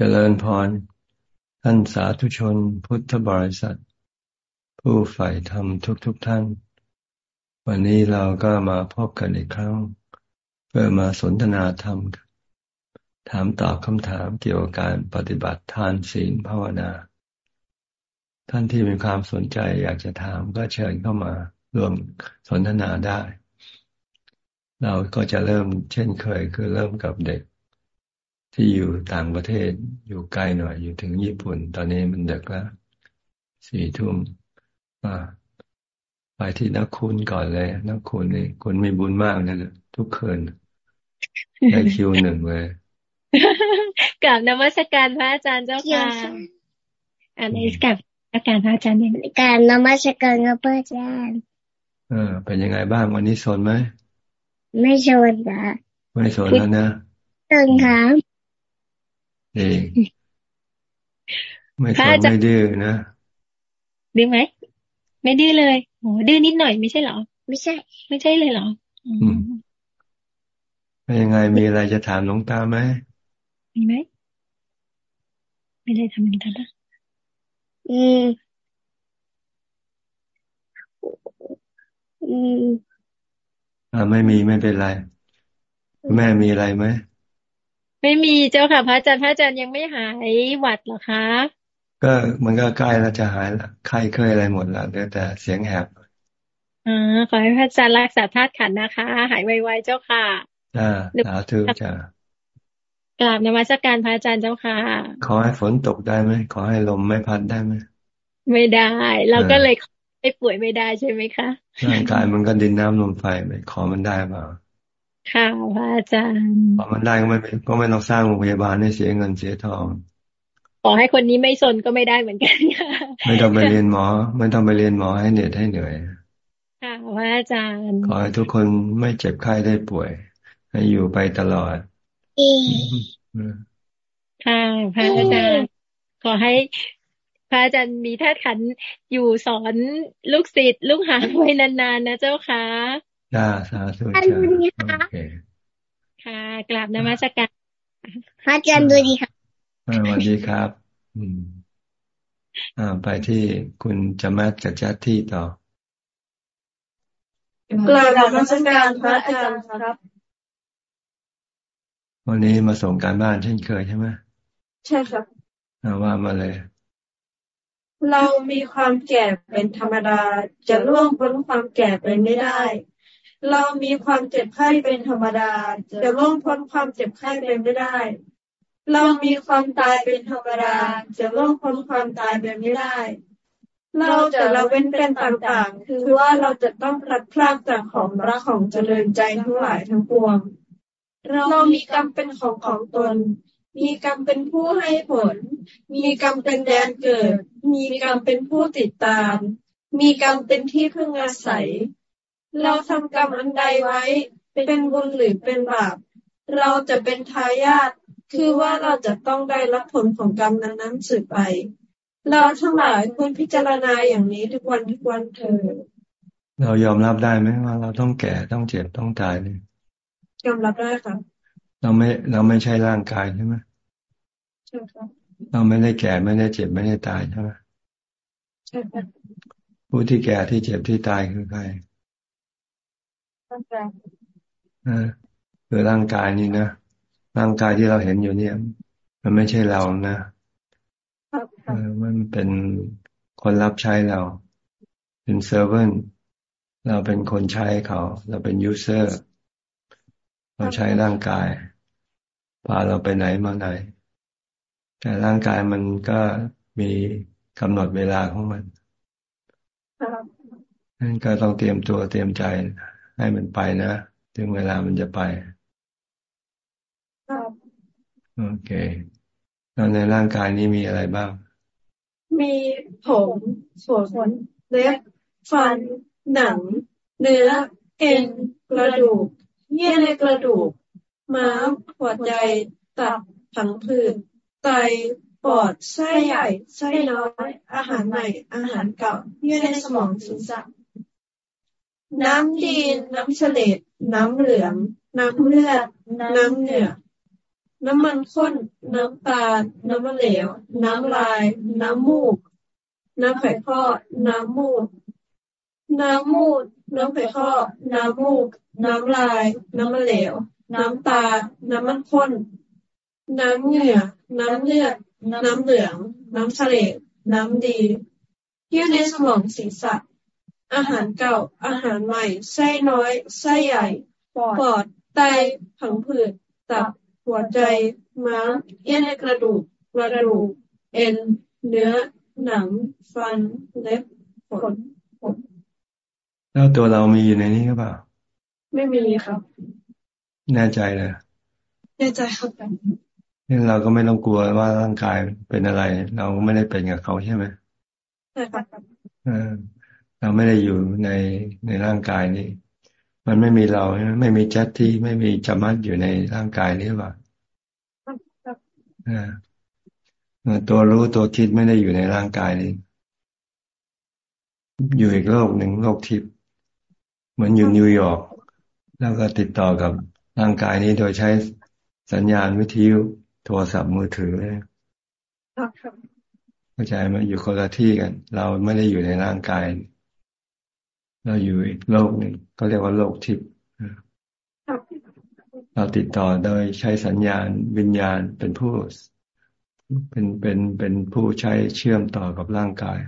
เจริญพร ท่านสาธุชนพุทธบริษัท ผู้ใฝ่ธรรมทุกๆทท่าน วันนี้เราก็มาพบกันอีกครั้ง เพื่อมาสนทนาธรรม ถามตอบคำถามเกี่ยวกับการปฏิบัติทานศีลภาวนา ท่านที่มีความสนใจอยากจะถามก็เชิญเข้ามาร่วมสนทนาได้ เราก็จะเริ่มเช่นเคยคือเริ่มกับเด็ก ที่อยู่ต่างประเทศอยู่ไกลหน่อย อยู่ถึงญี่ปุ่น ตอนนี้มันเด็กแล้วสี่ทุ่มไปที่นักคุณก่อนเลย นักคุณนี่คุณมีบุญมากนะทุกคืนได้คิวหนึ่งเลยกลับนมัสการพระอาจารย์เจ้าค่ะอันนี้กับอาการพระอาจารย์เนี่ยการนมัสการพระอาจารย์เออเป็นยังไงบ้างวันนี้สนไหมไม่สนค่ะไม่สนแล้วนะตึงครับ เองไม่ทำไม่ดื้อนะดื้อไหมไม่ดื้อเลยโอ้ดื้อนิดหน่อยไม่ใช่เหรอ ไม่ใช่ ไม่ใช่เลยเหรออืมเป็นยังไงมีอะไรจะถามหลวงตาไหมมีไหมไม่ได้ทำหลวงตาปะอืมอืมอ่าไม่มีไม่เป็นไร แม่มีอะไรไหม ไม่มีเจ้าค่ะ พระอาจารย์พระอาจารย์ยังไม่หายหวัดหรอคะ ก็มันก็ใกล้แล้วจะหายละไข้เคยอะไรหมดแล้วแต่เสียงแหบอ่าขอให้พระอาจารย์รักษาธาตุขันนะคะ หายไวๆเจ้าค่ะจ้าสาธุจ้ากราบนมัสการพระอาจารย์เจ้าค่ะ ขอให้ฝนตกได้ไหมขอให้ลมไม่พัดได้ไหมไม่ได้ เราก็เลยไม่ป่วยไม่ได้ใช่ไหมคะร่างกายมันก็ดินน้ำลมไฟไม่ขอมันได้เปล่า ค่ะพระอาจารย์พอมันได้ก็ไม่ก็ไม่ต้องสร้างโรงพยาบาลให้เสียเงินเสียทองขอให้คนนี้ไม่สนก็ไม่ได้เหมือนกันค่ะไม่ต้องไปเรียนหมอ ไม่ต้องไปเรียนหมอให้เหนื่อยให้เหนื่อยค่ะพระอาจารย์ ขอให้ทุกคนไม่เจ็บไข้ได้ป่วย ให้อยู่ไปตลอดค่ะพระอาจารย์ ขอให้พระอาจารย์มีท่าขันอยู่สอนลูกศิษย์ลูกหาไว้นานๆนะเจ้าค่ะ จ้าสาธุจ้าโอเคค่ะกราบนมัสการพระอาจารย์ดูดีค่ะสวัสดีครับ อืมอ่าไปที่คุณจมัดกับจัดที่ต่อกราบนมัสการพระอาจารย์ครับ วันนี้มาส่งการบ้านเช่นเคยใช่ไหมใช่ครับว่ามาเลย เรามีความแก่เป็นธรรมดา จะล่วงพ้นความแก่ไปไม่ได้ เรามีความเจ็บไข้เป็นธรรมดา จะล่วงพ้นความเจ็บไข้ไปไม่ได้ เรามีความตายเป็นธรรมดา จะล่วงพ้นความตายไปไม่ได้ เราจะละเว้นเป็นต่างๆ คือว่าเราจะต้องพลัดพรากจากของรักของเจริญใจทั้งหลายทั้งปวง เรามีกรรมเป็นของของตน มีกรรมเป็นผู้ให้ผล มีกรรมเป็นแดนเกิด มีกรรมเป็นผู้ติดตาม มีกรรมเป็นที่พึ่งอาศัย เราทำกรรมอันใดไว้ เป็นบุญหรือเป็นบาป เราจะเป็นทายาทคือว่าเราจะต้องได้รับผลของกรรมนั้นๆสืบไป เราทั้งหลายควรพิจารณาอย่างนี้ทุกวันทุกวันเถิดเรายอมรับได้ไหมว่าเราต้องแก่ต้องเจ็บต้องตายเนี่ยยอมรับได้ค่ะเราไม่เราไม่ใช่ร่างกายใช่ไหมใช่ค่ะเราไม่ได้แก่ไม่ได้เจ็บไม่ได้ตายใช่ไหมใช่ค่ะผู้ที่แก่ที่เจ็บที่ตายคือใคร คือร่างกายนี่นะร่างกายที่เราเห็นอยู่เนี่ย มันไม่ใช่เรานะมันเป็นคนรับใช้เรา เป็นเซิร์ฟเวอร์เราเป็นคนใช้เขา เราเป็น user เราใช้ร่างกายพาเราไปไหนมาไหน แต่ร่างกายมันก็มีกำหนดเวลาของมันนั่นก็ต้องเตรียมตัวเตรียมใจ ให้มันไปนะถึงเวลามันจะไปโอเคแล้วในร่างกายนี้มีอะไรบ้าง มีผมส่วนเล็บฟัน หนัง เนื้อ เอ็น กระดูก เยื่อในกระดูก ม้ามหัวใจ ตับ ผังผืด ไต ปอด ไส้ใหญ่ ไส้น้อย อาหารใหม่ อาหารเก่า เยื่อในสมองศีรษะ น้ำดีน้ำเฉลดน้ำเหลือง น้ำเลือด น้ำเหนือน้ำมันข้น น้ำตาล น้ำเหลว น้ำลาย น้ำมูก น้ำไข่ข้อ น้ำมูก น้ำมูด น้ำไข่ข้อ น้ำมูก น้ำลาย น้ำเหลว น้ำตา น้ำมันข้น น้ำเหงื่อ น้ำเลือด น้ำเหลือง น้ำเสลดน้ำดีเยื่อในสมองศีรษะ อาหารเก่า อาหารใหม่ ไส้น้อย ไส้ใหญ่ ปอด ไต ผังผืด ตับ หัวใจ ม้ามเยื่อในกระดูก กระดูก เอ็น เนื้อ หนัง ฟัน เล็บ ขนผมแล้วตัวเรามีอยู่ในนี้หรือเปล่า ไม่มีครับ แน่ใจเลยแน่ใจครับนี่เราก็ไม่ต้องกลัวว่าร่างกายเป็นอะไร เราไม่ได้เป็นกับเขาใช่ไหมใช่ครับ เราไม่ได้อยู่ในในร่างกายนี้ มันไม่มีเราไม่มีจัตที่ไม่มีจมัดอยู่ในร่างกายนี้หรือเปล่าตัวรู้ตัวคิดไม่ได้อยู่ในร่างกายนี้ อยู่อีกโลกหนึ่งโลกทิพย์เหมือนอยู่นิวยอร์กแล้วก็ติดต่อกับร่างกายนี้โดยใช้สัญญาณวิทยุโทรศัพท์มือถือเลยเข้าใจไหมอยู่คนละที่กัน เราไม่ได้อยู่ในร่างกาย เราอยู่อีกโลกหนึ่งก็เรียกว่าโลกทิพย์เราติดต่อโดยใช้สัญญาณวิญญาณเป็นผู้เป็นเป็นเป็นผู้ใช้เชื่อมต่อกับร่างกาย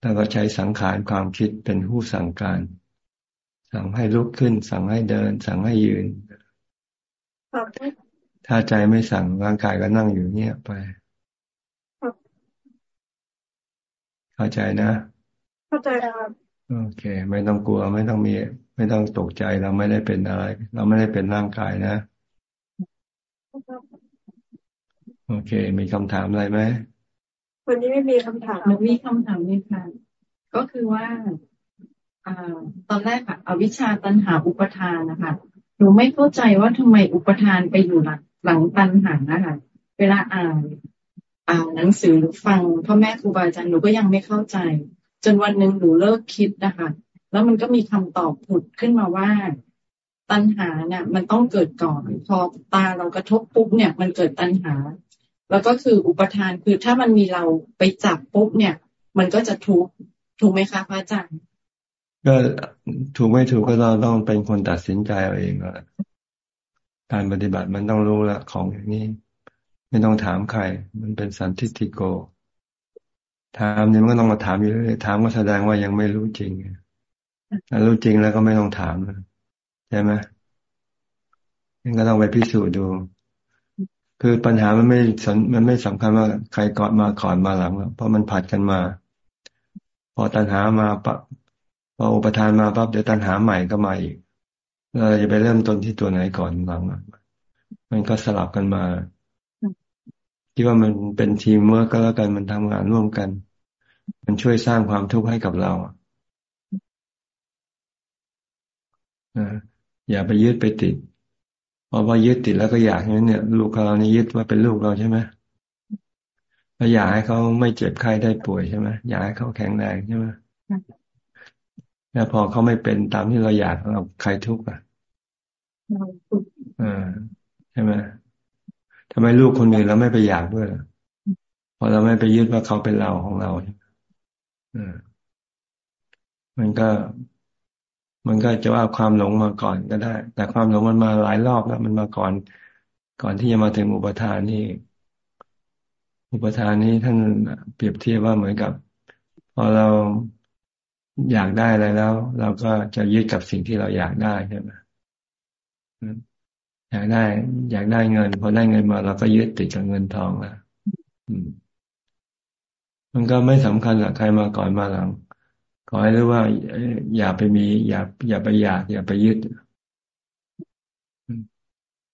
แล้วก็ใช้สังขารความคิดเป็นผู้สั่งการ สั่งให้ลุกขึ้น สั่งให้เดิน สั่งให้ยืน ถ้าใจไม่สั่งร่างกายก็นั่งอยู่เงียบไป ครับ เข้าใจนะ เข้าใจครับโอเค ไม่ต้องกลัวไม่ต้องมี ไม่ต้องตกใจเราไม่ได้เป็นอะไร เราไม่ได้เป็นร่างกายนะโอเค มีคำถามอะไรไหมวันนี้ไม่มีคำถามหนูมีคำถามเลยค่ะก็คือว่าอ่าตอนแรกอะอวิชชาตันหาอุปทานนะคะหนูไม่เข้าใจว่าทำไมอุปทานไปอยู่หลังหลังตันหานะคะเวลาอ่าน อ่านหนังสือหรือฟังพ่อแม่ครูบาอาจารย์หนูก็ยังไม่เข้าใจ จนวันหนึ่งหนูเลิกคิดนะคะ แล้วมันก็มีคำตอบผุดขึ้นมาว่า ตัณหาเนี่ยมันต้องเกิดก่อน พอตาเรากระทบปุ๊บเนี่ย มันเกิดตัณหา แล้วก็คืออุปทานคือถ้ามันมีเราไปจับปุ๊บเนี่ย มันก็จะทุกข์ถูกไหมคะพระอาจารย์ก็ถูกไม่ถูกก็เราต้องเป็นคนตัดสินใจเอาเองว่าการปฏิบัติมันต้องรู้ละของอย่างนี้ ไม่ต้องถามใคร มันเป็นสันทิฏฐิโก ถามเนี่ยมันก็ต้องมาถามอยู่เรื่อยถามก็แสดงว่ายังไม่รู้จริงถ้ารู้จริงแล้วก็ไม่ต้องถามใช่ไหมนี่ก็ต้องไปพิสูจน์ดู คือปัญหามันไม่สนมันไม่สำคัญว่าใครก่อนมาก่อนมาหลังเพราะมันผัดกันมา พอตัณหามาปะพออุปทานมาปั๊บเดี๋ยวตัณหาใหม่ก็มาอีกเราจะไปเริ่มต้นที่ตัวไหนก่อนหลังมันก็สลับกันมา คิดว่ามันเป็นทีมเมื่อก็แล้วกันมันทำงานร่วมกัน มันช่วยสร้างความทุกข์ให้กับเราอย่าไปยึดไปติดพอว่ายึดติดแล้วก็อยากนั้เนี่ยลูกเรานี่ยึดว่าเป็นลูกเราใช่ไหมแล้วอยากให้เขาไม่เจ็บไข้ได้ป่วยใช่ไหมอยากให้เขาแข็งแรงใช่ไหมแล้วพอเขาไม่เป็นตามที่เราอยากเราใครทุกข์อะอ่าใช่ไหม ทำไมลูกคนอื่นเราไม่ไปอยากด้วยพอเราไม่ไปยึดว่าเขาเป็นเราของเราอ่ามันก็ มันก็จะว่าความหลงมาก่อนก็ได้ แต่ความหลงมันมาหลายรอบแล้ว มันมาก่อน ก่อนที่จะมาถึงอุปทานนี่อุปทานนี้ท่านเปรียบเทียบว่าเหมือนกับ พอเราอยากได้อะไรแล้ว เราก็จะยึดกับสิ่งที่เราอยากได้ใช่ไหม อยากได้ อยากได้เงิน พอได้เงินมาเราก็ยึดติดกับเงินทองแล้วมันก็ไม่สำคัญหรอกใครมาก่อนมาหลัง ขอให้รู้ว่าอย่าไปมี อย่า อย่าไปอยาก อย่าไปยึด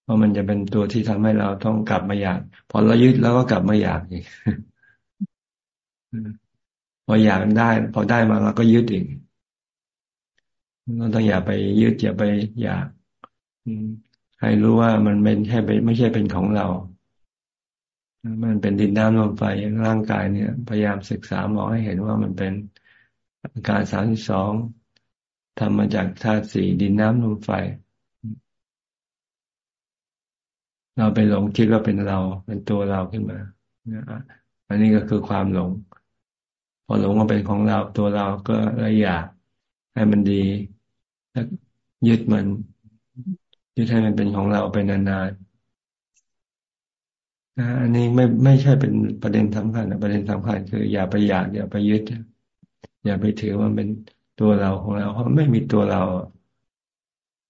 เพราะมันจะเป็นตัวที่ทำให้เราต้องกลับมาอยาก พอเรายึดแล้วก็กลับมาอยากอีกพออยากได้ พอได้มาเราก็ยึดอีกเราต้องอย่าไปยึดอย่าไปอยาก ให้รู้ว่ามันเป็นแค่ไม่ใช่เป็นของเรา มันเป็นดินน้ำลมไฟร่างกายเนี่ย พยายามศึกษามองให้เห็นว่ามันเป็นอาการสามสิบสองทำมาจากธาตุสี่ดินน้ำลมไฟ เราไปหลงคิดว่าเป็นเราเป็นตัวเราขึ้นมาอันนี้ก็คือความหลง พอหลงว่าเป็นของเราตัวเราก็เลยอยากให้มันดีแล้วยึดมัน ยึดให้มันเป็นของเราไปนานๆนะอันนี้ไม่ไม่ใช่เป็นประเด็นสำคัญนะประเด็นสำคัญคือ อย่าไปอยากอย่าไปยึด อย่าไปถือว่าเป็นตัวเราของเรา เพราะไม่มีตัวเรา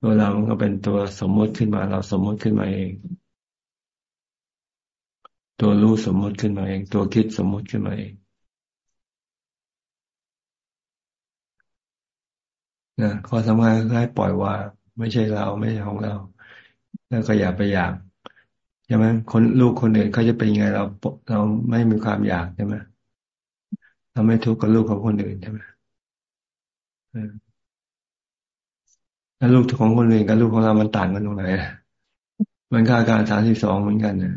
ตัวเรามันก็เป็นตัวสมมติขึ้นมา เราสมมติขึ้นมาเอง ตัวรู้สมมติขึ้นมาเอง ตัวคิดสมมติขึ้นมาเองนะข้อสำคัญคือให้ปล่อยว่า ไม่ใช่เราไม่ใช่ของเราแล้วก็อย่าไปอยากใช่ไหมคนลูกคนอื่นเขาจะเป็นยังไงเราเราไม่มีความอยากใช่ไหมเราไม่ทุกข์กับลูกของคนอื่นใช่ไหมแล้วลูกของคนอื่นกับลูกของเรามันต่างกันตรงไหนมันก็อาการสามสิบสองเหมือนกันนะ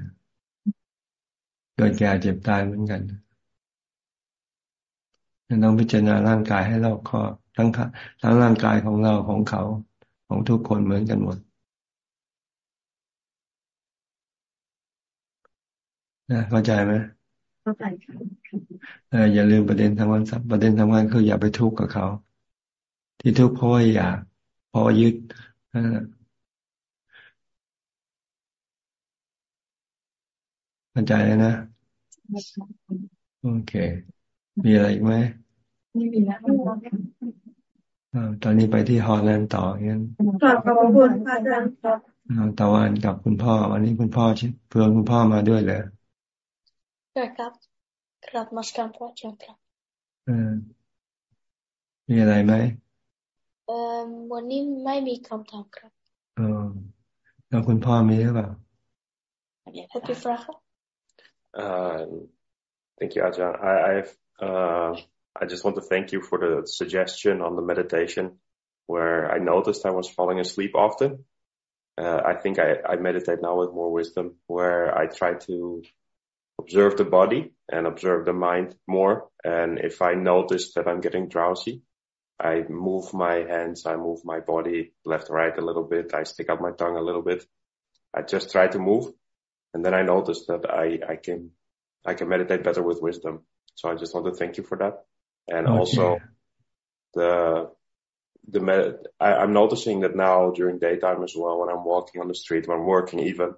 เกิดแก่เจ็บตายเหมือนกันต้องพิจารณาร่างกายให้เราคอบทั้งทั้งร่างกายของเราของเขา ของทุกคนเหมือนกันหมดนะเข้าใจไหมเข้าใจค่ะเอออย่าลืมประเด็นทำงานประเด็นทำงานคืออย่าไปทุกข์กับเขา ที่ทุกข์เพราะว่าอยากเพราะยึดเข้าใจแล้วนะโอเค มีอะไรอีกไหมไม่มีแล้ว ตอนนี้ไปที่ฮอลแลนด์ต่องั้นขอบคุณอาจารย์ครับตะวันกับคุณพ่อ วันนี้คุณพ่อเพื่อนคุณพ่อมาด้วยเลยครับครับมาสการพระอาจารย์ครับมีอะไรไหมเอ่อวันนี้ไม่มีคำถามครับเออแล้วคุณพ่อมีหรือเปล่า Happy Friday. Uh, thank you, Ajahn. I, I've, uh, I just want to thank you for the suggestion on the meditation where I noticed I was falling asleep often. Uh, I think I, I meditate now with more wisdom where I try to observe the body and observe the mind more. And if I notice that I'm getting drowsy, I move my hands, I move my body left, right a little bit. I stick out my tongue a little bit. I just try to move. And then I noticed that I, I can, I can meditate better with wisdom. So I just want to thank you for that. And okay. also the, the, med- I, I'm noticing that now during daytime as well, when I'm walking on the street, when I'm working even,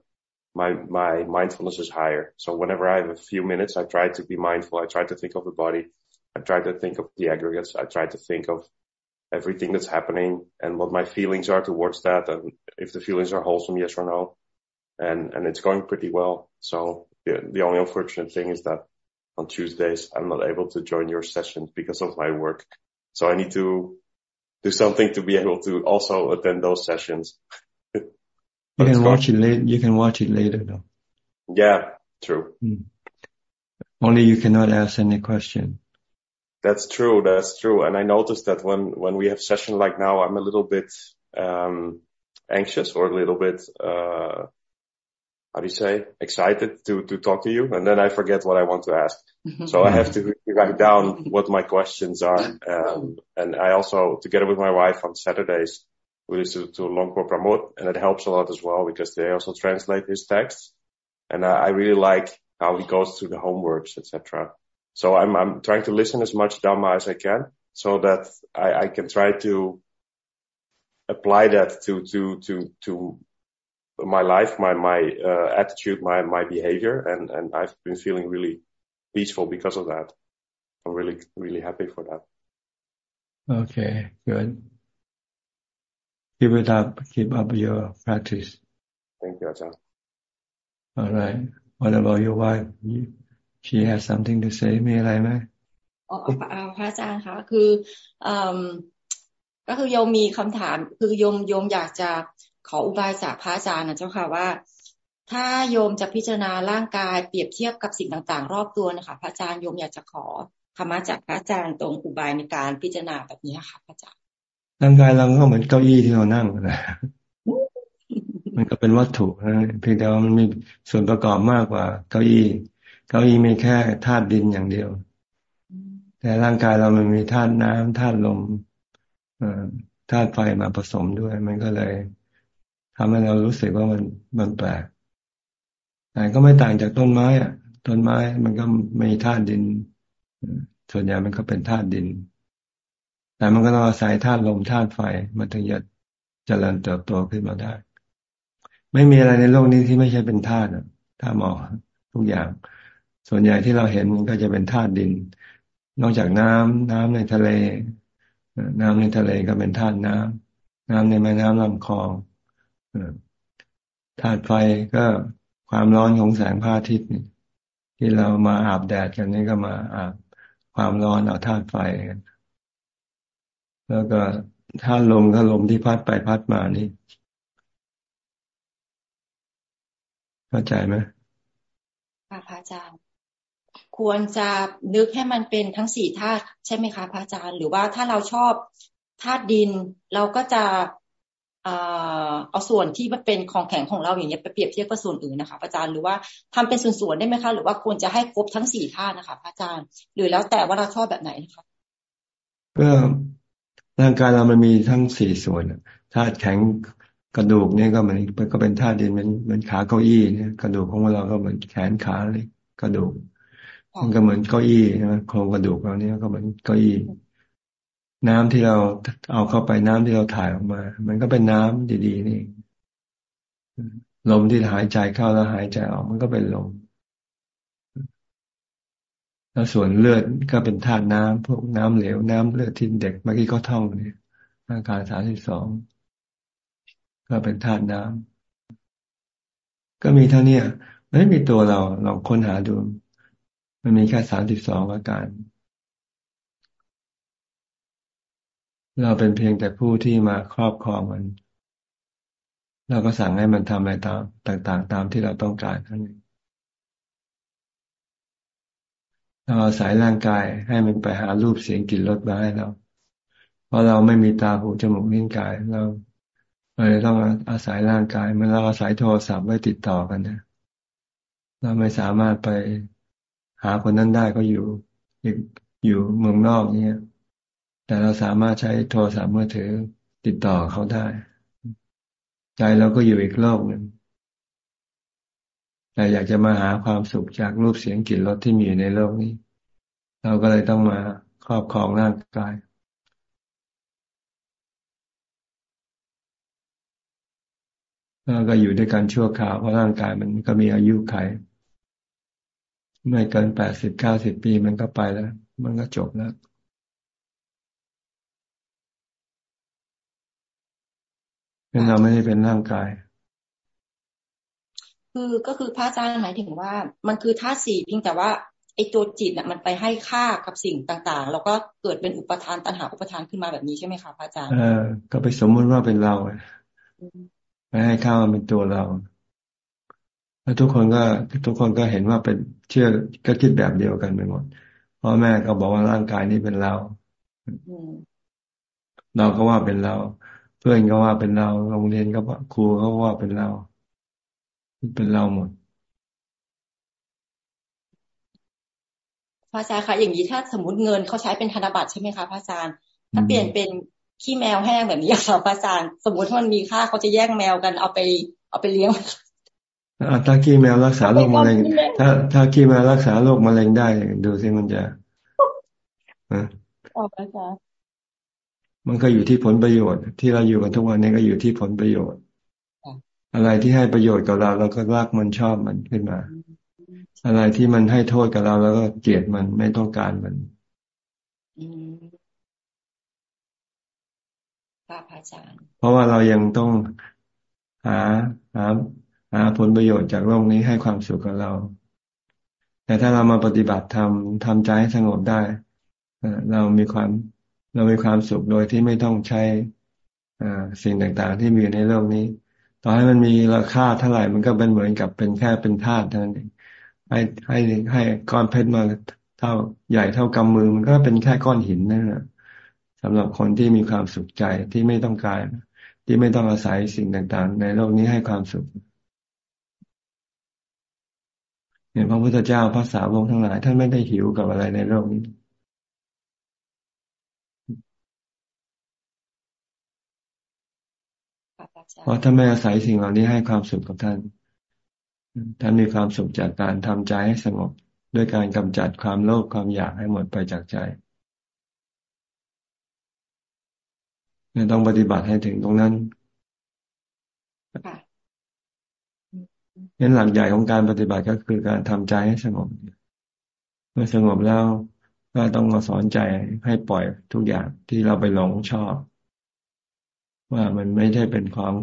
my, my mindfulness is higher. So whenever I have a few minutes, I try to be mindful. I try to think of the body. I try to think of the aggregates. I try to think of everything that's happening and what my feelings are towards that and if the feelings are wholesome, yes or no. And, and it's going pretty well. So the, the only unfortunate thing is that on Tuesdays, I'm not able to join your sessions because of my work. So I need to do something to be able to also attend those sessions. you can watch it later. You can watch it later though. Yeah, true. Mm. Only you cannot ask any question. That's true. That's true. And I noticed that when, when we have session like now, I'm a little bit, um, anxious or a little bit, uh, how do you say, excited to, to talk to you. And then I forget what I want to ask. so I have to write down what my questions are. Um, and I also, together with my wife on Saturdays, we listen to Longpo Pramod and it helps a lot as well because they also translate his texts. And I, I really like how he goes through the homeworks, etc. So I'm, I'm trying to listen as much Dhamma as I can so that I, I can try to apply that to, to, to, to my life, my my uh, attitude, my my behavior, and and I've been feeling really peaceful because of that. I'm really really happy for that. Okay, good. Keep it up. Keep up your practice. Thank you, Ajahn. All right. What about your wife? She has something to say มีอะไรไหมอ๋อพระอาจารย์คะคือก็คือโยมมีคำถาม คือโยมโยมอยากจะ ขออุบายจากพระอาจารย์นะเจ้าค่ะว่า ถ้าโยมจะพิจารณาร่างกายเปรียบเทียบกับสิ่งต่างๆ รอบตัวนะคะพระอาจารย์โยมอยากจะขอธรรมะจากพระอาจารย์ตรงอุบายในการพิจารณาแบบนี้ค่ะพระอาจารย์ร่างกายเราก็เหมือนเก้าอี้ที่เรานั่งนะมันก็เป็นวัตถุนะเพียงแต่ว่ามันมีส่วนประกอบมากกว่า เก้าอี้ เก้าอี้มีแค่ธาตุดินอย่างเดียว แต่ร่างกายเรามันมีธาตุน้ำธาตุลมธาตุไฟมาผสมด้วย มันก็เลย ทำให้เรารู้สึกว่ามันมันแปลกแต่ก็ไม่ต่างจากต้นไม้อะ ต้นไม้มันก็ไม่ธาตุดิน ส่วนใหญ่มันก็เป็นธาตุดิน แต่มันก็ต้องอาศัยธาตุลมธาตุไฟ มันถึงจะเจริญเติบโตขึ้นมาได้ ไม่มีอะไรในโลกนี้ที่ไม่ใช่เป็นธาตุธาตุหมอทุกอย่าง ส่วนใหญ่ที่เราเห็นมันก็จะเป็นธาตุดิน นอกจากน้ำน้ำในทะเล น้ำในทะเลก็เป็นธาตุน้ำน้ำในแม่น้ำลำคลอง ธาตุไฟก็ความร้อนของแสงพระอาทิตย์ที่เรามาอาบแดดกันนี่ก็มาอาบความร้อนเอาธาตุไฟกันแล้วก็ถ้าลมก็ลมที่พัดไปพัดมานี่ เข้าใจไหมค่ะพระอาจารย์ ควรจะนึกให้มันเป็นทั้งสี่ธาตุใช่ไหมคะพระอาจารย์ หรือว่าถ้าเราชอบธาตุดิน เราก็จะ เอาส่วนที่มันเป็นของแข็งของเราอย่างเงี้ยไปเปรียบเทียบกับส่วนอื่นนะคะอาจารย์หรือว่าทำเป็นส่วนๆได้ไหมคะหรือว่าควรจะให้ครบทั้งสี่ธาตุนะคะอาจารย์ หรือแล้วแต่ว่าเราชอบแบบไหนนะคะก็ร่างกายเรามันมีทั้งสี่ส่วนธาตุแข็งกระดูกเนี่ยก็เหมือนก็เป็นธาตุดินมันเหมือนขาเก้าอี้เนี่ยกระดูกของเราก็เหมือนแขนขาเลยกระดูกมันก็เหมือนเก้าอี้นะโครงกระดูกเราเนี่ยก็เหมือนเก้าอี้ น้ำที่เราเอาเข้าไปน้ำที่เราถ่ายออกมา มันก็เป็นน้ำดีๆนี่ลมที่หายใจเข้าแล้วหายใจออกมันก็เป็นลมแล้วส่วนเลือดก็เป็นธาตุน้ำพวกน้ำเหลวน้ำเลือดที่เด็กเมื่อกี้เขาท่องเนี่ยอาการสามสิบสองก็เป็นธาตุน้ำก็มีเท่านี้ไม่มีตัวเราลองค้นหาดู มันมีแค่สามสิบสองอาการ เราเป็นเพียงแต่ผู้ที่มาครอบครองมัน เราก็สั่งให้มันทำอะไรตามต่าง ๆ ตามที่เราต้องการทั้งนั้นเราอาศัยร่างกายให้มันไปหารูปเสียงกลิ่นรสมาให้เรา เพราะเราไม่มีตาหูจมูกลิ้นกายเราเลยต้องอาศัยร่างกายเมันเราอาศัยโทรศัพท์ไว้ติดต่อกันนะเราไม่สามารถไปหาคนนั้นได้ก็อยู่อยู่เมืองนอกเนี่ย แต่เราสามารถใช้โทรศัพท์มือถือติดต่อเขาได้ ใจเราก็อยู่อีกโลกหนึ่งแต่อยากจะมาหาความสุขจากรูปเสียงกลิ่นรสที่มีอยู่ในโลกนี้ เราก็เลยต้องมาครอบครองร่างกายแล้วก็อยู่ด้วยกันชั่วคราวเพราะร่างกายมันก็มีอายุไขไม่เกินแปดสิบเก้าสิบปีมันก็ไปแล้ว มันก็จบแล้ว เป็นเราไม่ได้เป็นร่างกาย คือก็คือพระอาจารย์หมายถึงว่า มันคือธาตุสี่เพียงแต่ว่าไอ้ตัวจิตน่ะมันไปให้ค่ากับสิ่งต่างๆ แล้วก็เกิดเป็นอุปทานตัณหาอุปทานขึ้นมาแบบนี้ใช่ไหมคะพระอาจารย์เออก็ไปสมมติว่าเป็นเราไม่ให้ค่ามันเป็นตัวเรา แล้วทุกคนก็ทุกคนก็เห็นว่าเป็นเชื่อก็คิดแบบเดียวกันไปหมดพ่อแม่ก็บอกว่าร่างกายนี้เป็นเรา เราก็ว่าเป็นเรา เพื่อนก็ว่าเป็นเรา โรงเรียนก็ครูก็ว่าเป็นเรา เป็นเราหมดพระอาจารย์คะอย่างนี้ถ้าสมมติเงินเขาใช้เป็นธนบัตรใช่ไหมคะพระอาจารย์ถ้าเปลี่ยนเป็นขี้แมวแห้งแบบนี้ค่ะพระอาจารย์ สมมติมันมีค่าเขาจะแย่งแมวกันเอาไป เอาไปเลี้ยงถ้าขี้แมวรักษาโรคมะเร็งถ้าถ้าขี้แมวรักษาโรคมะเร็งได้ดูสิมันจะอ๋อพระอาจารย์ มันก็อยู่ที่ผลประโยชน์ ที่เราอยู่กันทุกวันนี้ก็อยู่ที่ผลประโยชน์อะไรที่ให้ประโยชน์กับเราเราก็รักมันชอบมันขึ้นมา อะไรที่มันให้โทษกับเราแล้วก็เกลียดมันไม่ต้องการมันเพราะว่าเรายังต้องหาหาหาผลประโยชน์จากโลกนี้ให้ความสุขกับเรา แต่ถ้าเรามาปฏิบัติทำทำใจให้สงบได้เรามีความ เรามีความสุขโดยที่ไม่ต้องใช้สิ่งต่างๆ ที่มีอยู่ในโลกนี้ ต่อให้มันมีราคาเท่าไหร่มันก็เป็นเหมือนกับเป็นแค่เป็นธาตุเท่านั้นเองให้ให้ให้ก้อนเพชรมาเท่าใหญ่เท่ากำมือ มันก็เป็นแค่ก้อนหินนั่นแหละสำหรับคนที่มีความสุขใจที่ไม่ต้องการ ที่ไม่ต้องอาศัยสิ่งต่างๆ ในโลกนี้ให้ความสุขเนี่ยพระพุทธเจ้าพระสาวกทั้งหลาย ท่านไม่ได้หิวกับอะไรในโลกนี้ เพราะถ้าไม่อาศัยสิ่งเหล่านี้ให้ความสุขกับท่าน ท่านมีความสุขจากการทำใจให้สงบด้วยการกำจัดความโลภความอยากให้หมดไปจากใจเนี่ยต้องปฏิบัติให้ถึงตรงนั้นนั้นหลักใหญ่ของการปฏิบัติก็คือการทำใจให้สงบ เมื่อสงบแล้วก็ต้องมาสอนใจให้ปล่อยทุกอย่างที่เราไปหลงชอบ ว่ามันไม่ได้เป็นความ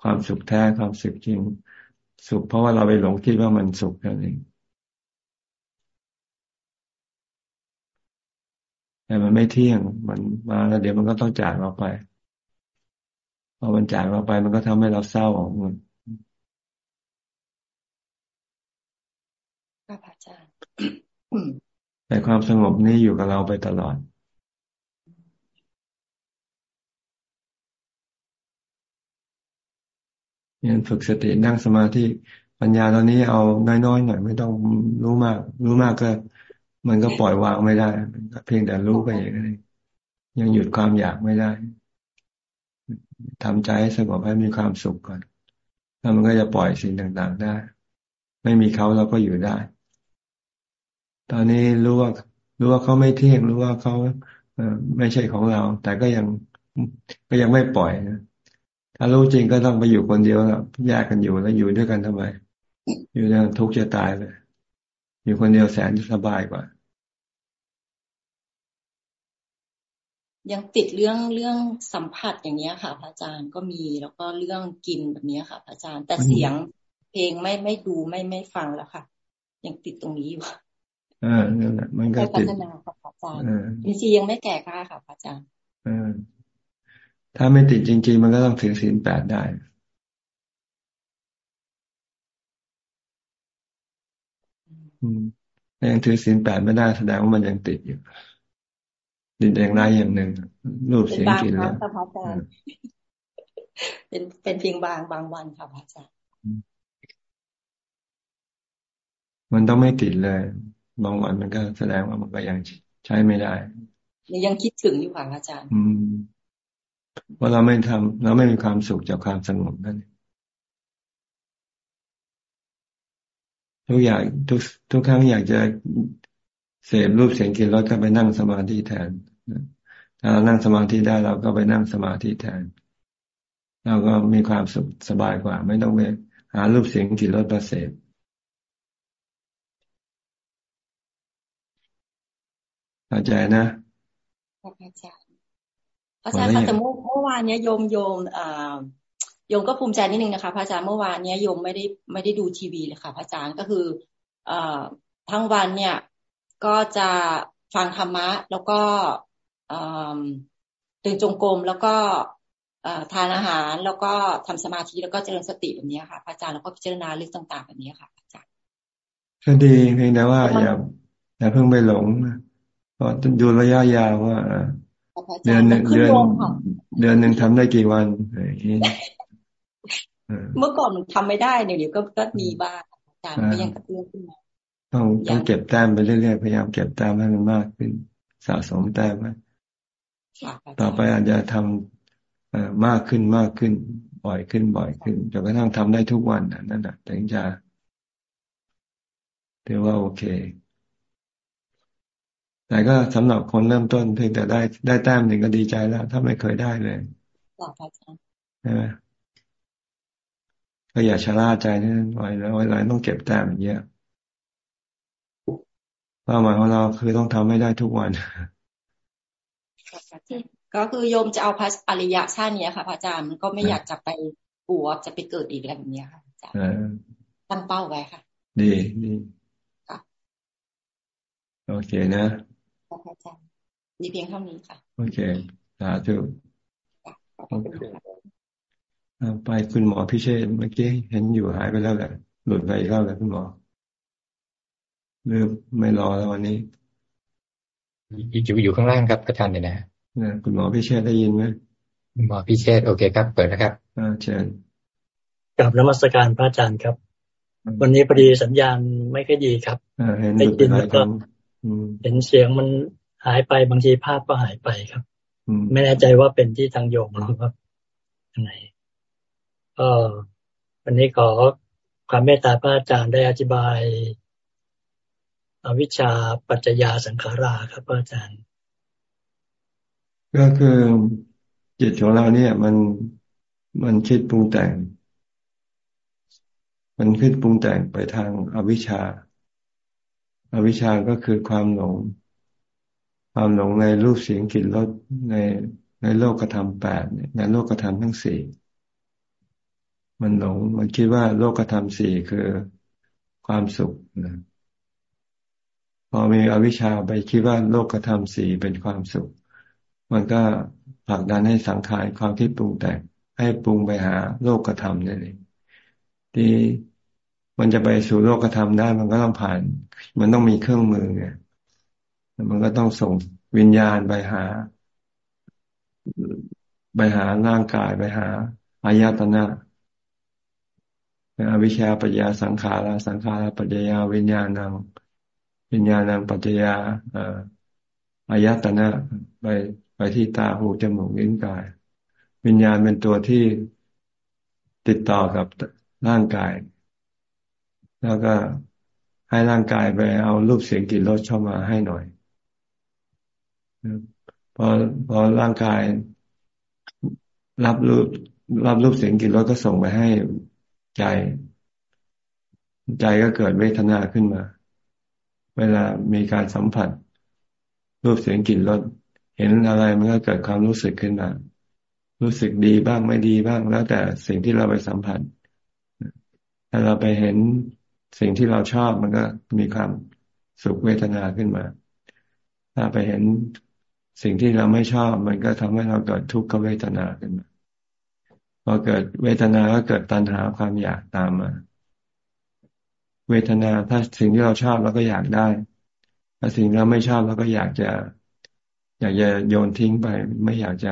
ความสุขแท้ความสุขจริง สุขเพราะว่าเราไปหลงคิดว่ามันสุขนั่นเองแต่มันไม่เที่ยงมันมาแล้วเดี๋ยวมันก็ต้องจากเราไปพอมันจากเราไปมันก็ทำให้เราเศร้าของมันครับอาจารย์แต่ความสงบนี้อยู่กับเราไปตลอด เนี่ยฝึกสตินั่งสมาธิปัญญาตอนนี้เอาน้อยๆหน่อยไม่ต้องรู้มาก รู้มากก็ มันก็ปล่อยวางไม่ได้ เพียงแต่รู้ไปอย่างนี้ยังหยุดความอยากไม่ได้ทำใจให้สงบให้มีความสุขก่อนแล้วมันก็จะปล่อยสิ่งต่างๆได้ ไม่มีเขาเราก็อยู่ได้ ตอนนี้รู้ว่ารู้ว่าเขาไม่เที่ยงรู้ว่าเขาไม่ใช่ของเรา แต่ก็ยังก็ยังไม่ปล่อยนะ ถ้ารู้จริงก็ต้องไปอยู่คนเดียวแล้วแยกกันอยู่แล้วอยู่ด้วยกันทำไม อยู่ด้วยทุกข์จะตายเลย อยู่คนเดียวแสนจะสบายกว่า ยังติดเรื่องเรื่องสัมผัสอย่างเนี้ยค่ะพระอาจารย์ก็มีแล้วก็เรื่องกินแบบนี้ค่ะพระอาจารย์ แต่เสียงเพลงไม่ไม่ดูไม่ไม่ฟังแล้วค่ะ ยังติดตรงนี้อยู่อ่านั่นแหละมันก็ติดพัฒนาค่ะพระอาจารย์จริงๆยังไม่แก่กล้าค่ะพระอาจารย์อ่า ถ้าไม่ติดจริง ๆ มันก็ต้องถือศีลแปดได้ยังถือศีลแปดไม่ได้แสดงว่ามันยังติดอยู่ดินแดงร้ายอย่างหนึ่งรูปเสียงกลิ่นแล้วเป็นเป็นเพียงบางบางวันค่ะพระอาจารย์มันต้องไม่ติดเลยบางวันมันก็แสดงว่ามันก็ยังใช้ไม่ได้ยังคิดถึงอยู่ค่ะอาจารย์ อืม ว่าเราไม่ทำเราไม่มีความสุขจากความสงบนั่นทุกอย่างทุกทุกครั้งอยากจะเสพรูปเสียงกลิ่นรสก็ไปนั่งสมาธิแทนถ้าเรานั่งสมาธิได้เราก็ไปนั่งสมาธิแทน เราก็มีความสุขสบายกว่า ไม่ต้องไปหารูปเสียงกลิ่นรสประเสพเข้าใจนะอาจารย์ อาจารย์คะแต่เมื่อวานเนี้ยโยมโยมอ่าโยมก็ภูมิใจนิดนึงนะคะพระอาจารย์เมื่อวานเนี้ยโยมไม่ได้ไม่ได้ดูทีวีเลยค่ะพระอาจารย์ก็คือเอ่อทั้งวันเนี่ยก็จะฟังธรรมะ แล้วก็ตื่นจงกรมแล้วก็ทานอาหารแล้วก็ทำสมาธิแล้วก็เจริญสติแบบนี้ค่ะพระอาจารย์แล้วก็พิจารณาเรื่องต่างๆแบบนี้ค่ะพระอาจารย์ก็ดีเพียงแต่ว่าอย่าอย่าเพิ่งไปหลงก็ดูระยะยาวว่า เดือนหนึ่งเดือนเดือนหนึ่งทำได้กี่วันอย่างนี้เมื่อก่อนทำไม่ได้เนี่ยเดี๋ยวก็ก็มีบ้างอาจารย์ก็ยังกระเตื้องขึ้นมาต้องต้องเก็บแต้มไปเรื่อยๆพยายามเก็บแต้มให้มันมากขึ้นสะสมแต้มไว้ต่อไปอาจจะทำมากขึ้นมากขึ้น บ่อยขึ้นบ่อยขึ้นจนกระทั่งทำได้ทุกวันนั่นแหละถึงจะถือว่าโอเค แต่ก็สำหรับคนเริ่มต้นเพียงแต่ได้ได้แต้มหนึ่งก็ดีใจแล้ว ถ้าไม่เคยได้เลยใช่ไหมก็อย่าชะล่าใจนะไว้แล้วไว้ต้องเก็บแต้มอย่างเงี้ยเป้าหมายของเราคือต้องทำให้ได้ทุกวันก็คือโยมจะเอาพระอริยะชาตินี้ค่ะพระอาจารย์มันก็ไม่อยากจะไปปัวจะไปเกิดอีกอะไรแบบนี้ค่ะอาจารย์ตั้งเป้าไว้ค่ะ ดีดีโอเคนะ อาจารย์มีเพียงเท่านี้ค่ะ โอเคสาธุไปคุณหมอพิเชษเมื่อกี้เห็นอยู่หายไปแล้วแหละหลุดไปอีกแล้วแหละคุณหมอหรือไม่รอแล้ววันนี้อยู่อยู่ข้างล่างครับอาจารย์เนี่ยนะคุณหมอพิเชษได้ยินไหมคุณหมอพิเชษโอเคครับ เปิดนะครับอ่าเชิญกลับนมัสการพระอาจารย์ครับ วันนี้พอดีสัญญาณไม่ค่อยดีครับได้ยินแล้วก็ เห็นเสียงมันหายไปบางทีภาพก็หายไปครับไม่แน่ใจว่าเป็นที่ทางโยมหรือว่าทางไหนก็วันนี้ขอความเมตตาพระอาจารย์ได้อธิบายอวิชชาปัจจยาสังขาราครับพระอาจารย์ ก็คือจิตของเราเนี่ย มันมันคิดปรุงแต่ง มันคิดปรุงแต่งไปทางอวิชชา อวิชชาก็คือความหลง ความหลงในรูปเสียงกลิ่นรสในในโลกธรรมแปดในโลกธรรมทั้งสี่มันหลงมันคิดว่าโลกธรรมสี่คือความสุขนะพอมีอวิชชาไปคิดว่าโลกธรรมสี่เป็นความสุข มันก็ผลักดันให้สังขารความคิดปรุงแต่งให้ปรุงไปหาโลกธรรมนี่เองที่ มันจะไปสู่โลกธรรมได้ มันก็ต้องผ่าน มันต้องมีเครื่องมือไงมันก็ต้องส่งวิญญาณไปหา ไปหาร่างกายไปหาอายตนะอวิชชาปัญญาสังขาราสังขาราปัญญาวิญญาณังวิญญาณังปัจยาอายตนะไปไปที่ตาหูจมูกลิ้นกาย วิญญาณเป็นตัวที่ติดต่อกับร่างกาย แล้วก็ให้ร่างกายไปเอารูปเสียงกลิ่นรสเข้ามาให้หน่อยพอพอร่างกาย รับรูปรับรูปเสียงกลิ่นรสก็ส่งไปให้ใจ ใจก็เกิดเวทนาขึ้นมา เวลามีการสัมผัส รูปเสียงกลิ่นรสเห็นอะไรมันก็เกิดความรู้สึกขึ้นมา รู้สึกดีบ้างไม่ดีบ้างแล้วแต่สิ่งที่เราไปสัมผัสถ้าเราไปเห็น สิ่งที่เราชอบมันก็มีความสุขเวทนาขึ้นมา ถ้าไปเห็นสิ่งที่เราไม่ชอบมันก็ทำให้เราเกิดทุกขเวทนาขึ้นมาพอเกิดเวทนาก็เกิดตัณหาความอยากตามมา เวทนาถ้าสิ่งที่เราชอบเราก็อยากได้ถ้าสิ่งเราไม่ชอบเราก็อยากจะ อยากจะโยนทิ้งไป ไม่อยากจะ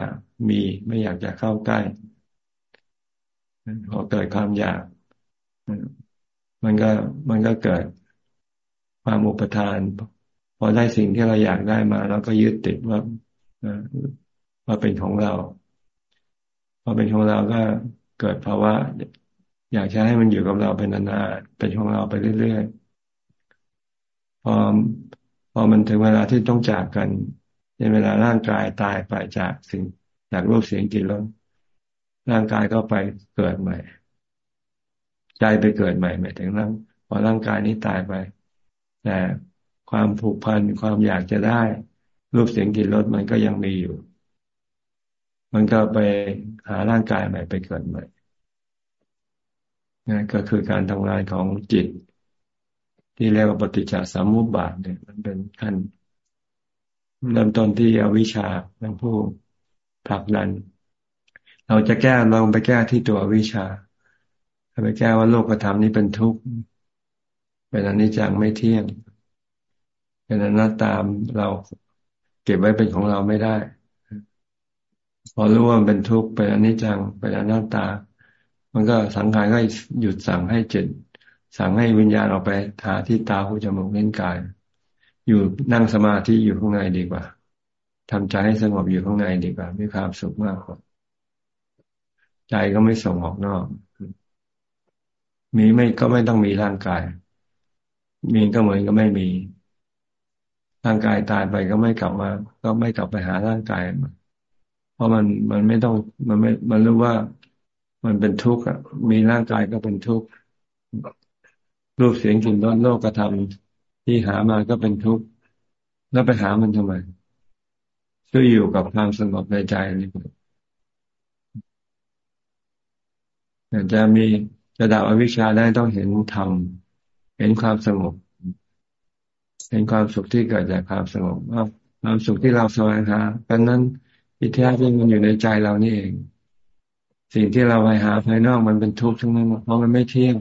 มี ไม่อยากจะเข้าใกล้พอเกิดความอยาก มันก็มันก็เกิดความอุปทาน พอได้สิ่งที่เราอยากได้มาเราก็ยึดติดว่าว่าเป็นของเรา พอเป็นของเราก็เกิดภาวะอยากจะให้มันอยู่กับเราเป็นนานๆเป็นของเราไปเรื่อยๆพอพอมันถึงเวลาที่ต้องจากกัน ในเวลาร่างกายตายไปจากสิ่งจากรูปเสียงกลิ่นรสร่างกายก็ไปเกิดใหม่ ใจไปเกิดใหม่หมายถึงร่างพอร่างกายนี้ตายไปแต่ความผูกพันความอยากจะได้ รูปเสียงกลิ่นรสมันก็ยังมีอยู่ มันก็ไปหาร่างกายใหม่ไปเกิดใหม่นะก็คือการทำงานของจิต ที่เรียกว่าปฏิจจสมุปบาทเนี่ย มันเป็นขั้นเริ่มต้นที่อวิชชาเป็นผู้ผลักดัน เราจะแก้เราไปแก้ที่ตัววิชา ไปแก้ว่าโลกธรรมนี้เป็นทุกข์เป็นอนิจจังไม่เที่ยงเป็นอนัตตามเราเก็บไว้เป็นของเราไม่ได้ พอรู้ว่ามันเป็นทุกข์เป็นอนิจจังเป็นอนัตตา มันก็สังขารก็หยุดสั่งให้จิตสั่งให้วิญญาณออกไปหาที่ตาหูจมูกเล่นกาย อยู่นั่งสมาธิอยู่ข้างในดีกว่าทำใจให้สงบอยู่ข้างในดีกว่ามีความสุขมากกว่าใจก็ไม่ส่งออกนอก มีไม่ก็ไม่ต้องมีร่างกาย มีก็เหมือนก็ไม่มี ร่างกายตายไปก็ไม่กลับมา ก็ไม่กลับไปหาร่างกายมาราะมันมันไม่ต้องมันไม่มันรู้ว่ามันเป็นทุกข์มีร่างกายก็เป็นทุกข์รูปเสียงกลิ่นรสโลกธรรมที่หามาก็เป็นทุกข์แล้วไปหามันทำไมช่วยอยู่กับความสงบในใจนี่จะมี ระดับอวิชชาได้ต้องเห็นธรรมเห็นความสงบเห็นความสุขที่เกิดจากความสงบว่าความสุขที่เราแสวงหาเป็นนั้นที่แท้จริงมันอยู่ในใจเรานี่เอง สิ่งที่เราไปหาภายนอกมันเป็นทุกข์ทั้งนั้นเพราะมันไม่เที่ยง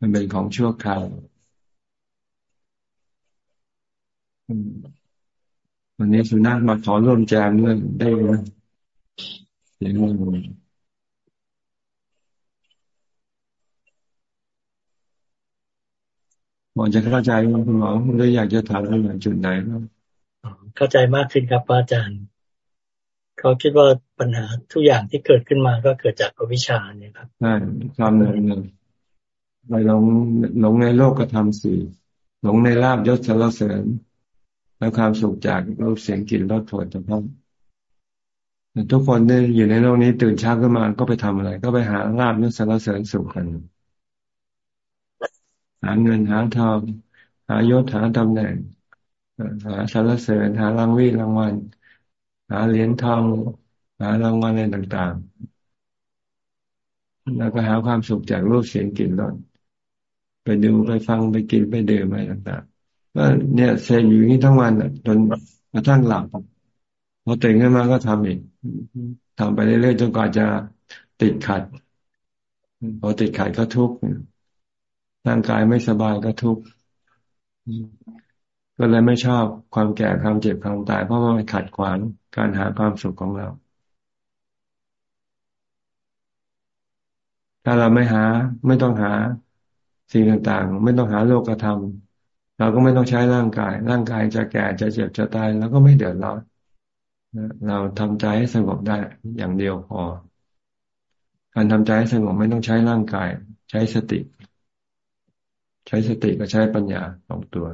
มันเป็นของชั่วคราววันนี้สุนัขมาขอร่วมแจมเรื่องได้ไหมเสียงมัน หมอจะเข้าใจว่าคุณหมอเลยอยากจะถามเรื่องจุดไหนบ้างเข้าใจมากขึ้นครับอาจารย์ เขาคิดว่าปัญหาทุกอย่างที่เกิดขึ้นมาก็เกิดจากอวิชชาเนี่ยครับใช่ความหนึ่งหนึ่งไปหลงหลงในโลกกระทำสี่หลงในลาบยศสารเสริญและความสุขจากรูปเสียงกลิ่นรสผลตภะทุกคนเนี่ยอยู่ในโลกนี้ตื่นเช้าขึ้นมาก็ไปทำอะไร ก็ไปหาลาบยศสารเสริญสุขกัน หาเงินหาทองหายศหาตำแหน่งหาสารเสริญหารางวีรางวัลหาเหรียญทองหารางวัลอะไรต่างๆ แล้วก็หาความสุขจากรูปเสียงกลิ่นรสไปดูไปฟังไปกินไปดื่มอะไรต่างๆก็เนี่ยเซฟอยู่นี่ทั้งวันจนกระทั่งหลับพอตื่นขึ้นมาก็ทำอีกทำไปเรื่อยๆจนกว่าจะติดขัดพอติดขัดก็ทุกข์ ร่างกายไม่สบายก็ทุกข์ก็เลยไม่ชอบความแก่ความเจ็บความตาย เพราะว่ามันขัดขวางการหาความสุขของเรา ถ้าเราไม่หาไม่ต้องหาสิ่งต่างๆ ไม่ต้องหาโลกธรรมเราก็ไม่ต้องใช้ร่างกาย ร่างกายจะแก่จะเจ็บจะตายแล้วก็ไม่เดือดร้อนเราทำใจให้สงบได้อย่างเดียวพอ การทำใจให้สงบไม่ต้องใช้ร่างกาย ใช้สติ ใช้สติก็ใช้ปัญญาสองตัว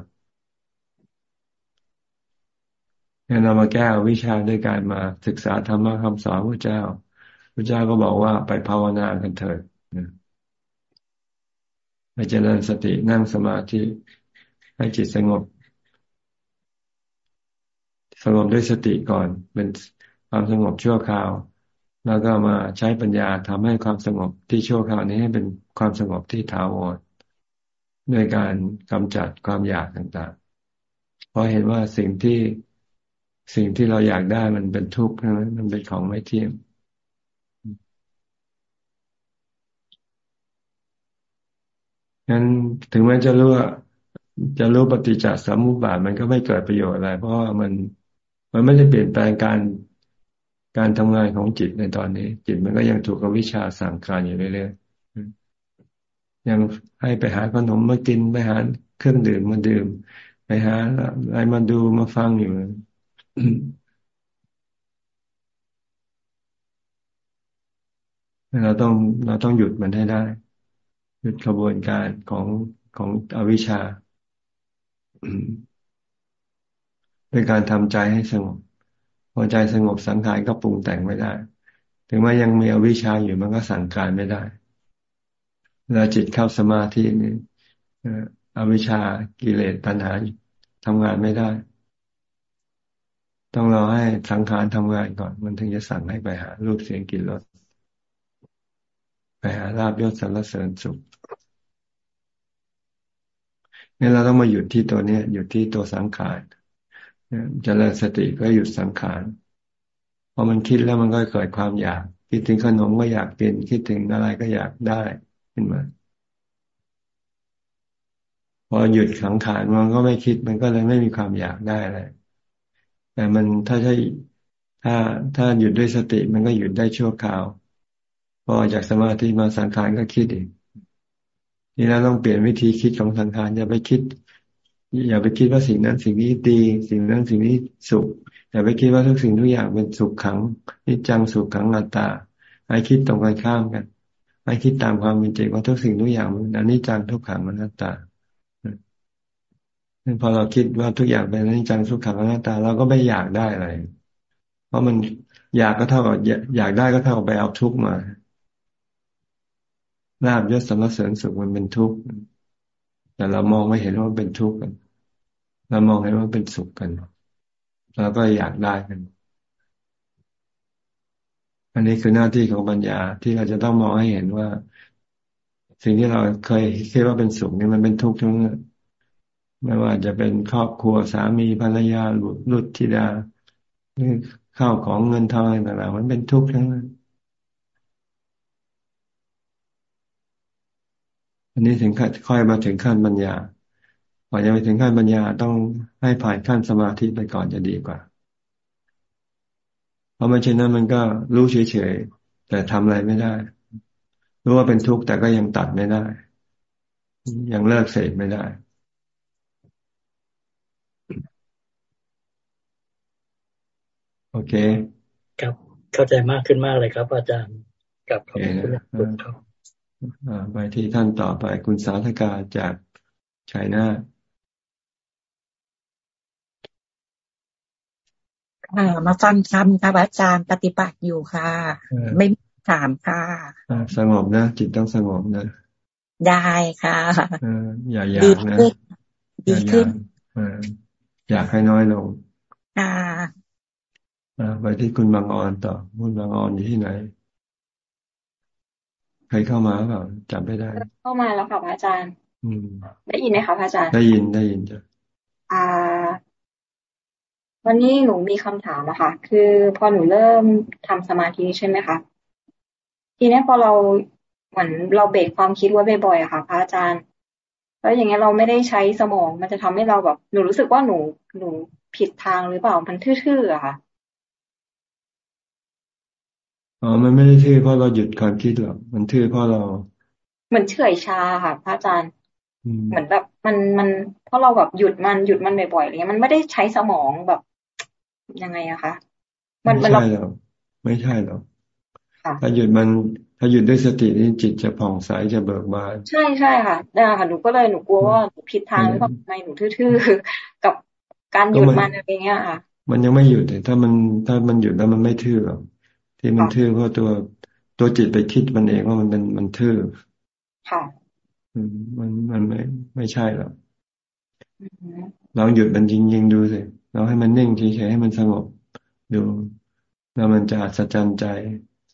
เนี่ยเรามาแก้วิชาด้วยการมาศึกษาธรรมะคำสอนพระเจ้าพระเจ้าก็บอกว่าไปภาวนากันเถิดไปเจริญสตินั่งสมาธิให้จิตสงบ สงบด้วยสติก่อน เป็นความสงบชั่วคราว แล้วก็มาใช้ปัญญาทำให้ความสงบที่ชั่วคราวนี้ให้เป็นความสงบที่ถาวร ด้วยการกำจัดความอยากต่างๆ เพราะเห็นว่าสิ่งที่สิ่งที่เราอยากได้มันเป็นทุกข์นะมันเป็นของไม่เที่ยงงั้นถึงแม้จะรู้ว่าจะรู้ปฏิจจสมุปบาทมันก็ไม่เกิดประโยชน์อะไร เพราะมันมันไม่ได้เปลี่ยนแปลงการการทำงานของจิตในตอนนี้ จิตมันก็ยังถูกกับวิชาสั่งการอยู่เรื่อย ยังให้ไปหาขนมมากินไปหาเครื่องดื่มมาดื่ม ไปหาอะไรมาดูมาฟังอยู่เราต้องเราต้องหยุดมันให้ได้ หยุดกระบวนการของของอวิชชาด้วยการทำใจให้สงบพอใจสงบสังขารก็ปรุงแต่งไม่ได้ ถึงแม้ยังมีอวิชชาอยู่มันก็สั่งการไม่ได้ วลาจิตเข้าสมาธินี่อวิชากิเลสตัณหาทำงานไม่ได้ ต้องรอให้สังขารทำงานก่อน มันถึงจะสั่งให้ไปหารูปเสียงกลิ่นรสไปหาลาบยศสรรเสริญสุขนี่เราต้องมาหยุดที่ตัวเนี้ยหยุดที่ตัวสังขารเจริญสติก็หยุดสังขารพอมันคิดแล้วมันก็เกิดความอยาก คิดถึงขนมก็อยากกินคิดถึงอะไรก็อยากได้ ขึ้นมา พอหยุดสังขารมันก็ไม่คิดมันก็เลยไม่มีความอยากได้อะไรแต่มันถ้าใช่ถ้าถ้าหยุดด้วยสติมันก็หยุดได้ชั่วคราว พอจากสมาธิมาสังขารก็คิดอีกนี่เราต้องเปลี่ยนวิธีคิดของสังขารอย่าไปคิด อย่าไปคิดว่าสิ่งนั้นสิ่งนี้ดี สิ่งนั้นสิ่งนี้สุขอย่าไปคิดว่าทุกสิ่งทุกอย่างเป็นสุขขังนิจังสุขขังอัตตาให้คิดตรงกันข้ามกัน ให้คิดตามความเป็นจริงว่าทุกสิ่งทุกอย่างมันอนิจจังทุกขังอนัตตาพอเราคิดว่าทุกอย่างเป็นอนิจจังทุกขังอนัตตา เราก็ไม่อยากได้อะไร เพราะมันอยากก็เท่ากับอยากได้ก็เท่ากับไปเอาทุกมาลาบยศสรรเสริญสุขมันเป็นทุกข์แต่เรามองไม่เห็นว่าเป็นทุกข์กัน เรามองเห็นว่าเป็นสุขกันเราก็อยากได้กัน อันนี้คือหน้าที่ของปัญญาที่เราจะต้องมองให้เห็นว่า สิ่งที่เราเคยคิดว่าเป็นสุขนี่มันเป็นทุกข์ทั้งนั้นไม่ว่าจะเป็นครอบครัวสามีภรรยาลุตธิดาหรือข้าวของเงินทองอะไรต่างๆมันเป็นทุกข์ทั้งนั้นอันนี้ถึงค่อยมาถึงขั้นปัญญาพอจะไปถึงขั้นปัญญาต้องให้ผ่านขั้นสมาธิไปก่อนจะดีกว่า ราะไม่เช่นนั้นมันก็รู้เฉยๆ แต่ทำอะไรไม่ได้ รู้ว่าเป็นทุกข์แต่ก็ยังตัดไม่ได้ ยังเลิกเสพไม่ได้ โอเค ครับเข้าใจมากขึ้นมากเลยครับ อาจารย์กับขอบคุณครับไปที่ท่านต่อไปคุณสาธกาจากชัยนาค่ะ มาฟังคำค่ะอาจารย์ปฏิบัติอยู่ค่ะ ไม่ถามค่ะสงบนะจิตต้องสงบนะได้ค่ะอย่าอยากนะดีขึ้นอยากให้น้อยลงค่ะไปที่คุณบางออนต่อคุณบางออนอยู่ที่ไหนใครเข้ามาเปล่าจำไม่ได้ เข้ามาแล้วค่ะพระอาจารย์ อืม ได้ยินไหมคะพระอาจารย์ได้ยินได้ยินจ้ะอ่า วันนี้หนูมีคำถามนะคะคือพอหนูเริ่มทำสมาธิใช่ไหมคะ ทีนี้พอเราเหมือนเราเบรกความคิดไว้บ่อยๆอะค่ะพระอาจารย์ แล้วอย่างเงี้ยเราไม่ได้ใช้สมอง มันจะทำให้เราแบบ หนูรู้สึกว่าหนูหนูผิดทางหรือเปล่า มันทื่อๆอะค่ะ อ๋อ มันไม่ได้ทื่อเพราะเราหยุดความคิดหรอก มันทื่อเพราะเรา เหมือนเฉยชาค่ะพระอาจารย์เหมือนแบบมันมันเพราะเราแบบหยุดมันหยุดมันบ่อยๆอะไรเงี้ยมันไม่ได้ใช้สมองแบบ ยังไงอะคะมันไม่ใช่หรอกไม่ใช่หรอกถ้าหยุดมันถ้าหยุดด้วยสตินี่จิตจะผ่องใสจะเบิกบานใช่ใช่ค่ะได้ค่ะหนูก็เลยหนูกลัวว่าหนูผิดทางหรือเปล่าทำไมหนูทื่อๆกับการหยุดมันอะไรเงี้ยค่ะ มันยังไม่หยุดเลยถ้ามันถ้ามันหยุดแล้วมันไม่ทื่อหรอกที่มันทื่อเพราะตัวตัวจิตไปคิดมันเองว่ามันเป็นมันทื่อค่ะมันมันไม่ไม่ใช่หรอกเราหยุดมันจริงๆดูสิ เราให้มันนิ่งเฉยๆให้มันสงบดูแล้วมันจะอัศจรรย์ใจ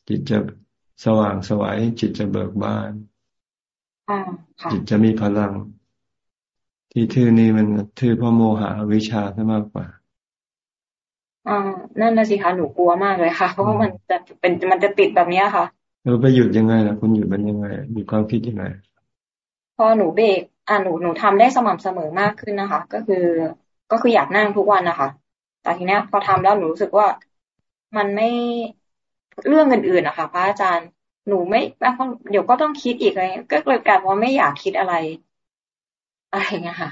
จิตจะสว่างสวายจิตจะเบิกบานจิตจะมีพลัง ที่ทื่อนี้มันทื่อเพราะโมหะวิชาซะมากกว่าอ่านั่นนะสิคะหนูกลัวมากเลยค่ะ เพราะว่ามันจะเป็นมันจะติดแบบเนี้ยค่ะเราไปหยุดยังไงล่ะคุณหยุดมันยังไง มีความคิดยังไง พอหนูเบรกอ่าหนูหนูทำได้สม่ำเสมอมากขึ้นนะคะ ก็คือ ก็คืออยากนั่งทุกวันนะคะ แต่ทีเนี้ยพอทำแล้วหนูรู้สึกว่ามันไม่เรื่องอื่นๆนะคะพระอาจารย์หนูไม่เดี๋ยวก็ต้องคิดอีกอะไรก็เลยกลายว่าไม่อยากคิดอะไรอะไรเงี้ยค่ะ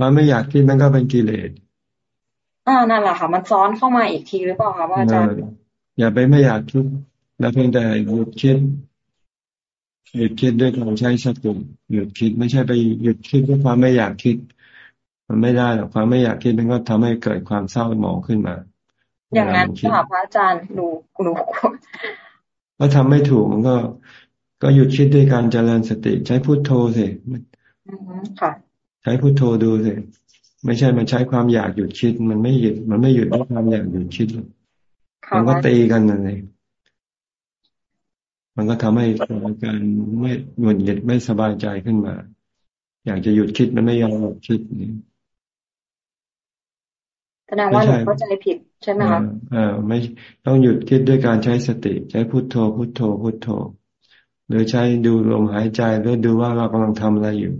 มันไม่อยากคิดมันก็เป็นกิเลสอ่านั่นแหละค่ะ มันซ้อนเข้ามาอีกทีหรือเปล่าคะว่าอาจารย์อย่าไปไม่อยากคิดแล้วเพียงแต่หยุดคิด หยุดคิดด้วยการใช้สติหยุดคิดไม่ใช่ไปหยุดคิดด้วยความไม่อยากคิด มันไม่ได้หรอกความไม่อยากคิดมันก็ทำให้เกิดความเศร้าหมองขึ้นมา อย่างนั้นค่ะพระอาจารย์หนูหนูก็ทำไม่ถูกมันก็ ก็หยุดคิดด้วยการเจริญสติ ใช้พุทโธสิค่ะใช้พุทโธดูสิไม่ใช่มันใช้ความอยากหยุดคิด มันไม่หยุด มันไม่หยุดด้วยความอยากหยุดคิดมันก็ตีกันเลย มันก็ทำให้การไม่หงุดหงิดไม่สบายใจขึ้นมา อยากจะหยุดคิดมันไม่ยอมหยุดคิดนี่แสดงว่าหนูเข้าใจผิดใช่ไหมคะอ่าไม่ต้องหยุดคิดด้วยการใช้สติ ใช้พุทโธ พุทโธ พุทโธ หรือใช้ดูลมหายใจหรือดูว่าเรากำลังทำอะไรอยู่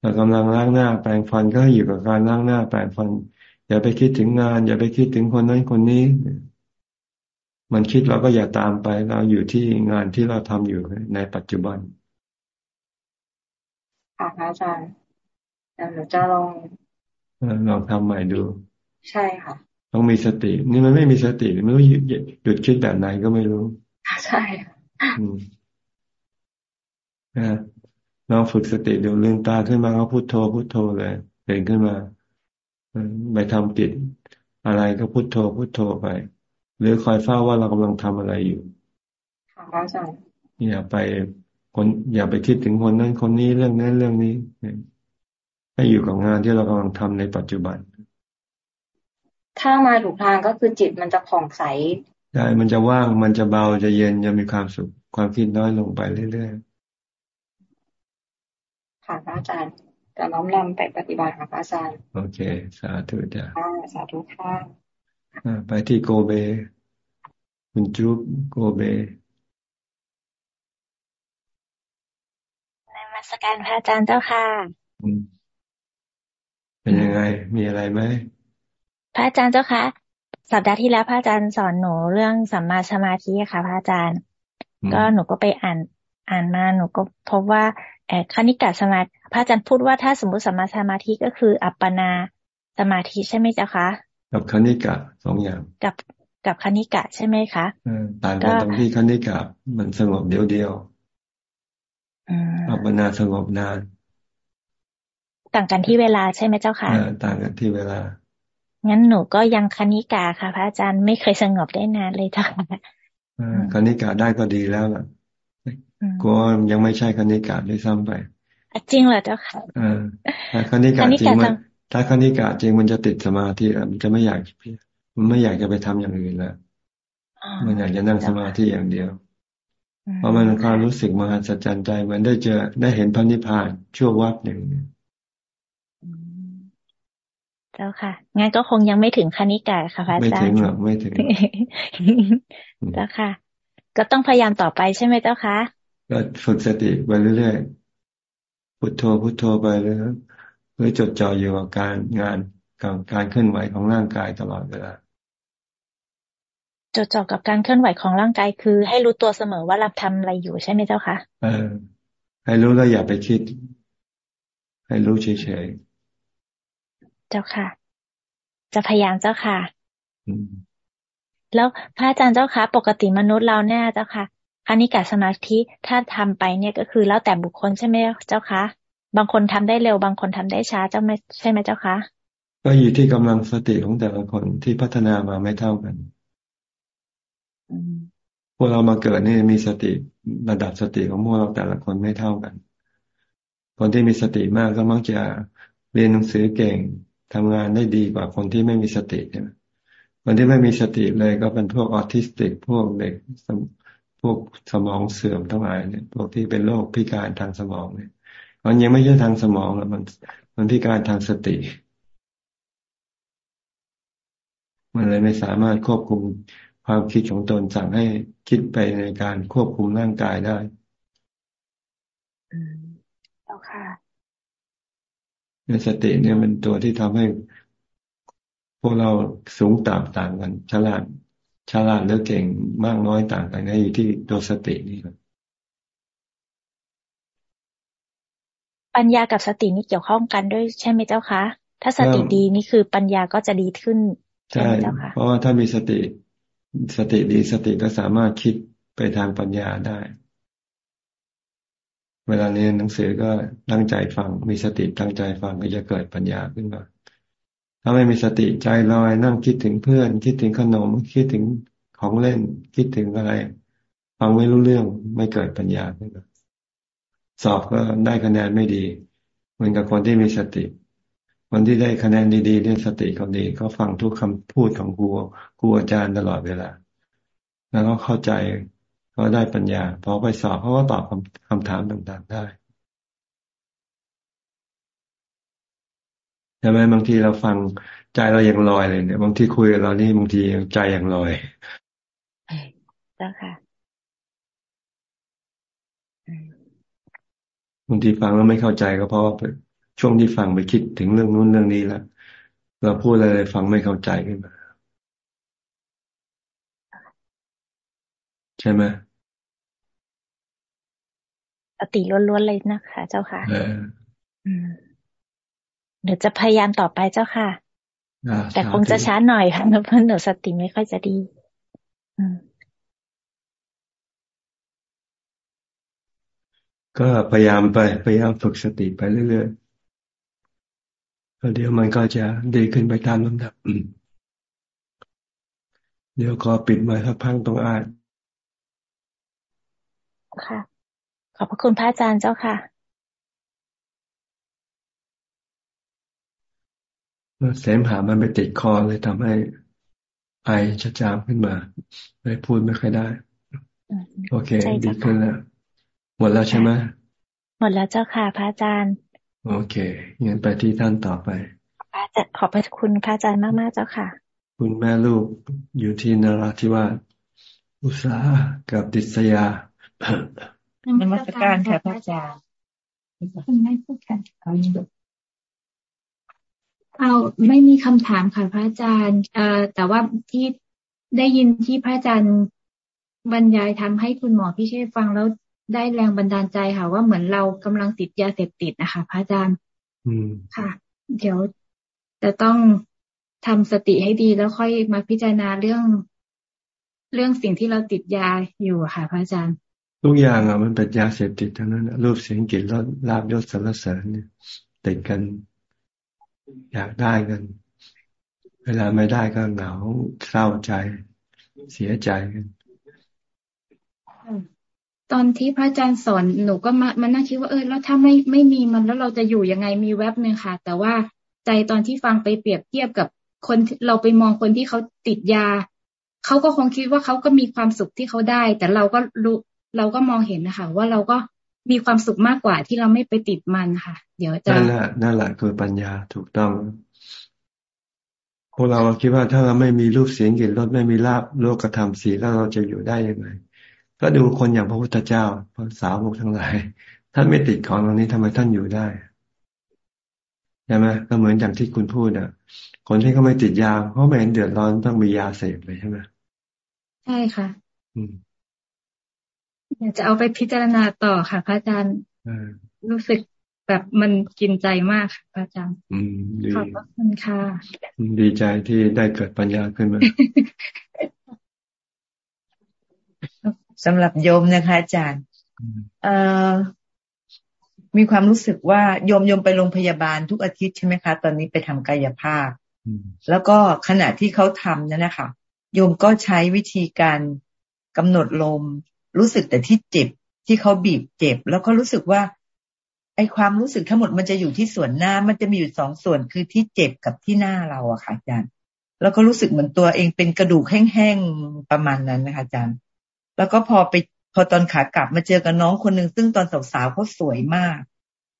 เรากำลังล้างหน้าแปรงฟันก็อยู่กับการล้างหน้าแปรงฟัน อย่าไปคิดถึงงาน อย่าไปคิดถึงคนนั้นคนนี้ มันคิดเราก็อย่าตามไป เราอยู่ที่งานที่เราทำอยู่ในปัจจุบันค่ะอาจารย์เดี๋ยวหนูจะลองลองทำใหม่ดู ใช่ค่ะ ต้องมีสติ นี่มันไม่มีสติไม่รู้หยุดหยุดคิดแบบไหนก็ไม่รู้ใช่นะลองฝึกสติเดี๋ยวลืมตาขึ้นมาก็พุโทโธพุโทโธเลยเดินขึ้นมาไปทำกิจอะไรก็พุโทโธพุโทโธไป หรือคอยเฝ้าว่าเรากำลังทำอะไรอยู่ค่ะอาจารย์อย่าไปคนอย่าไปคิดถึงคนนั้นคนนี้เรื่องนั้นเรื่องนี้ให้อยู่กับงานที่เรากำลังทำในปัจจุบัน ถ้ามาถูกทางก็คือจิตมันจะผ่องใสใช่มันจะว่างมันจะเบาจะเย็นจะมีความสุขความคิดน้อยลงไปเรื่อยๆค่ะอาจารย์จะน้อมนำไปปฏิบัติค่ะอาจารย์ โอเค สาธุจ้ะสาธุค่ะ ไปที่โกเบ คุณจุ๊บโกเบในมาสการพระอาจารย์เจ้าค่ะ เป็นยังไง มีอะไรไหม พระอาจารย์เจ้าค่ะ สัปดาห์ที่แล้วพระอาจารย์สอนหนูเรื่องสัมมาสมาธิค่ะ พระอาจารย์ ก็หนูก็ไปอ่านอ่านมาหนูก็พบว่าแอบคณิกาสมาธิพระอาจารย์พูดว่าถ้าสมมติสัมมาสมาธิก็คือ อัปปนาสมาธิใช่ไหมเจ้าคะ กับคณิกะสองอย่าง กับกับคณิกะใช่ไหมคะต่างกันตรงที่คณิกะมันสงบเดียวเดียวอัปปนาสงบนาน ต่างกันที่เวลาใช่ไหมเจ้าค่ะต่างกันที่เวลา งั้นหนูก็ยังคณิกาค่ะ พระอาจารย์ไม่เคยสงบได้นานเลยเจ้าค่ะคณิกาได้ก็ดีแล้วล่ะกลัวยังไม่ใช่คณิกาด้วยซ้ำไปจริงเหรอเจ้าค่ะถ้าคณิกาจริงมัน ถ้าคณิกาจริงมันจะติดสมาธิมันจะไม่อยากมันไม่อยากจะไปทำอย่างอื่นแล้วมันอยากจะนั่งสมาธิอย่างเดียว เพราะมันความรู้สึกมหัศจรรย์ใจมันได้เจอได้เห็นพระนิพพานชั่ววับหนึ่งเจ้าค่ะงั้นก็คงยังไม่ถึงคณิกาค่ะพระอาจารย์ไม่ถึงหรอกไม่ถึงเจ้าค่ะ ก็ต้องพยายามต่อไปใช่ไหมเจ้าคะก็ฝึกสติไปเรื่อยๆพุทโธพุทโธไปเลย หรือจดจ่ออยู่กับการงานกับการเคลื่อนไหวของร่างกายตลอดเวลาจดจ่อกับการเคลื่อนไหวของร่างกายคือ ให้รู้ตัวเสมอว่าเราทำอะไรอยู่ใช่ไหมเจ้าคะเออให้รู้แล้วอย่าไปคิด ให้รู้เฉยๆเจ้าค่ะ จะพยายามเจ้าค่ะแล้วพระอาจารย์เจ้าค่ะปกติมนุษย์เราแน่เจ้าค่ะคณิกาสมาธิถ้าทำไปเนี่ยก็คือแล้วแต่บุคคลใช่ไหมเจ้าคะ บางคนทำได้เร็ว บางคนทำได้ช้าเจ้าไม่ใช่ไหมเจ้าคะก็อยู่ที่กำลังสติของแต่ละคนที่พัฒนามาไม่เท่ากันพวกเรามาเกิดนี่มีสติระดับสติของพวกเราแต่ละคนไม่เท่ากัน คนที่มีสติมากก็มักจะเรียนหนังสือเก่งทำงานได้ดีกว่าคนที่ไม่มีสติเนี่ยคนที่ไม่มีสติเลยก็เป็นพวกออทิสติก พวกเด็กพวกสมองเสื่อมทั้งหลายเนี่ยพวกที่เป็นโรคพิการทางสมองเนี่ย มันยังไม่ใช่ทางสมองแล้วมันมันพิการทางสติ มันเลยไม่สามารถควบคุมความคิดของตนสั่งให้คิดไปในการควบคุมร่างกายได้อืมแล้วค่ะในสติเนี่ยมันตัวที่ทำให้พวกเราสูงต่ำต่างกัน ฉลาดฉลาดหรือเก่งมากน้อยต่างกันอยู่ที่ตัวสตินี่แหล ปัญญากับสตินี่เกี่ยวข้องกันด้วยใช่ไหมเจ้าคะ ถ้าสติดีนี่คือปัญญาก็จะดีขึ้นใช่ไหมเจ้าคะเพราะว่าถ้ามีสติสติดีสติก็สามารถคิดไปทางปัญญาได้ เวลาเรียนหนังสือก็ตั้งใจฟัง มีสติตั้งใจฟังก็จะเกิดปัญญาขึ้นมา ถ้าไม่มีสติใจลอยนั่งคิดถึงเพื่อน คิดถึงขนม คิดถึงของเล่น คิดถึงอะไร ฟังไม่รู้เรื่องไม่เกิดปัญญาขึ้นมา สอบก็ได้คะแนนไม่ดีเหมือนกับคนที่มีสติ คนที่ได้คะแนนดีๆเรื่องสติเขาดีเขาฟังทุกคำพูดของครูครูอาจารย์ตลอดเวลา แล้วก็เข้าใจเขาได้ปัญญาพอไปสอบเขาก็ตอบคำคำถามต่างๆได้ใช่ไหมบางทีเราฟังใจเรายังลอยเลยเนี่ย บางทีคุยกับเรานี่บางทีใจยังลอยเจ้าค่ะ บางทีฟังแล้วไม่เข้าใจก็เพราะว่าช่วงที่ฟังไปคิดถึงเรื่องนู้นเรื่องนี้แล้วเราพูดอะไรฟังไม่เข้าใจขึ้นมา ใช่ไหมสติล้วนๆเลยนะคะ เจ้าค่ะเดี๋ยวจะพยายามต่อไปเจ้าค่ะ แต่คงจะช้าหน่อยค่ะเพราะหนูสติไม่ค่อยจะดี ก็พยายามไปพยายามฝึกสติไปเรื่อยเดี๋ยวมันก็จะดีขึ้นไปตามลำดับเดี๋ยวขอปิดไม้สักพังตรงอ่านค่ะ ขอบพระคุณพระอาจารย์เจ้าค่ะเสมหามันไปติดคอเลยทำให้ไอชัจามขึ้นมาเลยพูดไม่ค่อยได้ โอเค ดีขึ้นแล้ว หมดแล้วใช่ไหมหมดแล้วเจ้าค่ะ พระอาจารย์ โอเคงั้นไปที่ท่านต่อไปพระอาจารย์ขอบพระคุณพระอาจารย์มากๆเจ้าค่ะ คุณแม่ลูกอยู่ที่นราธิวาสอุตสาหกับดิษยานมัสการค่ะพระอาจารย์คุณไม่พูดกันเอาเอาไม่มีคำถามค่ะพระอาจารย์เอ่อแต่ว่าที่ได้ยินที่พระอาจารย์บรรยายทำให้คุณหมอพิเชษฟังแล้ว ได้แรงบันดาลใจค่ะ ว่าเหมือนเรากำลังติดยาเสพติดนะคะพระอาจารย์ค่ะ เดี๋ยวจะต้องทำสติให้ดีแล้วค่อยมาพิจารณาเรื่อง เรื่องสิ่งที่เราติดยาอยู่ค่ะ พระอาจารย์ทุกอย่างอะมันเป็นยาเสพติดทั้งนั้นรูปเสียงกลิ่นรสลาบยศสรรเสริญเนี่ยติดกันอยากได้กัน เวลาไม่ได้ก็เหงาเศร้าใจ เสียใจกัน ตอนที่พระอาจารย์สอนหนูก็มามานั่งคิดว่าเออแล้วถ้าไม่ไม่มีมันแล้วเราจะอยู่ยังไงมีแว็บหนึ่งค่ะ แต่ว่าใจตอนที่ฟังไปเปรียบเทียบกับคนเราไปมองคนที่เขาติดยาเขาก็คงคิดว่าเขาก็มีความสุขที่เขาได้ แต่เราก็รู้เราก็มองเห็นนะคะ ว่าเราก็มีความสุขมากกว่าที่เราไม่ไปติดมันค่ะ เดี๋ยวจะนั่นแหละนั่นแหละคือปัญญาถูกต้องพวกเราคิดว่าถ้าเราไม่มีรูปเสียงกลิ่นรสไม่มีลาบโลกธรรมสีแล้วเราจะอยู่ได้ยังไง ก็ดูคนอย่างพระพุทธเจ้าพระสาวกทั้งหลาย ท่านไม่ติดของตรงนี้ทำไมท่านอยู่ได้ใช่ไหมก็เหมือนอย่างที่คุณพูดอะ คนที่เขาไม่ติดยาเขาไม่เห็นเดือดร้อนต้องมียาเสพเลยใช่ไหมใช่ค่ะ อืมอยากจะเอาไปพิจารณาต่อค่ะพระอาจารย์รู้สึกแบบมันกินใจมากค่ะพระอาจารย์ขอบคุณค่ะ ดีใจที่ได้เกิดปัญญาขึ้นมา สำหรับโยมนะคะอาจารย์เอ่อมีความรู้สึกว่าโยมโยมไปโรงพยาบาลทุกอาทิตย์ใช่ไหมคะ ตอนนี้ไปทำกายภาพ แล้วก็ขณะที่เขาทำนั่นนะคะโยมก็ใช้วิธีการกำหนดลม รู้สึกแต่ที่เจ็บที่เขาบีบเจ็บ แล้วก็รู้สึกว่า ไอความรู้สึกทั้งหมดมันจะอยู่ที่ส่วนหน้า มันจะมีอยู่สองส่วนคือที่เจ็บกับที่หน้าเราอะค่ะอาจารย์ แล้วก็รู้สึกเหมือนตัวเองเป็นกระดูกแห้งๆประมาณนั้นนะคะอาจารย์ แล้วก็พอไปพอตอนขากลับมาเจอกับน้องคนหนึ่งซึ่งตอนสาวๆเขาสวยมาก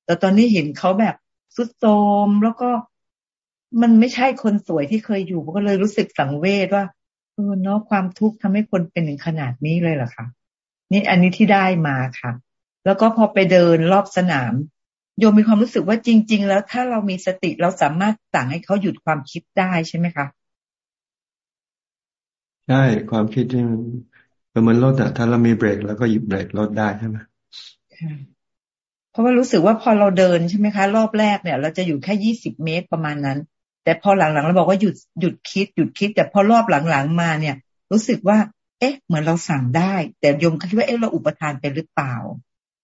แต่ตอนนี้เห็นเขาแบบสุดโทมแล้วก็มันไม่ใช่คนสวยที่เคยอยู่ก็เลยรู้สึกสังเวชว่าเออเนาะความทุกข์ทำให้คนเป็นถึงขนาดนี้เลยเหรอคะนี่อันนี้ที่ได้มาค่ะ แล้วก็พอไปเดินรอบสนาม โยมมีความรู้สึกว่าจริง ๆ แล้วถ้าเรามีสติเราสามารถสั่งให้เขาหยุดความคิดได้ใช่ไหมคะใช่ความคิดที่ เหมือนรถอะถ้าเรามีเบรกแล้วก็หยุดเบรกรถได้ใช่ไหมเพราะว่ารู้สึกว่าพอเราเดินใช่ไหมคะ รอบแรกเนี่ย เราจะอยู่แค่ยี่สิบเมตรประมาณนั้น แต่พอหลังๆเราบอกว่าหยุดหยุดคิดหยุดคิด แต่พอรอบหลังๆมาเนี่ย รู้สึกว่า เอ๊ะ เหมือนเราสั่งได้ แต่โยมคิดว่าเอ๊ะเราอุปทานไปหรือเปล่า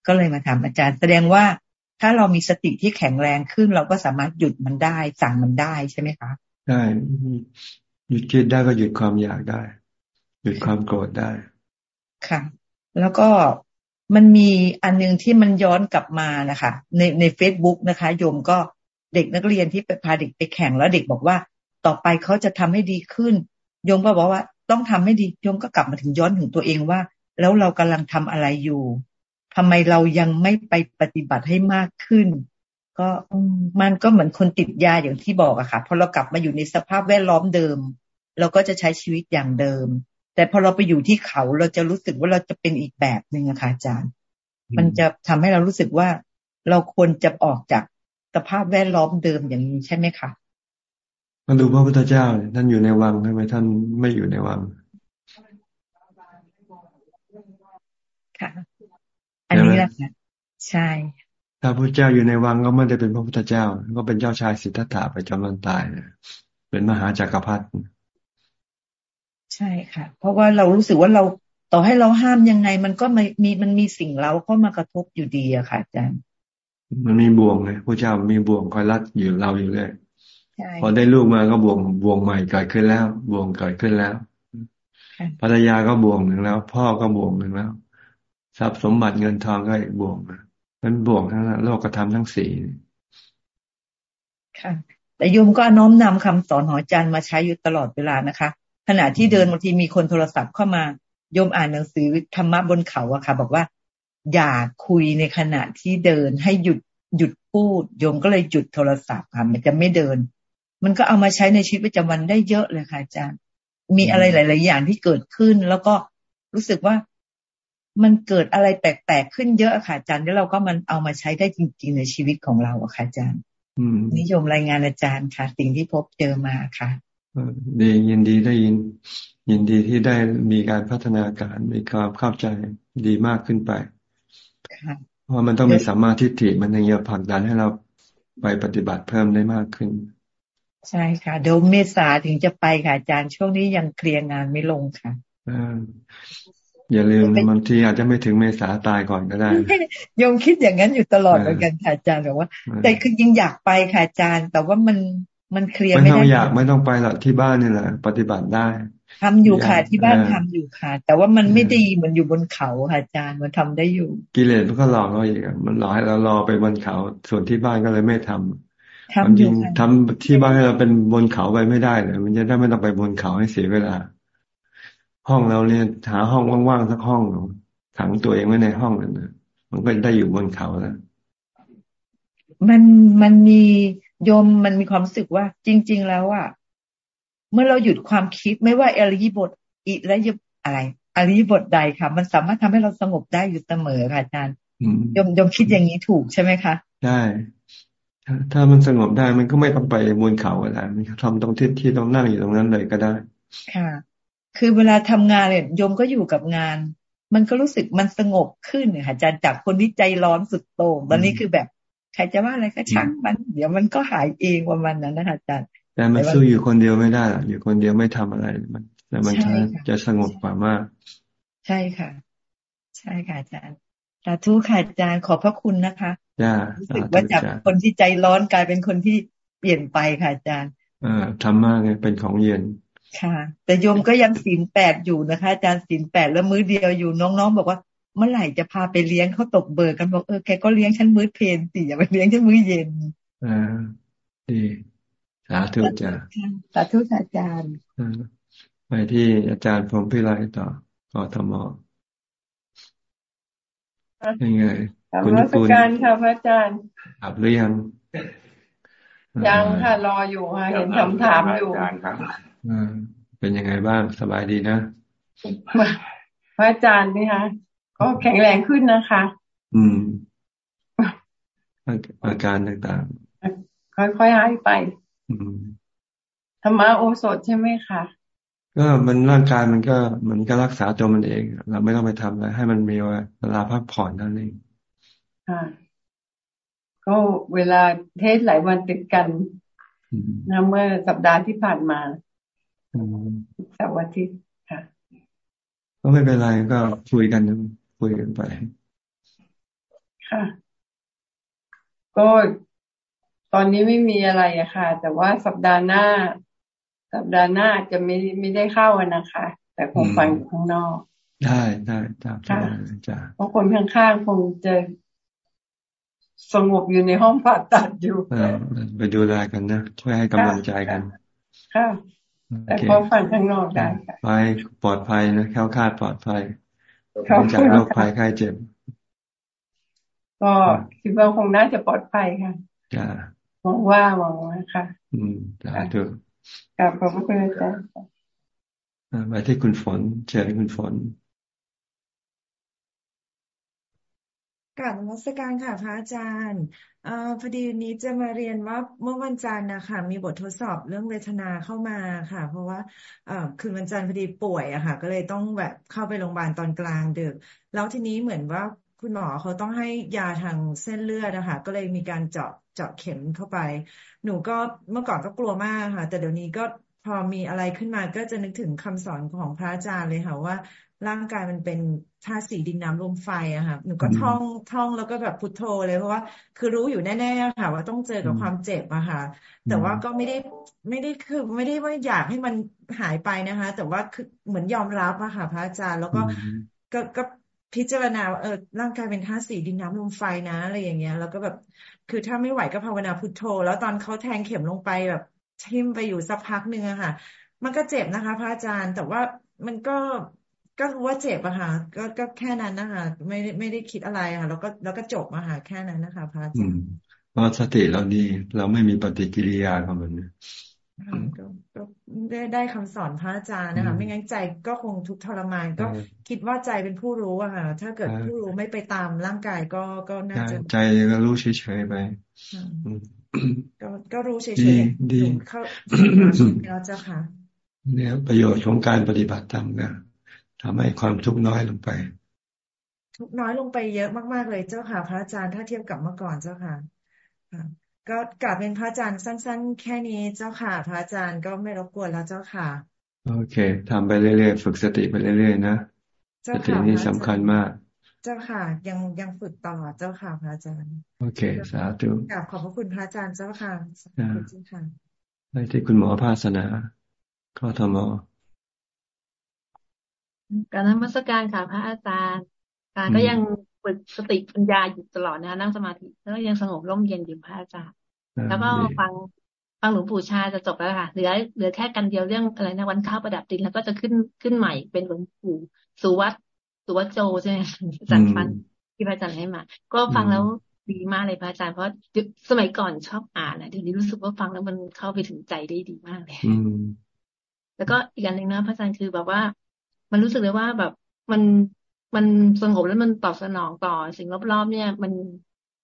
ก็เลยมาถามอาจารย์ แสดงว่าถ้าเรามีสติที่แข็งแรงขึ้น เราก็สามารถหยุดมันได้ สั่งมันได้ใช่ไหมคะได้หยุดคิดได้ก็หยุดความอยากได้ หยุดความโกรธได้ ค่ะ แล้วก็มันมีอันนึงที่มันย้อนกลับมานะคะ ในในเฟซบุ๊กนะคะ โยมก็เด็กนักเรียนที่ไปพาเด็กไปแข่งแล้วเด็กบอกว่า ต่อไปเขาจะทำให้ดีขึ้น โยมก็บอกว่าต้องทำให้ดีโยมก็กลับมาถึงย้อนถึงตัวเองว่า แล้วเรากำลังทำอะไรอยู่ทำไมเรายังไม่ไปปฏิบัติให้มากขึ้น ก็มันก็เหมือนคนติดยาอย่างที่บอกอะค่ะพอเรากลับมาอยู่ในสภาพแวดล้อมเดิม เราก็จะใช้ชีวิตอย่างเดิม แต่พอเราไปอยู่ที่เขาเราจะรู้สึกว่าเราจะเป็นอีกแบบหนึ่งอะค่ะอาจารย์ มันจะทำให้เรารู้สึกว่าเราควรจะออกจากสภาพแวดล้อมเดิมอย่างนี้ใช่ไหมคะมาดูพระพุทธเจ้าท่านอยู่ในวังทำไมท่านไม่อยู่ในวังค่ะ อันนี้แหละค่ะใช่ถ้าพระเจ้าอยู่ในวังก็ไม่ได้เป็นพระพุทธเจ้า ก็เป็นเจ้าชายสิทธัตถะไปจำนวนตายเป็นมหาจักรพรรดิ ใช่ค่ะ เพราะว่าเรารู้สึกว่าเราต่อให้เราห้ามยังไง มันก็มีมันมีสิ่งเราเข้ามากระทบอยู่ดีอะค่ะอาจารย์มันมีบ่วงเลยพระเจ้ามีบ่วงคอยรัดอยู่เราอยู่เลยพอได้ลูกมาก็บ่วงบ่วงใหม่เกิดขึ้นแล้ว บ่วงเกิดขึ้นแล้วภรรยาก็บ่วงหนึ่งแล้ว พ่อก็บ่วงหนึ่งแล้ว ทรัพย์สมบัติเงินทองก็อีกบ่วงมันบ่วงทั้งนั้นโลกธรรมทั้งสี่ค่ะแต่โยมก็น้อมนำคำสอนของอาจารย์มาใช้อยู่ตลอดเวลานะคะ ขณะที่เดินบางทีมีคนโทรศัพท์เข้ามาโยมอ่านหนังสือธรรมะบนเขาอะค่ะ บอกว่า อย่าคุยในขณะที่เดินให้หยุดหยุดพูด โยมก็เลยหยุดโทรศัพท์ค่ะมันจะไม่เดิน มันก็เอามาใช้ในชีวิตประจำวันได้เยอะเลยค่ะอาจารย์มีอะไรหลาย ๆ อย่างที่เกิดขึ้น แล้วก็รู้สึกว่ามันเกิดอะไรแปลก ๆ ขึ้นเยอะค่ะอาจารย์แล้วเราก็มันเอามาใช้ได้จริง ๆ ในชีวิตของเราอะค่ะอาจารย์นิยมรายงานอาจารย์ค่ะ สิ่งที่พบเจอมาค่ะ ดียินดีได้ยิน ยินดีที่ได้มีการพัฒนาการมีความเข้าใจดีมากขึ้นไปเพราะมันต้องมีสัมมาทิฏฐิมันยังจะผลักดันให้เราไปปฏิบัติเพิ่มได้มากขึ้น ใช่ค่ะเดี๋ยวเมษาถึงจะไปค่ะอาจารย์ช่วงนี้ยังเคลียร์งานไม่ลงค่ะอย่าลืมบางทีอาจจะไม่ถึงเมษาตายก่อนก็ได้ยมคิดอย่างนั้นอยู่ตลอดเหมือนกันค่ะอาจารย์แต่ว่า แต่คือยังอยากไปค่ะอาจารย์ แต่ว่ามัน มันเคลียร์ไม่ได้ไม่อยากไม่ต้องไปหรอกที่บ้านนี่แหละปฏิบัติได้ทำอยู่ค่ะที่บ้านทำอยู่ค่ะ แต่ว่ามันไม่ดีเหมือนอยู่บนเขาค่ะอาจารย์มันทำได้อยู่ กิเลสมันก็หลอกเราอีกมันหลอกให้เรารอไปบนเขา ส่วนที่บ้านก็เลยไม่ทำทำจริงทำที่บ้านให้เราเป็นบนเขาไปไม่ได้เลยมันจะได้ไม่ต้องไปบนเขาให้เสียเวลา ห้องเราเนี่ยหาห้องว่างๆสักห้องขังตัวเองไว้ในห้องนั่นนะมันก็ได้อยู่บนเขาแล้วมันมันมี โยมมันมีความรู้สึกว่า จริง ๆ แล้วอะเมื่อเราหยุดความคิดไม่ว่าอริยบทอิและยอะไรอริยบทใดค่ะ มันสามารถทำให้เราสงบได้อยู่เสมอค่ะอาจารย์ยมยมคิดอย่างนี้ถูกใช่ไหมคะใช่ถ้ามันสงบได้มันก็ไม่ต้องไปบนเขาอะไรมันทำตรงที่ที่ต้องนั่งอยู่ตรงนั้นเลยก็ได้ ค่ะ คือเวลาทำงานเนี่ยโยมก็อยู่กับงาน มันก็รู้สึกมันสงบขึ้นค่ะอาจารย์จากคนที่ใจร้อนสุดโต่งตอนนี้คือแบบ ใครจะว่าอะไรก็ช่างมัน เดี๋ยวมันก็หายเองประมาณนั้นนะคะอาจารย์แต่มันสู้อยู่คนเดียวไม่ได้หรอกอยู่คนเดียวไม่ทำอะไรมันแต่มันจะจะสงบกว่ามาก ใช่ค่ะ ใช่ค่ะอาจารย์สาธุค่ะอาจารย์ขอบพระคุณนะคะรู้สึกว่าจากคนที่ใจร้อนกลายเป็นคนที่เปลี่ยนไปค่ะอาจารย์อ่าทำมากเลยเป็นของเย็นค่ะ แต่โยมก็ยังศีลแปดอยู่นะคะ อาจารย์ศีลแปดแล้วมื้อเดียวอยู่น้องๆบอกว่า เมื่อไหร่จะพาไปเลี้ยงเขาตกเบิกกันบอกเออแกก็เลี้ยงฉันมื้อเพลนสิอย่าไปเลี้ยงฉันมื้อเย็นอ่าดีสาธุจ้าสาธุอาจารย์ไปที่อาจารย์พรมพิไลต่อกทมยังไงคุณนิพุนการค่ะพระอาจารย์อับหรือยัง ยังค่ะรออยู่ค่ะเห็นคำถามอยู่เป็นยังไงบ้างสบายดีนะพระอาจารย์นี่คะ ก็แข็งแรงขึ้นนะคะ อืม อาการต่างๆ ค่อยๆหายไปธรรมะโอสถใช่ไหมคะก็มันร่างกายมันก็มันก็รักษาตัวมันเอง เราไม่ต้องไปทำอะไรให้มันมีเวลาพักผ่อนนั่นเองค่ะก็เวลาเทศหลายวันติดกันนะเมื่อสัปดาห์ที่ผ่านมาสัปดาห์ที่ค่ะ ก็ไม่เป็นไรก็คุยกัน คุยกันไป ค่ะ ก็ตอนนี้ไม่มีอะไรอะค่ะ แต่ว่าสัปดาห์หน้า สัปดาห์หน้าจะไม่ไม่ได้เข้านะคะ แต่คงฟังอยู่ข้างนอก ได้ได้จ้าจ้าเพราะคนข้างๆคงจะสงบอยู่ในห้องผ่าตัดอยู่ไปดูแลกันนะ ช่วยให้กำลังใจกัน ค่ะแต่พอฝันข้างนอกได้ไปปลอดภัยนะแค้วคาดปลอดภัย จากโรคภัยไข้เจ็บ ก็คิดว่าคงน่าจะปลอดภัยค่ะจ้าหวังว่าหวังว่าค่ะ อืมจ้าถูกกับขอบคุณอาจารย์ไปที่คุณฝนเชิญคุณฝน กลับมัสการค่ะพระอาจารย์อพอดีนี้จะมาเรียนว่าเมื่อวันจันทร์นะคะมีบททดสอบเรื่องเวทนาเข้ามาค่ะ เพราะว่าคืนวันจันทร์พอดีป่วยอะค่ะ ก็เลยต้องแบบเข้าไปโรงพยาบาลตอนกลางดึก แล้วทีนี้เหมือนว่าคุณหมอเขาต้องให้ยาทางเส้นเลือดนะคะก็เลยมีการเจาะเจาะเข็มเข้าไป หนูก็เมื่อก่อนก็กลัวมากค่ะ แต่เดี๋ยวนี้ก็พอมีอะไรขึ้นมาก็จะนึกถึงคำสอนของพระอาจารย์เลยค่ะว่าร่างกายมันเป็น ธาตุสีดินน้ำลมไฟอะค่ะหนูก็ท่องท่องแล้วก็แบบพุทโธเลยเพราะว่า คือรู้อยู่แน่ๆค่ะ ว่าต้องเจอกับความเจ็บอะค่ะ แต่ว่าก็ไม่ได้ไม่ได้คือไม่ได้ว่าอยากให้มันหายไปนะคะ แต่ว่าคือเหมือนยอมรับอะค่ะ พระอาจารย์แล้วก็ก็ก็พิจารณาเออร่างกายเป็นธาตุสีดินน้ำลมไฟนะอะไรอย่างเงี้ย แล้วก็แบบคือถ้าไม่ไหวก็ภาวนาพุทโธ แล้วตอนเขาแทงเข็มลงไปแบบทิ่มไปอยู่สักพักหนึ่งอะค่ะ มันก็เจ็บนะคะ พระอาจารย์แต่ว่ามันก็ ก็รู้ว่าเจ็บอะค่ะก็ก็แค่นั้นนะคะไม่ได้ไม่ได้คิดอะไรค่ะแล้วก็แล้วก็จบอะค่ะแค่นั้นนะคะพระอาจารย์เพราะสติเราดีเราไม่มีปฏิกิริยาของมันก็ก็ได้ได้คำสอนพระอาจารย์นะคะ ไม่งั้นใจก็คงทุกทรมาน ก็คิดว่าใจเป็นผู้รู้อะค่ะ ถ้าเกิดผู้รู้ไม่ไปตามร่างกายก็ก็น่าจะใจก็รู้เฉยๆไปก็ก็รู้เฉยๆดีเขาแล้วเจ้าค่ะเนี่ยประโยชน์ของการปฏิบัติธรรมนะ ทำให้ความทุกข์น้อยลงไป ทุกน้อยลงไปเยอะมากๆเลยเจ้าค่ะ พระอาจารย์ถ้าเทียบกับเมื่อก่อนเจ้าค่ะก็กลับเป็นพระอาจารย์สั้น ๆ แค่นี้เจ้าค่ะ พระอาจารย์ก็ไม่รบกวนแล้วเจ้าค่ะ โอเคทำไปเรื่อยๆ ฝึกสติไปเรื่อยๆนะสตินี่สำคัญมาก เจ้าค่ะ ยังยังฝึกต่อเจ้าค่ะ พระอาจารย์ โอเค สาธุกราบขอบพระคุณพระอาจารย์เจ้าค่ะสาธุจริงค่ะไปที่คุณหมอภาสนาข้อธรรม การนมัสการค่ะพระอาจารย์การก็ยังฝึกสติปัญญาอยู่ตลอดนะนั่งสมาธิแล้วก็ยังสงบร่มเย็นอยู่พระอาจารย์ แล้วก็ฟังฟังหลวงปู่ชาจะจบแล้วค่ะเหลือเหลือแค่กันเดียวเรื่องอะไรนะวันข้าวประดับดินแล้วก็จะขึ้นขึ้นใหม่เป็นหลวงปู่สุวัตสุวัตโจใช่ไหมอาจารย์ฟันที่พระอาจารย์ให้มา ก็ฟังแล้วดีมากเลยพระอาจารย์เพราะสมัยก่อนชอบอ่านนะเดี๋ยวนี้รู้สึกว่าฟังแล้วมันเข้าไปถึงใจได้ดีมากเลยแล้วก็อีกอันหนึ่งนะพระอาจารย์คือแบบว่า มันรู้สึกเลยว่าแบบมันมันสงบแล้วมันตอบสนองต่อสิ่งรอบๆเนี่ย มัน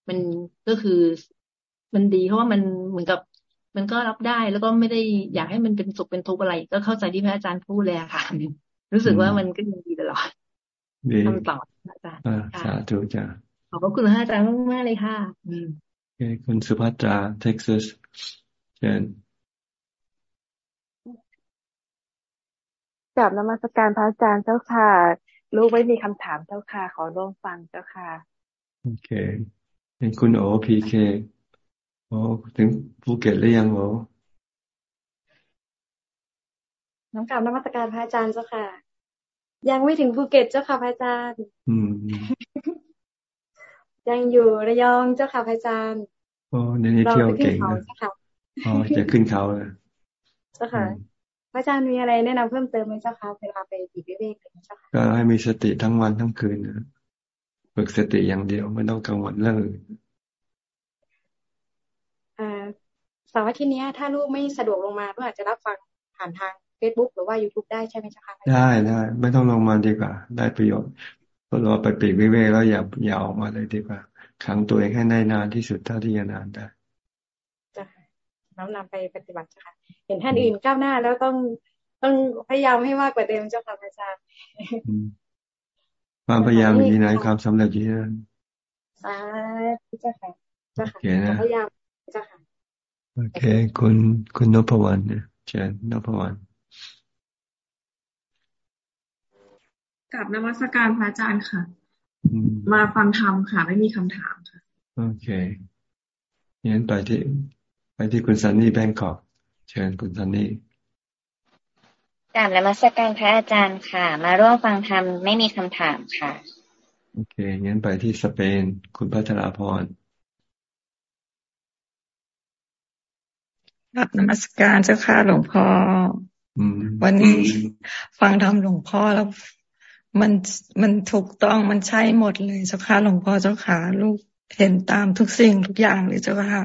มันก็คือมันดีเพราะว่ามันเหมือนกับ มันก็รับได้แล้วก็ไม่ได้อยากให้มันเป็นสุขเป็นทุกข์อะไร ก็เข้าใจที่พระอาจารย์พูดเลยค่ะ รู้สึกว่ามันก็ยังดีตลอดทำต่ออาจารย์สาธุจ้าขอบพระคุณพระอาจารย์มากๆเลยค่ะอืมคุณสุภัตราเท็กซัสเชิญ กลับนมัสการพระอาจารย์เจ้าค่ะ ลูกไม่มีคำถามเจ้าค่ะ ขอร่วมฟังเจ้าค่ะ โอเคเป็นคุณโอพีเคโอ้ถึงภูเก็ตหรือยังโอน้อมกราบนมัสการพระอาจารย์เจ้าค่ะ ยังไม่ถึงภูเก็ตเจ้าค่ะพระอาจารย์ อืม ยังอยู่ระยองเจ้าค่ะพระอาจารย์โอ้เดี๋ยวนี้เที่ยวเก่งนะอ๋อจะขึ้นเขาเลยเจ้าค่ะ พระอาจารย์มีอะไรแนะนำเพิ่มเติมไหมเจ้าคะเวลาไปปลีกวิเวกเลยเจ้าค่ะก็ให้มีสติทั้งวันทั้งคืนนะฝึกสติอย่างเดียวไม่ต้องกังวลเรื่องอื่นอ่าสาวที่นี้ถ้าลูกไม่สะดวกลงมาก็อาจจะรับฟังผ่านทางเฟซบุ๊กหรือว่ายูทูบได้ใช่ไหมเจ้าคะได้ได้ไม่ต้องลงมาดีกว่า ได้ประโยชน์พอเราไปปีกวิเวกแล้วอย่าอย่าออกมาเลยดีกว่าขังตัวเองให้ได้นานที่สุดเท่าที่จะนานได้จ้ะ น้อมนำไปปฏิบัติเจ้าค่ะเห็นท่านอื่นก้าวหน้าแล้วต้องต้องพยายามให้มากกว่าเดิมเจ้าค่ะอาจารย์ความพยายามอยู่ไหนความสำเร็จอยู่นั้นสาธุเจ้าค่ะเจ้าค่ะพยายามเจ้าค่ะโอเค คุณคุณนพวรรณเนี่ยเชิญนพวรรณกับนมัสการพระอาจารย์ค่ะ มาฟังธรรมค่ะ ไม่มีคำถามค่ะ โอเคงั้นไปที่ ไปที่คุณซันนี่แบงกอกเชิญคุณซันนี่กราบนมัสการพระอาจารย์ค่ะ มาร่วมฟังธรรมไม่มีคำถามค่ะ โอเคงั้นไปที่สเปน คุณพัชราพรกราบนมัสการเจ้าค่ะหลวงพ่อวันนี้ฟังธรรมหลวงพ่อแล้วมันมันถูกต้องมันใช่หมดเลยเจ้าค่ะหลวงพ่อเจ้าค่ะ ลูกเห็นตามทุกสิ่งทุกอย่างเลยเจ้าค่ะ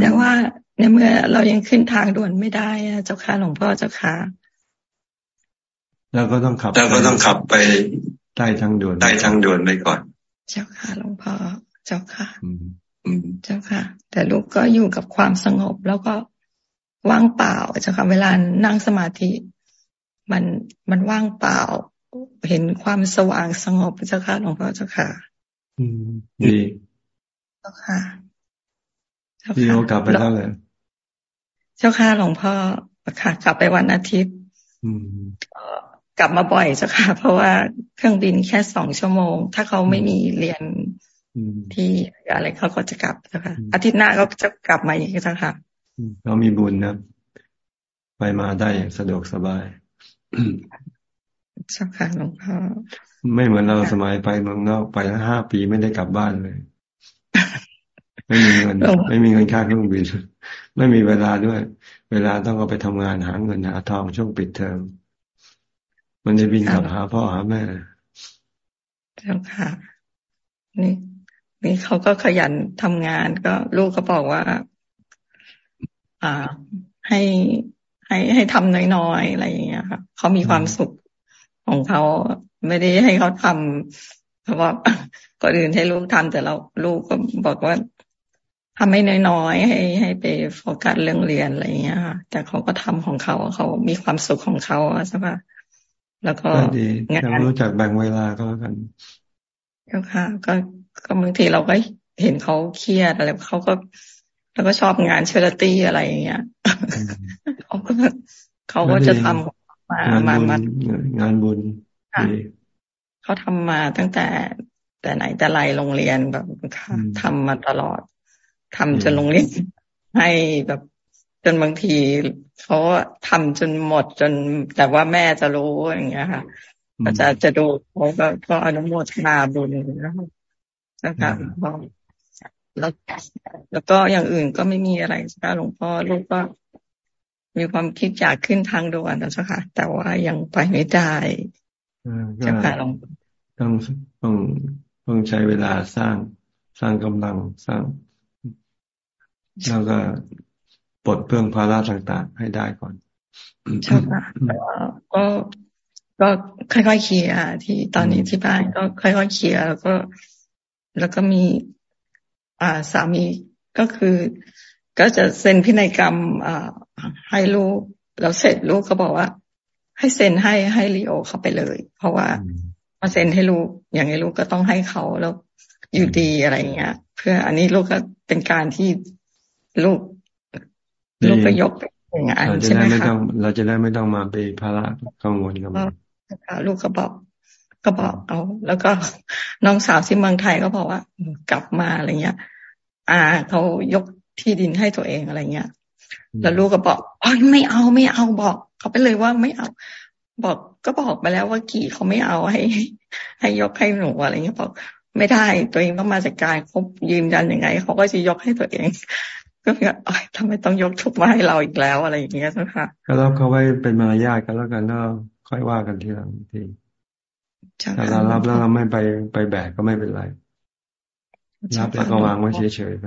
แต่ว่าในเมื่อเรายังขึ้นทางด่วนไม่ได้เจ้าค่ะหลวงพ่อเจ้าค่ะเราก็ต้องขับเราก็ต้องขับไปใต้ทางด่วนใต้ทางด่วนไปก่อน เจ้าค่ะหลวงพ่อเจ้าค่ะเจ้าค่ะ แต่ลูกก็อยู่กับความสงบแล้วก็ว่างเปล่าเจ้าค่ะเวลานั่งสมาธิ มันมันว่างเปล่า เห็นความสว่างสงบเจ้าค่ะหลวงพ่อเจ้าค่ะ อืมดีเจ้าค่ะ พี่โอกลับไปแล้วเลย เจ้าค่ะหลวงพ่อค่ะ กลับไปวันอาทิตย์กลับมาบ่อยเจ้าค่ะ เพราะว่าเครื่องบินแค่สองชั่วโมง ถ้าเขาไม่มีเรียนที่อะไรเขาก็จะกลับเจ้าค่ะ อาทิตย์หน้าเขาจะกลับมาอีกเจ้าค่ะเรามีบุญนะไปมาได้อย่างสะดวกสบายเจ้าค่ะหลวงพ่อไม่เหมือนเราสมัยไปเมืองนอกไปห้าปีไม่ได้กลับบ้านเลย ไม่มีเงินไม่มีเงินค่าเครื่องบินไม่มีเวลาด้วย เวลาต้องเอาไปทำงานหาเงินหาทองช่วงปิดเทอมมันจะบินกลับหาพ่อหาแม่เจ้าค่ะ นี่ นี่เขาก็ขยันทำงาน ก็ลูกก็บอกว่า อ่า ให้ให้ให้ทำน้อยๆอะไรอย่างเงี้ยค่ะเขามีความสุขของเขาไม่ได้ให้เขาทำเพราะว่าก็อื่นให้ลูกทำแต่เราลูกก็บอกว่า ทำไม่น้อยๆให้ให้ไปโฟกัสเรื่องเรียนอะไรอย่างเงี้ยค่ะ แต่เขาก็ทำของเขาเขามีความสุขของเขาใช่ปะแล้วก็งานรู้จักแบ่งเวลาก็แล้วกันก็ค่ะ ก็ก็บางทีเราก็เห็นเขาเครียดอะไรเขาก็ แล้วก็ชอบงานเชอร์ตี้อะไรอย่างเงี้ยเขาก็เขาก็จะทำมามามางานบุญเขาทำมาตั้งแต่แต่ไหนแต่ไรโรงเรียนแบบทำมาตลอด ทำจนโรงเรียนให้แบบจนบางทีเขาทำจนหมดจนแต่ว่าแม่จะรู้อย่างเงี้ยค่ะก็จะจะดูเขาก็ก็อนุโมทนาบุญนะครับนะครับแล้วแล้วก็อย่างอื่นก็ไม่มีอะไรสักหลวงพ่อลูกก็มีความคิดอยากขึ้นทางด่วนนะเจ้าค่ะ แต่ว่ายังไปไม่ได้เจ้าค่ะต้องต้องต้องใช้เวลาสร้างสร้างกำลังสร้าง แล้วก็ปลดเปลื้องภาระต่าง ๆ ให้ได้ก่อนใช่ค่ะก็ก็ค่อยๆเคลียร์ที่ตอนนี้ที่บ้านก็ค่อยๆเคลียร์แล้วก็ แล้วก็มี อ่าสามีก็คือ ก็จะเซ็นพินัยกรรมอ่าให้ลูกแล้วเสร็จลูกก็บอกว่า ให้เซ็นให้ให้ลีโอเข้าไปเลย เพราะว่ามาเซ็นให้ลูกอย่างนี้ลูกก็ต้องให้เขาแล้วอยู่ดีอะไรเงี้ย เพื่ออันนี้ลูกก็เป็นการที่ ลูกลูกก็ยกอย่างนั้นใช่ไหมคะเราจะได้ไม่ต้องมาไปภาระกังวลกับลูกก็บอกก็บอกเอาแล้วก็น้องสาวที่เมืองไทยก็บอกว่า กลับมาอะไรเงี้ย อ่าเขายกที่ดินให้ตัวเองอะไรเงี้ย แล้วลูกก็บอกอ๋อไม่เอาไม่เอาบอก เขาไปเลยว่าไม่เอา บอกก็บอกไปแล้วว่ากี่เขาไม่เอาให้ ให้ยกให้หนูอะไรเงี้ยบอกไม่ได้ตัวเองต้องมาจัดการเขายืนยันยังไงเขาก็จะยกให้ตัวเอง ก็คือทำไมต้องยกทุกมาให้เราอีกแล้วอะไรอย่างเงี้ยนะคะก็รับเขาไว้เป็นมารยาทกันแล้วกันแล้วค่อยว่ากันทีหลังทีถ้าเรารับแล้วเราไม่ไปไปแบกก็ไม่เป็นไรรับแล้วก็วางไว้เฉยๆไป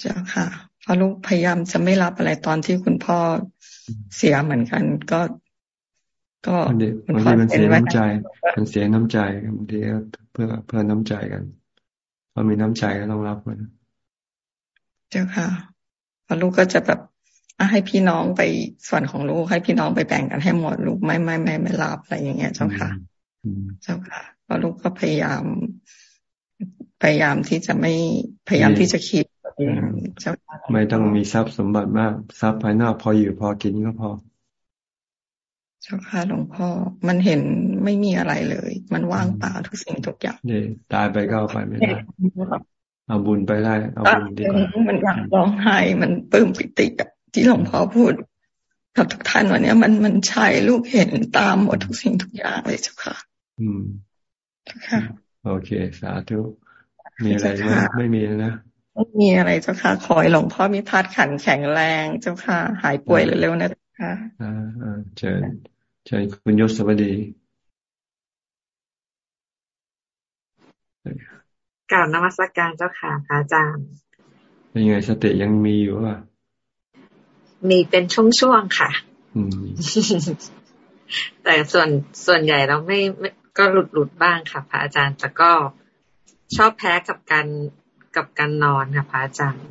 เจ้าค่ะเพราะลูกพยายามจะไม่รับอะไรตอนที่คุณพ่อเสียเหมือนกัน ก็ ก็บางทีมันเสียน้ำใจ มันเสียน้ำใจบางทีเพื่อเพื่อน้ำใจกันพอมีน้ำใจก็ต้องรับมัน เจ้าค่ะพอลูกก็จะแบบให้พี่น้องไปส่วนของลูกให้พี่น้องไปแบ่งกันให้หมดลูกไม่ไม่ไม่ไม่รับอะไรอย่างเงี้ยเจ้าค่ะเจ้าค่ะเพราะลูกก็พยายาม พยายามที่จะไม่พยายามที่จะคิดไม่ต้องมีทรัพย์สมบัติมากทรัพย์ภายนอกพออยู่พอกินก็พอเจ้าค่ะหลวงพ่อ มันเห็นไม่มีอะไรเลย มันว่างเปล่าทุกสิ่งทุกอย่างนี่ตายไปก็เอาไปไม่ได้ เอาบุญไปได้ เอาบุญดีกว่ามันอยากร้องไห้ มันปลื้มปิติกับที่หลวงพ่อพูดกับทุกท่านวันนี้มันมันใช่ลูกเห็นตามหมดทุกสิ่งทุกอย่างเลยเจ้าค่ะ อืมค่ะโอเค สาธุมีอะไรไหมไม่มีนะไม่มีอะไรเจ้าค่ะ ขอให้หลวงพ่อมีธาตุขันแข็งแรงเจ้าค่ะ หายป่วยเร็วๆนะเจ้าค่ะอ่าเชิญเชิญคุณยศสวัสดี กล่าวนมัสการเจ้าค่ะพระอาจารย์เป็นไงสติยังมีอยู่ป่ะมีเป็นช่วงๆค่ะแต่ส่วนส่วนใหญ่เราไม่ก็หลุดหลุดบ้างค่ะ พระอาจารย์แต่ก็ชอบแพ้กับการกับการนอนค่ะพระอาจารย์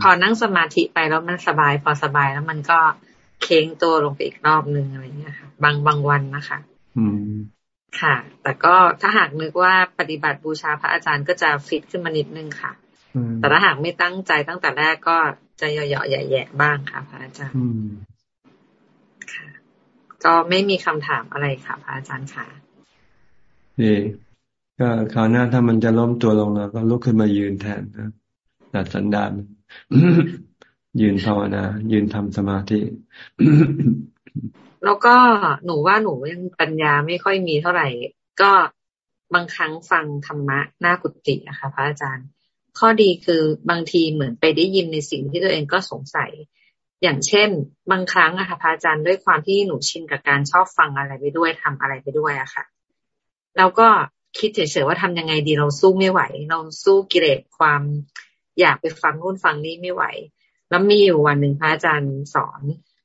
พอนั่งสมาธิไปแล้วมันสบาย พอสบายแล้วมันก็เค้งตัวลงไปอีกรอบหนึ่งอะไรเงี้ยค่ะ บางบางวันนะคะ ค่ะ แต่ก็ถ้าหากนึกว่าปฏิบัติบูชาพระอาจารย์ก็จะฟิตขึ้นมานิดนึงค่ะ แต่ถ้าหากไม่ตั้งใจตั้งแต่แรกก็จะเหยาะๆแย่ๆบ้างค่ะ พระอาจารย์ค่ะ ก็ไม่มีคำถามอะไรค่ะ พระอาจารย์ค่ะดีก็คราวหน้าถ้ามันจะล้มตัวลงแล้วก็ลุกขึ้นมายืนแทนนะดัดสันดานยืนภาวนา ยืนทำสมาธิ แล้วก็หนูว่าหนูยังปัญญาไม่ค่อยมีเท่าไหร่ ก็บางครั้งฟังธรรมะหน้ากุฏินะคะพระอาจารย์ ข้อดีคือบางทีเหมือนไปได้ยินในสิ่งที่ตัวเองก็สงสัย อย่างเช่น บางครั้งอะค่ะพระอาจารย์ด้วยความที่หนูชินกับการชอบฟังอะไรไปด้วยทำอะไรไปด้วยอะค่ะแล้วก็คิดเฉยๆว่าทำยังไงดีเราสู้ไม่ไหว เราสู้กิเลสความอยากไปฟังนู่นฟังนี่ไม่ไหว แล้วมีอยู่วันหนึ่งพระอาจารย์สอน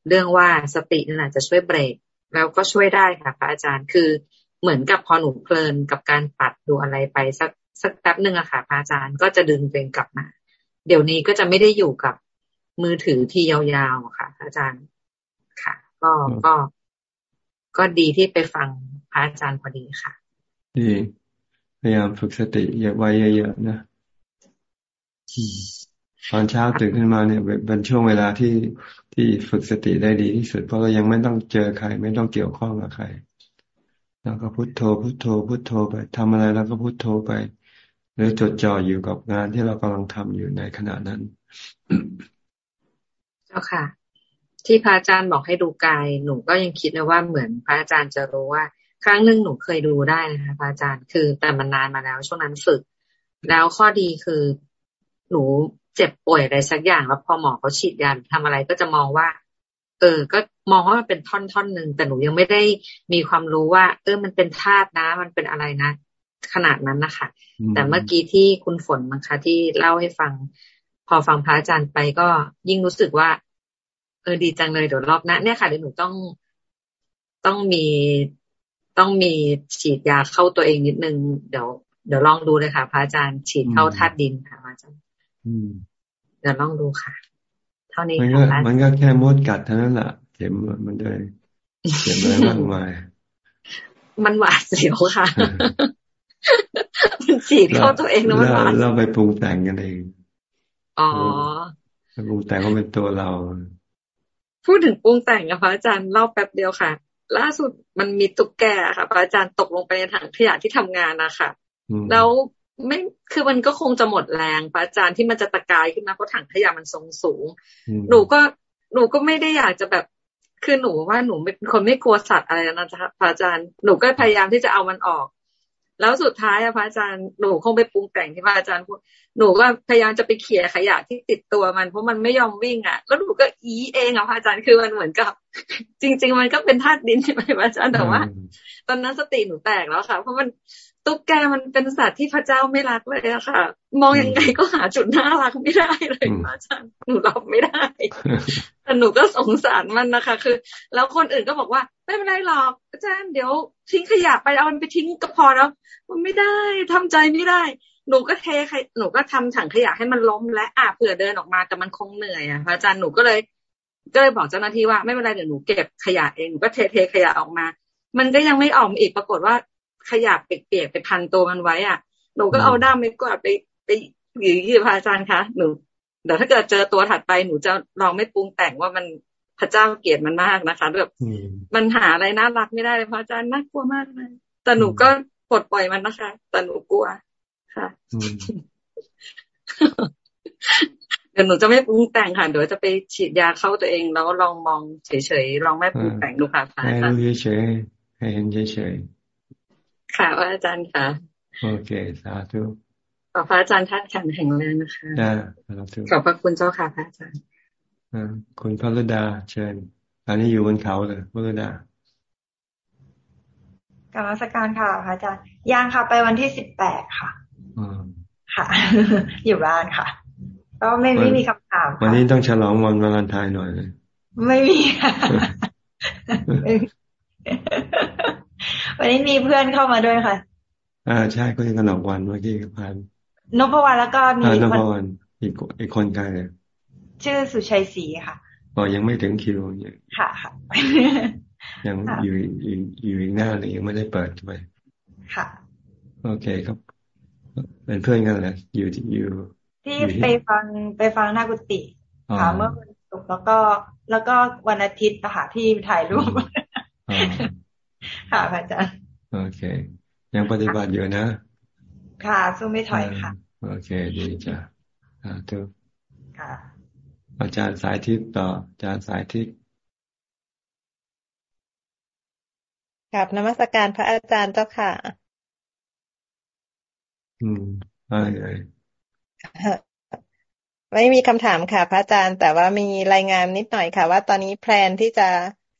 เรื่องว่าสตินั่นแหละจะช่วยเบรกแล้วก็ช่วยได้ค่ะพระอาจารย์คือเหมือนกับพอหนูเพลินกับการปัดดูอะไรไปสักสักแป๊บหนึ่งอะค่ะพระอาจารย์ก็จะดึงตัวเองกลับมา เดี๋ยวนี้ก็จะไม่ได้อยู่กับมือถือที่ยาวๆค่ะพระอาจารย์ค่ะ ก็ก็ ก็ดีที่ไปฟังพระอาจารย์พอดีค่ะ ดีพยายามฝึกสติอย่าไว้เยอะๆนะ ตอนเช้าตื่นขึ้นมาเนี่ยเป็นช่วงเวลาที่ที่ฝึกสติได้ดีที่สุด เพราะเรายังไม่ต้องเจอใคร ไม่ต้องเกี่ยวข้องกับใครแล้วก็พุโทโธพุโทโธพุโทโธไปทำอะไรแล้วก็พุโทโธไปหรือจดจ่ออยู่กับงานที่เรากำลังทำอยู่ในขณะนั้นเจ้าค่ะ ที่พระอาจารย์บอกให้ดูกายหนูก็ยังคิดเลยว่าเหมือนพระอาจารย์จะรู้ว่า ครั้งหนึ่งหนูเคยดูได้นะคะพระอาจารย์คือแต่มันนานมาแล้ว ช่วงนั้นฝึก แล้วข้อดีคือหนู เจ็บป่วยอะไรสักอย่าง แล้วพอหมอเขาฉีดยาทำอะไรก็จะมองว่า เออ ก็มองว่ามันเป็นท่อนท่อนหนึ่งแต่หนูยังไม่ได้มีความรู้ว่า เออมันเป็นธาตุนะ มันเป็นอะไรนะ ขนาดนั้นนะคะแต่เมื่อกี้ที่คุณฝนมั้งคะที่เล่าให้ฟัง พอฟังพระอาจารย์ไปก็ยิ่งรู้สึกว่า เออดีจังเลยเดี๋ยวรอบหน้าเนี่ยค่ะเดี๋ยวหนูต้องต้องมีต้องมีฉีดยาเข้าตัวเองนิดนึง เดี๋ยวเดี๋ยวลองดูเลยค่ะ พระอาจารย์ฉีดเข้าธาตุดินค่ะพระอาจารย์ เดี๋ยวลองดูค่ะ เท่านี้ค่ะมันก็แค่มดกัดเท่านั้นแหละเข็มมันเลยเข็มอะไรมากมายมันหวาดเสียวค่ะ มันฉีดเข้าตัวเองแล้วมันหวาดเราไปปรุงแต่งกันเอง อ๋อปรุงแต่งก็เป็นตัวเรา พูดถึงปรุงแต่งกับพระอาจารย์เล่าแป๊บเดียวค่ะ ล่าสุดมันมีตุ๊กแกค่ะพระอาจารย์ตกลงไปในถังขยะที่ทำงานนะคะแล้ว ไม่คือมันก็คงจะหมดแรงพระอาจารย์ที่มันจะตะกายขึ้นมาเพราะถังขยะมันทรงสูง หนูก็หนูก็ไม่ได้อยากจะแบบคือหนูว่าหนูเป็นคนไม่กลัวสัตว์อะไรนะจ๊ะพระอาจารย์ หนูก็พยายามที่จะเอามันออก แล้วสุดท้ายอะพระอาจารย์หนูคงไปปรุงแต่งที่พระอาจารย์พูดหนูก็พยายามจะไปเขี่ยขยะที่ติดตัวมันเพราะมันไม่ยอมวิ่งอะแล้วหนูก็อีเองอะพระอาจารย์คือมันเหมือนกับ จริง ๆ มันก็เป็นธาตุดินใช่ไหมพระอาจารย์แต่ว่า ตอนนั้นสติหนูแตกแล้วค่ะ เพราะมัน ตุ๊กแกมันเป็นสัตว์ที่พระเจ้าไม่รักเลยอะค่ะ มองยังไงก็หาจุดน่ารักไม่ได้เลยอาจารย์หนูรับไม่ได้แต่หนูก็สงสารมันนะคะ คือ แล้วคนอื่นก็บอกว่า ไม่เป็นไรหรอกอาจารย์เดี๋ยวทิ้งขยะไปเอามันไปทิ้งก็พอแล้วมันไม่ได้ทำใจไม่ได้ หนูก็เทหนูก็ทำถังขยะให้มันล้มและอ่าเผื่อเดินออกมาแต่มันคงเหนื่อยอะอาจารย์หนูก็เลย ก็เลยบอกเจ้าหน้าที่ว่าไม่เป็นไรเดี๋ยวหนูเก็บขยะเองหนูก็เทเทขยะออกมา มันก็ยังไม่ออกอีกปรากฏว่า ขยะเปียกๆไปพันตัวมันไว้อะหนูก็เอาด้ามไม่กวาดไปไปหยืยืพระอาจารย์คะหนูเดี๋ยวถ้าเกิดเจอตัวถัดไปหนูจะลองไม่ปรุงแต่งว่ามันพระเจ้าเกลียดมันมากนะคะแบบมันหาอะไรน่ารักไม่ได้เลยพระอาจารย์น่ากลัวมากเลยแต่หนูก็ปลดปล่อยมันนะคะ แต่หนูกลัวค่ะเดี๋ยวหนูจะไม่ปรุงแต่งค่ะเดี๋ยวจะไปฉีดยาเข้าตัวเองแล้วลองมองเฉยๆลองไม่ปรุงแต่งดูค่ะพระอาจารย์เฉยๆให้เห็นเฉยๆ ค่ะพระอาจารย์ค่ะ โอเค สาธุขอพระอาจารย์ท่านแข็งแข็งแรงนะคะได้สาธุขอบพระคุณเจ้าค่ะพระอาจารย์คุณพระดาเชิญ อันนี้อยู่บนเขาเลยพระดาการรัชการค่ะพระอาจารย์ย่างค่ะไปวันที่สิบแปดค่ะค่ะ อยู่บ้านค่ะ ก็ไม่ไม่มีคำถามวันนี้ต้องฉลองวันวาเลนไทน์หน่อยเลยไม่มีค่ะ วันนี้มีเพื่อนเข้ามาด้วยค่ะ อ่า ใช่ก็ยังกนกวันเมื่อกี้พันนพวรรณแล้วก็มีนพวรรณอีกอีกคนใครชื่อสุชัยศรีค่ะอ๋อยังไม่ถึงคิวค่ะค่ะยังอยู่อยู่อยู่อีกหน้าเลยยังไม่ได้เปิดไปค่ะ โอเคครับ เป็นเพื่อนกันแหละอยู่ที่อยู่ ที่ไปฟังไปฟังหน้ากุฏิค่ะเมื่อวันศุกร์แล้วก็ แล้วก็วันอาทิตย์นะคะที่ถ่ายรูป ค่ะอาจารย์โอเค ยังปฏิบัติอยู่นะ ค่ะสู้ไม่ถอยค่ะ โอเค ดีจ้ะอ่าทุกค่ะ อาจารย์สายทิพย์ต่อ อาจารย์สายทิพย์กับนมัสการพระอาจารย์เจ้าค่ะ อืมอะไรไม่มีคำถามค่ะ พระอาจารย์ แต่ว่ามีรายงานนิดหน่อยค่ะ ว่าตอนนี้แพลนที่จะ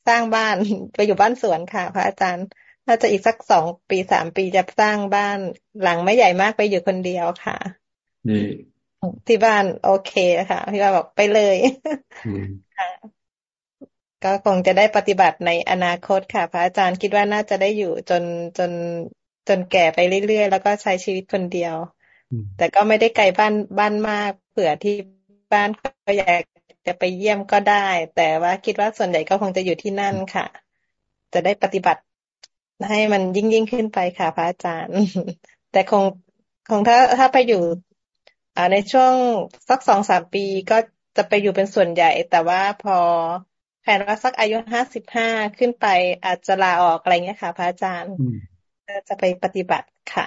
สร้างบ้านไปอยู่บ้านสวนค่ะ พระอาจารย์น่าจะอีกสักสองปีสามปีจะสร้างบ้านหลังไม่ใหญ่มากไปอยู่คนเดียวค่ะนี่ที่บ้านโอเคค่ะพี่ว่าบอกไปเลยค่ะก็คงจะได้ปฏิบัติในอนาคตค่ะ พระอาจารย์คิดว่าน่าจะได้อยู่จนจนจนแก่ไปเรื่อยๆ แล้วก็ใช้ชีวิตคนเดียว แต่ก็ไม่ได้ไกลบ้านบ้านมากเผื่อที่บ้านก็อยาก จะไปเยี่ยมก็ได้ แต่ว่าคิดว่าส่วนใหญ่ก็คงจะอยู่ที่นั่นค่ะ จะได้ปฏิบัติให้มันยิ่งยิ่งขึ้นไปค่ะพระอาจารย์ แต่คงคงถ้าถ้าไปอยู่อ่าในช่วงสักสองสามปีก็จะไปอยู่เป็นส่วนใหญ่ แต่ว่าพอแผนว่าสักอายุห้าสิบห้าขึ้นไปอาจจะลาออกอะไรเงี้ยค่ะ พระอาจารย์จะไปปฏิบัติค่ะ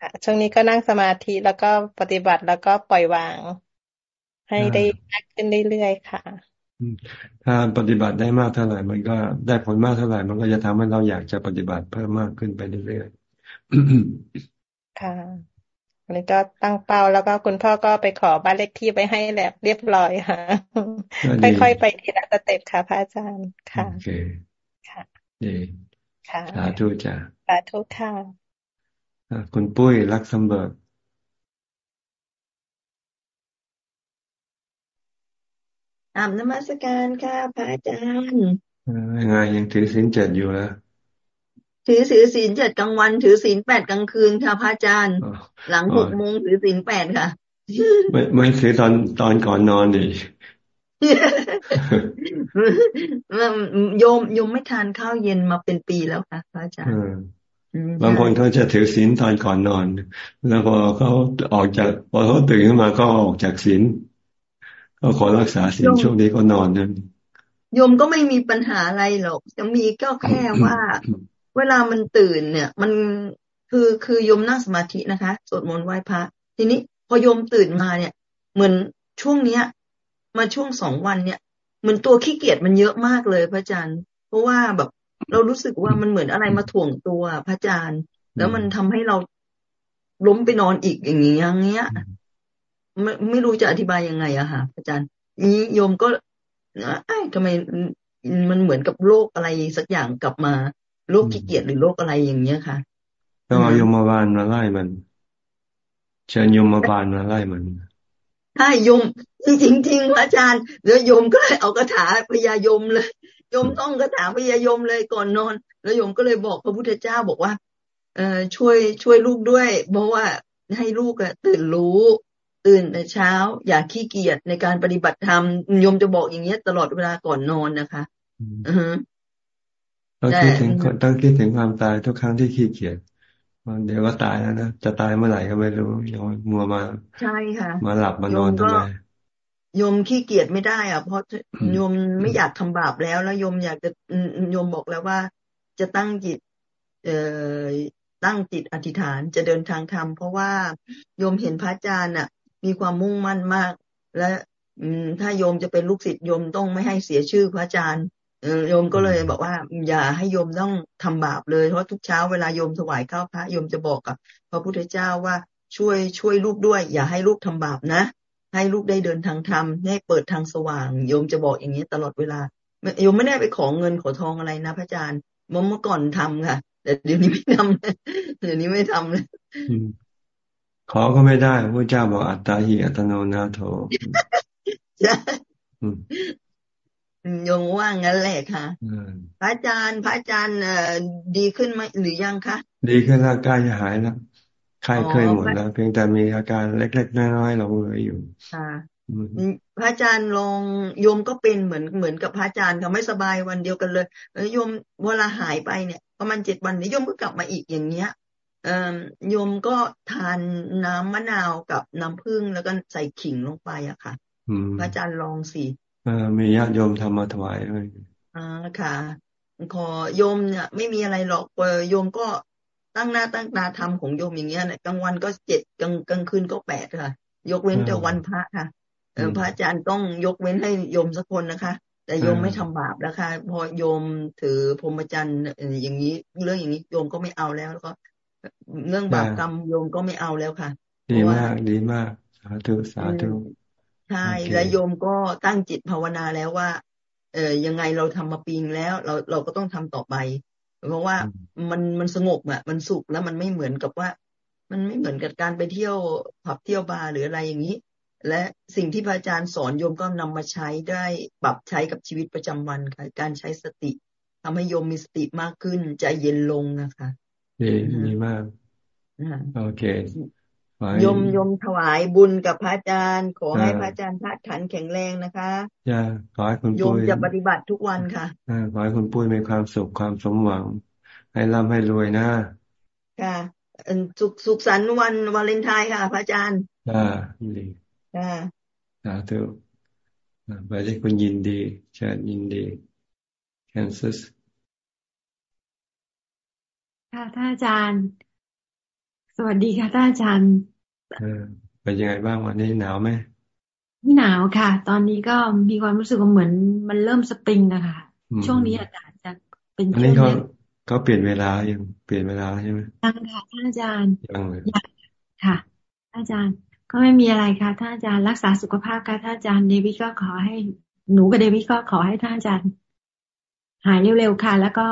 ค่ะช่วงนี้ก็นั่งสมาธิแล้วก็ปฏิบัติแล้วก็ปล่อยวาง ให้ได้มากขึ้นเรื่อยๆค่ะถ้าปฏิบัติได้มากเท่าไหร่ มันก็ได้ผลมากเท่าไหร่ มันก็จะทำให้เราอยากจะปฏิบัติเพิ่มมากขึ้นไปเรื่อยๆค่ะอันนี้ก็ตั้งเป้าแล้วก็คุณพ่อก็ไปขอบ้านเลขที่ไปให้แล้วเรียบร้อยค่ะค่อยๆไปทีละสเต็ปค่ะพระอาจารย์ค่ะโอเคค่ะดีค่ะสาธุจ้ะสาธุค่ะคุณปุ้ยรักสมเบิร์ ตามนมัสการค่ะพระอาจารย์ยังไงยังถือศีลเจ็ดอยู่แล้วถือถือศีลเจ็ดกลางวัน ถือศีลแปดกลางคืนค่ะพระอาจารย์ หลังหกโมงถือศีลแปดค่ะ ไม่ไม่ถือตอนตอนก่อนนอนดิโยมโยมไม่ทานข้าวเย็นมาเป็นปีแล้วค่ะพระอาจารย์บางคนเขาจะถือศีลตอนก่อนนอน แล้วพอเขาออกจากพอเขาตื่นขึ้นมาก็ออกจากศีล ก็ขอรักษาศีลช่วงนี้ก็นอนนั่นโยมก็ไม่มีปัญหาอะไรหรอก จะมีก็แค่ว่า เวลามันตื่นเนี่ย มันคือคือโยมนั่งสมาธินะคะสวดมนต์ไหว้พระ ทีนี้พอโยมตื่นมาเนี่ย เหมือนช่วงเนี้ย มาช่วงสองวันเนี่ยเหมือนตัวขี้เกียจมันเยอะมากเลยพระอาจารย์ เพราะว่าแบบเรารู้สึกว่ามันเหมือนอะไรมาถ่วงตัวพระอาจารย์ แล้วมันทำให้เราล้มไปนอนอีกอย่างเงี้ยอย่างเงี้ย ไม่ไม่รู้จะอธิบายยังไงอะค่ะ อาจารย์นี้โยมก็ไอ้ทำไมมันเหมือนกับโรคอะไรสักอย่างกลับมาโรคขี้เกียจหรือโรคอะไรอย่างเงี้ยค่ะต้องเอายมบาลมาไล่มัน เชิญยมบาลมาไล่มันใช่ยมจริงจริงอาจารย์แล้วยมก็เลยเอากระถาพยายมเลยยมต้องกระถาพยายมเลยก่อนนอน แล้วยมก็เลยบอกพระพุทธเจ้าบอกว่า เออช่วยช่วยลูกด้วย เพราะว่าให้ลูกอะตื่นรู้ ตื่นแต่เช้า อย่าขี้เกียจในการปฏิบัติธรรมยมจะบอกอย่างเงี้ยตลอดเวลาก่อนนอนนะคะอือต้องคิดถึงต้องคิดถึงความตายทุกครั้งที่ขี้เกียจมันเดี๋ยวก็ตายแล้วนะจะตายเมื่อไหร่ก็ไม่รู้ยังมัวมาใช่ค่ะ มาหลับมานอนทำไมโยมขี้เกียจไม่ได้อะเพราะโยมไม่อยากทำบาปแล้วแล้วโยมอยากจะโยมบอกแล้วว่า จะตั้งจิต เอ่อตั้งจิตอธิษฐานจะเดินทางธรรมเพราะว่าโยมเห็นพระอาจารย์อะ มีความมุ่งมั่นมาก และถ้าโยมจะเป็นลูกศิษย์โยมต้องไม่ให้เสียชื่อพระอาจารย์โยมก็เลยบอกว่า อย่าให้โยมต้องทำบาปเลยเพราะทุกเช้าเวลาโยมถวายข้าวพระโยมจะบอกกับพระพุทธเจ้าว่าช่วยช่วยลูกด้วย อย่าให้ลูกทำบาปนะ ให้ลูกได้เดินทางธรรมให้เปิดทางสว่าง โยมจะบอกอย่างนี้ตลอดเวลาโยมไม่ได้ไปขอเงินขอทองอะไรนะพระอาจารย์เมื่อก่อนทำค่ะ แต่เดี๋ยวนี้ไม่ทำเดี๋ยวนี้ไม่ทำเลย ขอก็ไม่ได้พระเจ้าบอกอัตตาหิอัตโนนาโถใช่ยงว่างั้นแหละค่ะพระอาจารย์พระอาจารย์ดีขึ้นไหมหรือยังคะดีขึ้นแล้วใกล้จะหายแล้วไข้เคยหมดแล้วเพียงแต่มีอาการเล็กๆน้อยๆเราเหลืออยู่ค่ะพระอาจารย์ลองโยมก็เป็นเหมือนเหมือนกับพระอาจารย์เขาไม่สบายวันเดียวกันเลยโยมเวลาหายไปเนี่ยประมาณเจ็ดวันนี้โยมก็กลับมาอีกอย่างเงี้ย โยมก็ทานน้ำมะนาวกับน้ำผึ้งแล้วก็ใส่ขิงลงไปอะค่ะพระอาจารย์ลองสิมีญาติโยมทำมาถวายเลยอ่าค่ะ ขอโยมเนี่ยไม่มีอะไรหรอกโยมก็ตั้งหน้าตั้งตาทำของโยมอย่างเงี้ยนะกลางวันก็เจ็ดกลางกลางคืนก็แปดค่ะ ยกเว้นแต่วันพระค่ะพระอาจารย์ต้องยกเว้นให้โยมสักคนนะคะ แต่โยมไม่ทำบาปแล้วค่ะพอโยมถือพรหมจรรย์อย่างนี้ เรื่องอย่างนี้โยมก็ไม่เอาแล้วแล้วก็ เรื่องบาปกรรมโยมก็ไม่เอาแล้วค่ะ ดีมากดีมาก สาธุสาธุใช่แล้วโยมก็ตั้งจิตภาวนาแล้วว่า เออยังไงเราทำมาปีนแล้ว เราเราก็ต้องทำต่อไป เพราะว่ามันมันสงบอะ มันสุขแล้วมันไม่เหมือนกับว่า มันไม่เหมือนกับการไปเที่ยวผับเที่ยวบาร์หรืออะไรอย่างนี้ และสิ่งที่พระอาจารย์สอนโยมก็นำมาใช้ได้ปรับใช้กับชีวิตประจำวันค่ะการใช้สติทำให้โยมมีสติมากขึ้นใจเย็นลงนะคะ ดีดีมากโอเคยมยมถวายบุญกับพระอาจารย์ ขอให้พระอาจารย์ทัดขันแข็งแรงนะคะจ้าขอให้คุณปุ้ยยมจะปฏิบัติทุกวันค่ะขอให้คุณปุ้ยมีความสุขความสมหวัง ให้ร่ำให้รวยนะค่ะสุขสุขสันต์วันวาเลนไทน์ค่ะ พระอาจารย์อ่าดีอ่าสาธุไปที่คุณยินดีเชิญยินดีแคนซัสค่ะท่านอาจารย์ สวัสดีค่ะท่านอาจารย์เออเป็นยังไงบ้างวันนี้หนาวไหมไม่หนาวค่ะ ตอนนี้ก็มีความรู้สึกว่าเหมือนมันเริ่มสปริงนะคะช่วงนี้อากาศจะเป็นช่วงนี้เขาเปลี่ยนเวลายังเปลี่ยนเวลาใช่ไหมยังค่ะท่านอาจารย์ยังเลยค่ะอาจารย์ก็ไม่มีอะไรค่ะท่านอาจารย์รักษาสุขภาพค่ะท่านอาจารย์เดวิดก็ขอให้หนูกับเดวิดก็ขอให้ท่านอาจารย์ หายเร็วๆค่ะ แล้วก็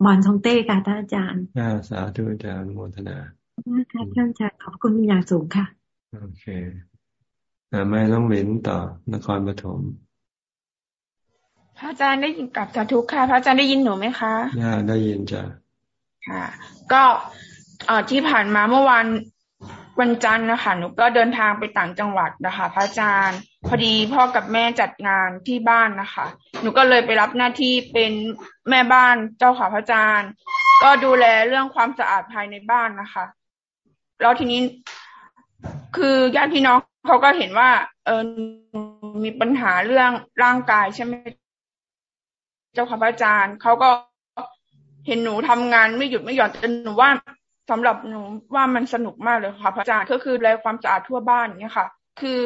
หมอนทองเต้ค่ะท่านอาจารย์สาธุอาจารย์โมทนาค่ะท่านอาจารย์ขอบคุณอย่างสูงค่ะ โอเคไม่ต้องเว้นต่อนครปฐมพระอาจารย์ได้ยินกับสาธุค่ะ พระอาจารย์ได้ยินหนูไหมคะได้ยินจ้ะค่ะ ก็เอ่อที่ผ่านมาเมื่อวาน วันจันทร์นะคะหนูก็เดินทางไปต่างจังหวัดนะคะ พระอาจารย์ พอดีพ่อกับแม่จัดงานที่บ้านนะคะ หนูก็เลยไปรับหน้าที่เป็นแม่บ้านเจ้าค่ะพระอาจารย์ ก็ดูแลเรื่องความสะอาดภายในบ้านนะคะ แล้วทีนี้คือญาติพี่น้องเขาก็เห็นว่า เออมีปัญหาเรื่องร่างกายใช่ไหมเจ้าค่ะพระอาจารย์เขาก็เห็นหนูทำงานไม่หยุดไม่หย่อนแต่หนูว่า สำหรับหนูว่ามันสนุกมากเลยค่ะพระอาจารย์ก็คือแลความสะอาดทั่วบ้านอย่างเงี้ยค่ะ คือ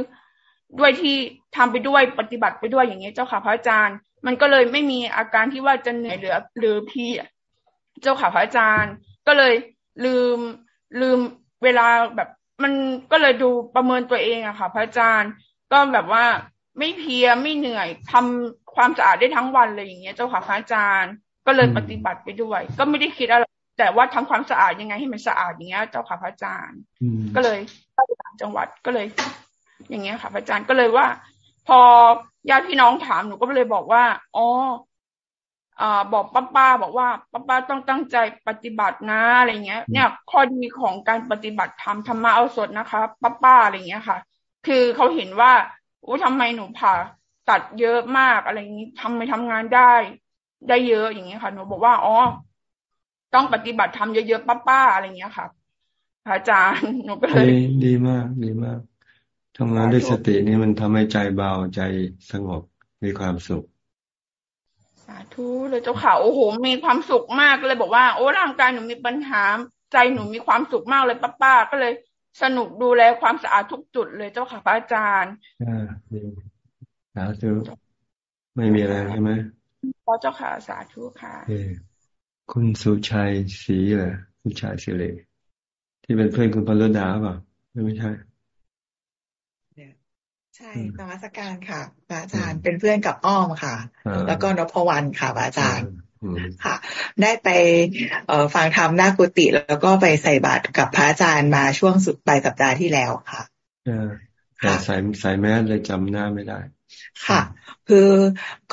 ด้วยที่ทำไปด้วยปฏิบัติไปด้วยอย่างเงี้ยเจ้าค่ะพระอาจารย์ มันก็เลยไม่มีอาการที่ว่าจะเหนื่อยหรือหรือพี่เจ้าค่ะพระอาจารย์ ก็เลยลืมลืมเวลาแบบมันก็เลยดูประเมินตัวเองอะค่ะ พระอาจารย์ก็แบบว่าไม่เพียไม่เหนื่อยทำความสะอาดได้ทั้งวันเลยอย่างเงี้ย เจ้าค่ะพระอาจารย์ ก็เลยปฏิบัติไปด้วย ก็ไม่ได้คิดอะไร แต่ว่าทำความสะอาดยังไงให้มันสะอาดอย่างเงี้ย เจ้าค่ะพระอาจารย์ก็เลยไปต่างจังหวัดก็เลย อย่างเงี้ยค่ะพระอาจารย์ก็เลยว่า พอญาติพี่น้องถามหนูก็เลยบอกว่าอ๋ออ่าบอกป้าป้าบอกว่าป้าป้าต้องตั้งใจปฏิบัตินะอะไรเงี้ย เนี่ยข้อดีของการปฏิบัติธรรมธรรมะเอาสดนะคะป้าป้าอะไรเงี้ยค่ะ คือเขาเห็นว่าโอ้ทำไมหนูผ่าตัดเยอะมากอะไรอย่างนี้ทำไมทำงานได้ ได้เยอะอย่างเงี้ยค่ะหนูบอกว่าอ๋อ ต้องปฏิบัติทำเยอะๆป้าๆอะไรเงี้ยค่ะอาจารย์หนูก็เลยดีมาก ดีมากทำงานด้วยสตินี่มันทำให้ใจเบาใจสงบมีความสุขสาธุเลยเจ้าค่ะโอ้โห มีความสุขมากเลยบอกว่า โอ้ร่างกายหนูมีปัญหา ใจหนูมีความสุขมากเลยป้าๆก็เลย สนุกดูแลความสะอาดทุกจุดเลยเจ้าค่ะพระอาจารย์อ่าดีสาธุไม่มีอะไรใช่ไหมพระเจ้าค่ะสาธุค่ะ คุณสุชัยศรีเหรอสุชัยศรีเลที่เป็นเพื่อนคุณปรดาเปล่าไม่ใช่ใช่นมัสการค่ะอาจารย์เป็นเพื่อนกับอ้อมค่ะ แล้วก็นพวันค่ะอาจารย์ค่ะ ได้ไปเอ่อฟังธรรมหน้ากุฏิแล้วก็ไปใส่บาตรกับพระอาจารย์มาช่วงสุดปลายสัปดาห์ที่แล้วค่ะแต่ใส่ใส่แมสเลยจำหน้าไม่ได้ ค่ะ คือ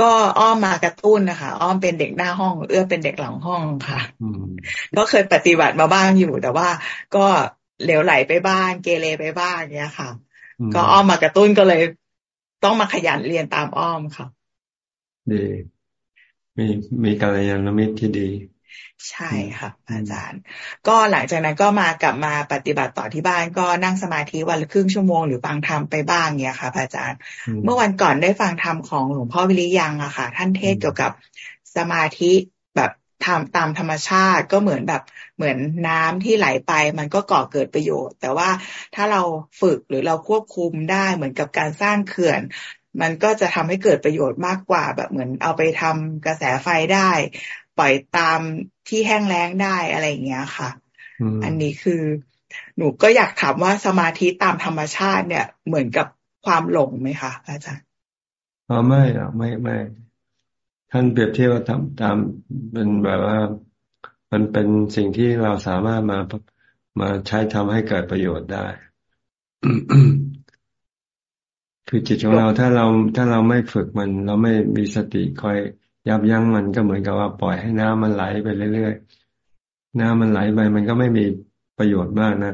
ก็อ้อมมากระตุ้นนะคะ อ้อมเป็นเด็กหน้าห้อง เอื้อเป็นเด็กหลังห้องค่ะก็เคยปฏิบัติมาบ้างอยู่แต่ว่า ก็เหลวไหลไปบ้างเกเรไปบ้างเนี้ยค่ะ ก็อ้อมมากระตุ้นก็เลย ต้องมาขยันเรียนตามอ้อมค่ะดีมีมีการยานมิตรที่ดี ใช่ค่ะอาจารย์ ก็หลังจากนั้นก็มากลับมาปฏิบัติต่อที่บ้านก็นั่งสมาธิวันละครึ่งชั่วโมงหรือฟังธรรมไปบ้างเนี่ยค่ะอาจารย์ เมื่อวันก่อนได้ฟังธรรมของหลวงพ่อวิริยังอะค่ะ ท่านเทศเกี่ยวกับสมาธิแบบทำตามธรรมชาติก็เหมือนแบบเหมือนน้ำที่ไหลไปมันก็ก่อเกิดประโยชน์ แต่ว่าถ้าเราฝึกหรือเราควบคุมได้เหมือนกับการสร้างเขื่อน มันก็จะทำให้เกิดประโยชน์มากกว่าแบบเหมือนเอาไปทำกระแสไฟได้ป ล่อยตามที่แห้งแล้งได้อะไรอย่างเงี้ยค่ะ อันนี้คือ หนูก็อยากถามว่าสมาธิตามธรรมชาติเนี่ย เหมือนกับความหลงไหมคะอาจารย์อ๋อไม่อะไม่ไม่ท่านเปรียบเทียบว่าทำตามเป็นแบบว่า มันเป็นสิ่งที่เราสามารถมามาใช้ทำให้เกิดประโยชน์ได้คือจิตของเราถ้าเราถ้าเราไม่ฝึกมัน เราไม่มีสติคอย ยับยั้งมันก็เหมือนกับว่าปล่อยให้น้ำมันไหลไปเรื่อยๆน้ำมันไหลไปมันก็ไม่มีประโยชน์มากนะ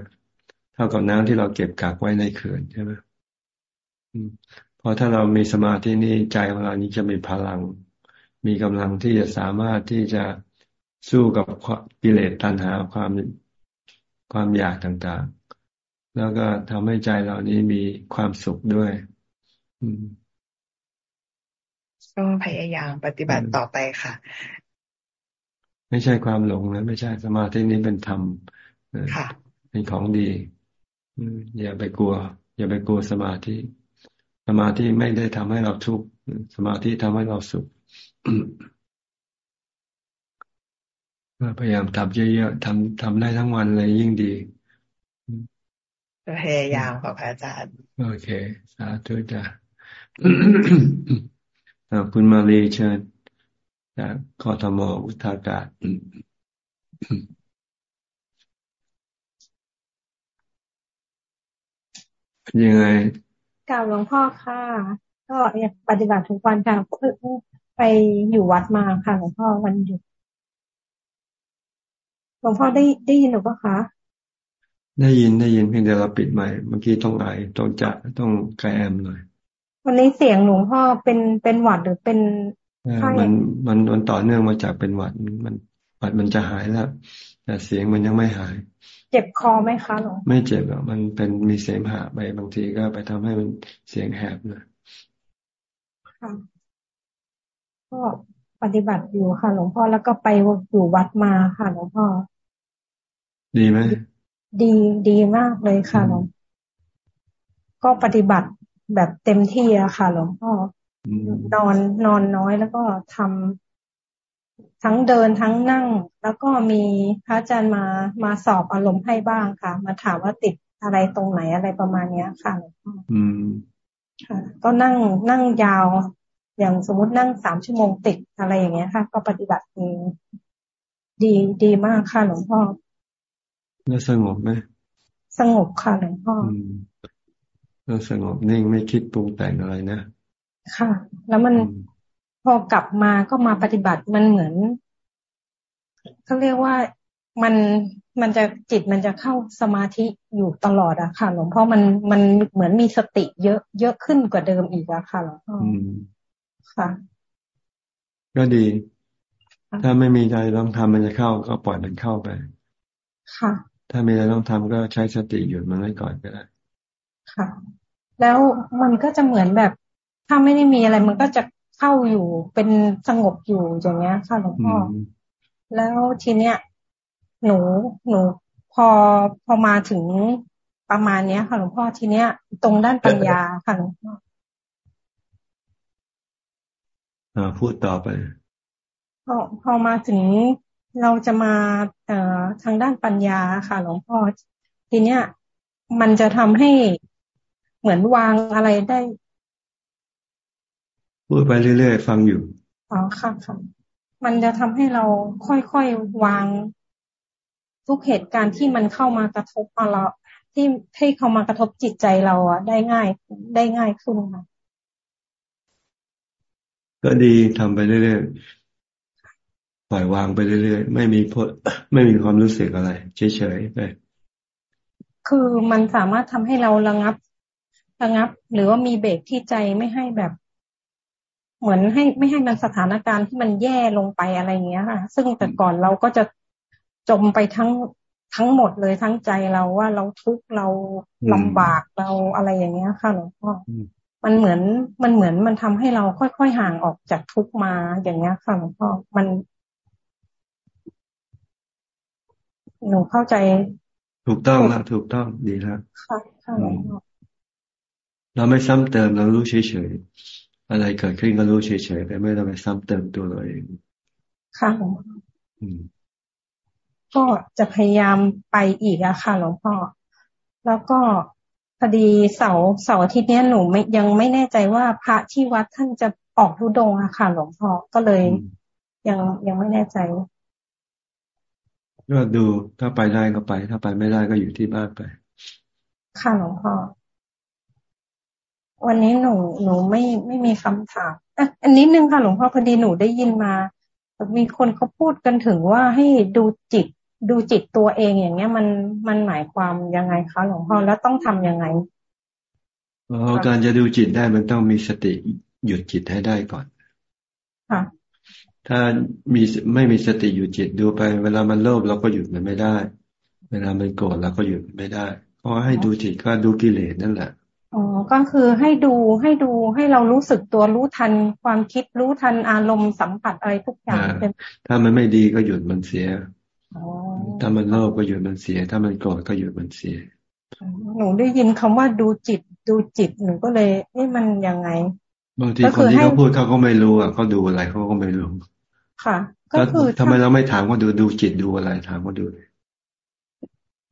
เท่ากับน้ำที่เราเก็บกักไว้ในเขื่อนใช่ไหมพอถ้าเรามีสมาธินี่ใจของเรานี้จะมีพลัง มีกำลังที่จะสามารถที่จะสู้กับกิเลสตัณหาความความอยากต่างๆ แล้วก็ทำให้ใจเรานี้มีความสุขด้วยอืม ก็พยายามปฏิบัติต่อไปค่ะ ไม่ใช่ความหลงนะไม่ใช่สมาธินี้เป็นธรรมเป็นของดีอย่าไปกลัว อย่าไปกลัวสมาธิ สมาธิไม่ได้ทำให้เราทุกข์สมาธิทำให้เราสุขพยายามทำเยอะๆทำทำได้ทั้งวันเลยยิ่งดีพยายามค่ะพระอาจารย์ โอเค สาธุจ้ะ คุณมาลีเชิญจากคอทมอุทากาศยังไงกล่าวหลวงพ่อค่ะ ก็อยากปฏิบัติทุกวันค่ะไปอยู่วัดมาค่ะหลวงพ่อวันหยุดหลวงพ่อได้ได้ยินหรือเปล่าคะ ได้ยินได้ยินเพียงแต่เราปิดใหม่เมื่อกี้ต้องไอต้องจะต้องกระแอมหน่อย วันนี้เสียงหลวงพ่อเป็นเป็นหวัดหรือเป็นมันมันมันต่อเนื่องมาจากเป็นหวัดมันหวัดมันจะหายแล้วแต่เสียงมันยังไม่หาย เจ็บคอไหมคะหลวงไม่เจ็บหรอกมันเป็นมีเสมหะไปบางทีก็ไปทำให้มันเสียงแหบนะค่ะก็ปฏิบัติอยู่ค่ะ หลวงพ่อแล้วก็ไปอยู่วัดมาค่ะหลวงพ่อ ดีไหมดีดีมากเลยค่ะหลวงก็ปฏิบัติ แบบเต็มที่อะค่ะ หลวงพ่อนอนนอนน้อยแล้วก็ทำทั้งเดินทั้งนั่ง แล้วก็มีพระอาจารย์มามาสอบอารมณ์ให้บ้างค่ะ มาถามว่าติดอะไรตรงไหนอะไรประมาณเนี้ยค่ะหลวงพ่อค่ะ ก็นั่งนั่งยาว อย่างสมมุตินั่งสามชั่วโมงติดอะไรอย่างเงี้ยค่ะ ก็ปฏิบัติเองดีดีมากค่ะหลวงพ่อแล้วสงบไหมสงบค่ะหลวงพ่อ แล้วสงบนิ่งไม่คิดปรุงแต่งอะไรนะค่ะ แล้วมันพอกลับมาก็มาปฏิบัติมันเหมือนเขาเรียกว่ามันมันจะจิตมันจะเข้าสมาธิอยู่ตลอดอะค่ะหลวงพ่อมันมันเหมือนมีสติเยอะเยอะขึ้นกว่าเดิมอีกอะค่ะหลวงพ่อค่ะ ก็ดี ถ้าไม่มีอะไรต้องทำมันจะเข้าก็ปล่อยมันเข้าไป ค่ะ ถ้ามีอะไรต้องทำก็ใช้สติหยุดมันไว้ก่อนก็ได้ ค่ะ แล้วมันก็จะเหมือนแบบ ถ้าไม่ได้มีอะไร มันก็จะเข้าอยู่เป็นสงบอยู่อย่างเงี้ยค่ะหลวงพ่อแล้วทีเนี้ยหนูหนูพอพอมาถึงประมาณเนี้ยค่ะหลวงพ่อทีเนี้ย ตรงด้านปัญญาค่ะหลวงพ่ออ่าพูดต่อไปพอพอมาถึงเราจะมาเอ่อทางด้านปัญญาค่ะหลวงพ่อทีเนี้ยมันจะทำให้ เหมือนวางอะไรได้ พูดไปเรื่อยๆ ฟังอยู่อ๋อค่ะค่ะมันจะทำให้เราค่อยๆวางทุกเหตุการณ์ที่มันเข้ามากระทบเราที่ให้เข้ามากระทบจิตใจเราอะได้ง่ายได้ง่ายขึ้นค่ะก็ดีทำไปเรื่อยๆปล่อยวางไปเรื่อยๆไม่มีพไม่มีความรู้สึกอะไรเฉยๆไปคือมันสามารถทำให้เราระงับ ระงับ หรือว่ามีเบรกที่ใจไม่ให้แบบ เหมือนให้ไม่ให้มันสถานการณ์ที่มันแย่ลงไปอะไรเงี้ยค่ะ ซึ่งแต่ก่อนเราก็จะจมไปทั้งทั้งหมดเลยทั้งใจเราว่าเราทุกข์เราลำบากเราอะไรอย่างเงี้ยค่ะหลวงพ่อมันเหมือนมันเหมือนมันทำให้เราค่อยๆห่างออกจากทุกข์มาอย่างเงี้ยค่ะหลวงพ่อมัน หนูเข้าใจ ถูกต้องแล้วถูกต้องดีแล้วค่ะค่ะหลวงพ่อ เราไม่ซ้ำเติมเรารู้เฉยอะไรเกิดขึ้นก็รู้เฉยๆไปไม่ต้องไปซ้ำเติมตัวเราเองค่ะหลวงพ่อก็จะพยายามไปอีกอะค่ะหลวงพ่อแล้วก็พอดีเสาเสาร์อาทิตย์นี้หนูไม่ยังไม่แน่ใจว่าพระที่วัดท่านจะออกทุดงอะค่ะหลวงพ่อก็เลย ยังยังไม่แน่ใจก็ดูถ้าไปได้ก็ไป ถ้าไปไม่ได้ก็อยู่ที่บ้านไป ค่ะหลวงพ่อ วันนี้หนูหนูไม่ไม่มีคำถามอะอันนี้นึงค่ะหลวงพ่อพอดีหนูได้ยินมามีคนเขาพูดกันถึงว่าให้ดูจิต ดูจิตตัวเองอย่างเงี้ย มันมันหมายความยังไงคะหลวงพ่อแล้วต้องทํำยังไงอ๋อการจะดูจิตได้มันต้องมีสติหยุดจิตให้ได้ก่อนค่ะถ้ามีไม่มีสติหยุดจิตดูไป เวลามันโลภเราก็หยุดมันไม่ได้ เวลามันโกรธเราก็หยุดไม่ได้เพราะให้ดูจิตก็ดูกิเลสนั่นแหละ อ๋อก็คือให้ดูให้ดูให้เรารู้สึกตัวรู้ทันความคิดรู้ทันอารมณ์สัมผัสอะไรทุกอย่างเป็นถ้ามันไม่ดีก็หยุดมันเสียถ้ามันโลภก็หยุดมันเสีย ถ้ามันโกรธก็หยุดมันเสียหนูได้ยินคำว่าดูจิตดูจิตหนูก็เลยนี่มันยังไงบางทีคนที่เขาพูดเขาก็ไม่รู้อะเขาดูอะไรเขาก็ไม่รู้ค่ะ ก็คือทำไมเราไม่ถามว่าดูดูจิตดูอะไรถามว่าดู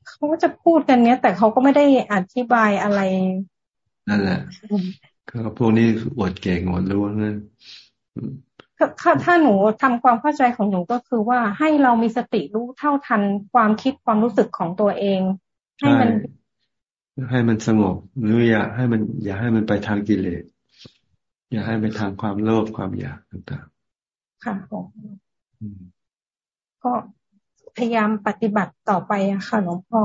เขาก็จะพูดกันเนี้ย แต่เขาก็ไม่ได้อธิบายอะไร นั่นแหละก็พวกนี้อวดเก่งอวดรู้นั่นถ้าถ้าหนูทำความเข้าใจของหนูก็คือว่าให้เรามีสติรู้เท่าทันความคิดความรู้สึกของตัวเอง ให้มัน ให้มันสงบหรืออย่าให้มัน อย่าให้มันไปทางกิเลสอย่าให้ไปทางความโลภความอยากต่างๆค่ะผมก็พยายามปฏิบัติต่อไปอะค่ะหลวงพ่อ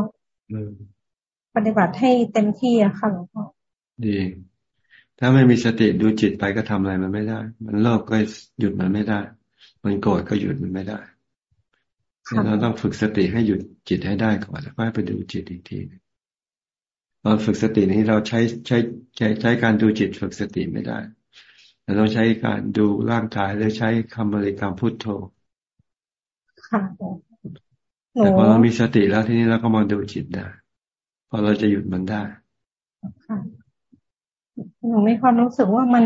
ปฏิบัติให้เต็มที่อะค่ะหลวงพ่อ ดี ถ้าไม่มีสติดูจิตไปก็ทำอะไรมันไม่ได้ มันโลภก็หยุดมันไม่ได้ มันโกรธก็หยุดมันไม่ได้เราต้องฝึกสติให้หยุดจิตให้ได้ก่อนแล้วค่อยไปดูจิตอีกทีตอนฝึกสตินี้เราใช้ใช้ใช้ใช้การดูจิตฝึกสติไม่ได้เราต้องใช้การดูร่างกายหรือใช้คำบริกรรมพุทโธค่ะแต่พอเรามีสติแล้วทีนี้เราก็มาดูจิตได้พอเราจะหยุดมันได้ค่ะ หนูมีความรู้สึกว่ามัน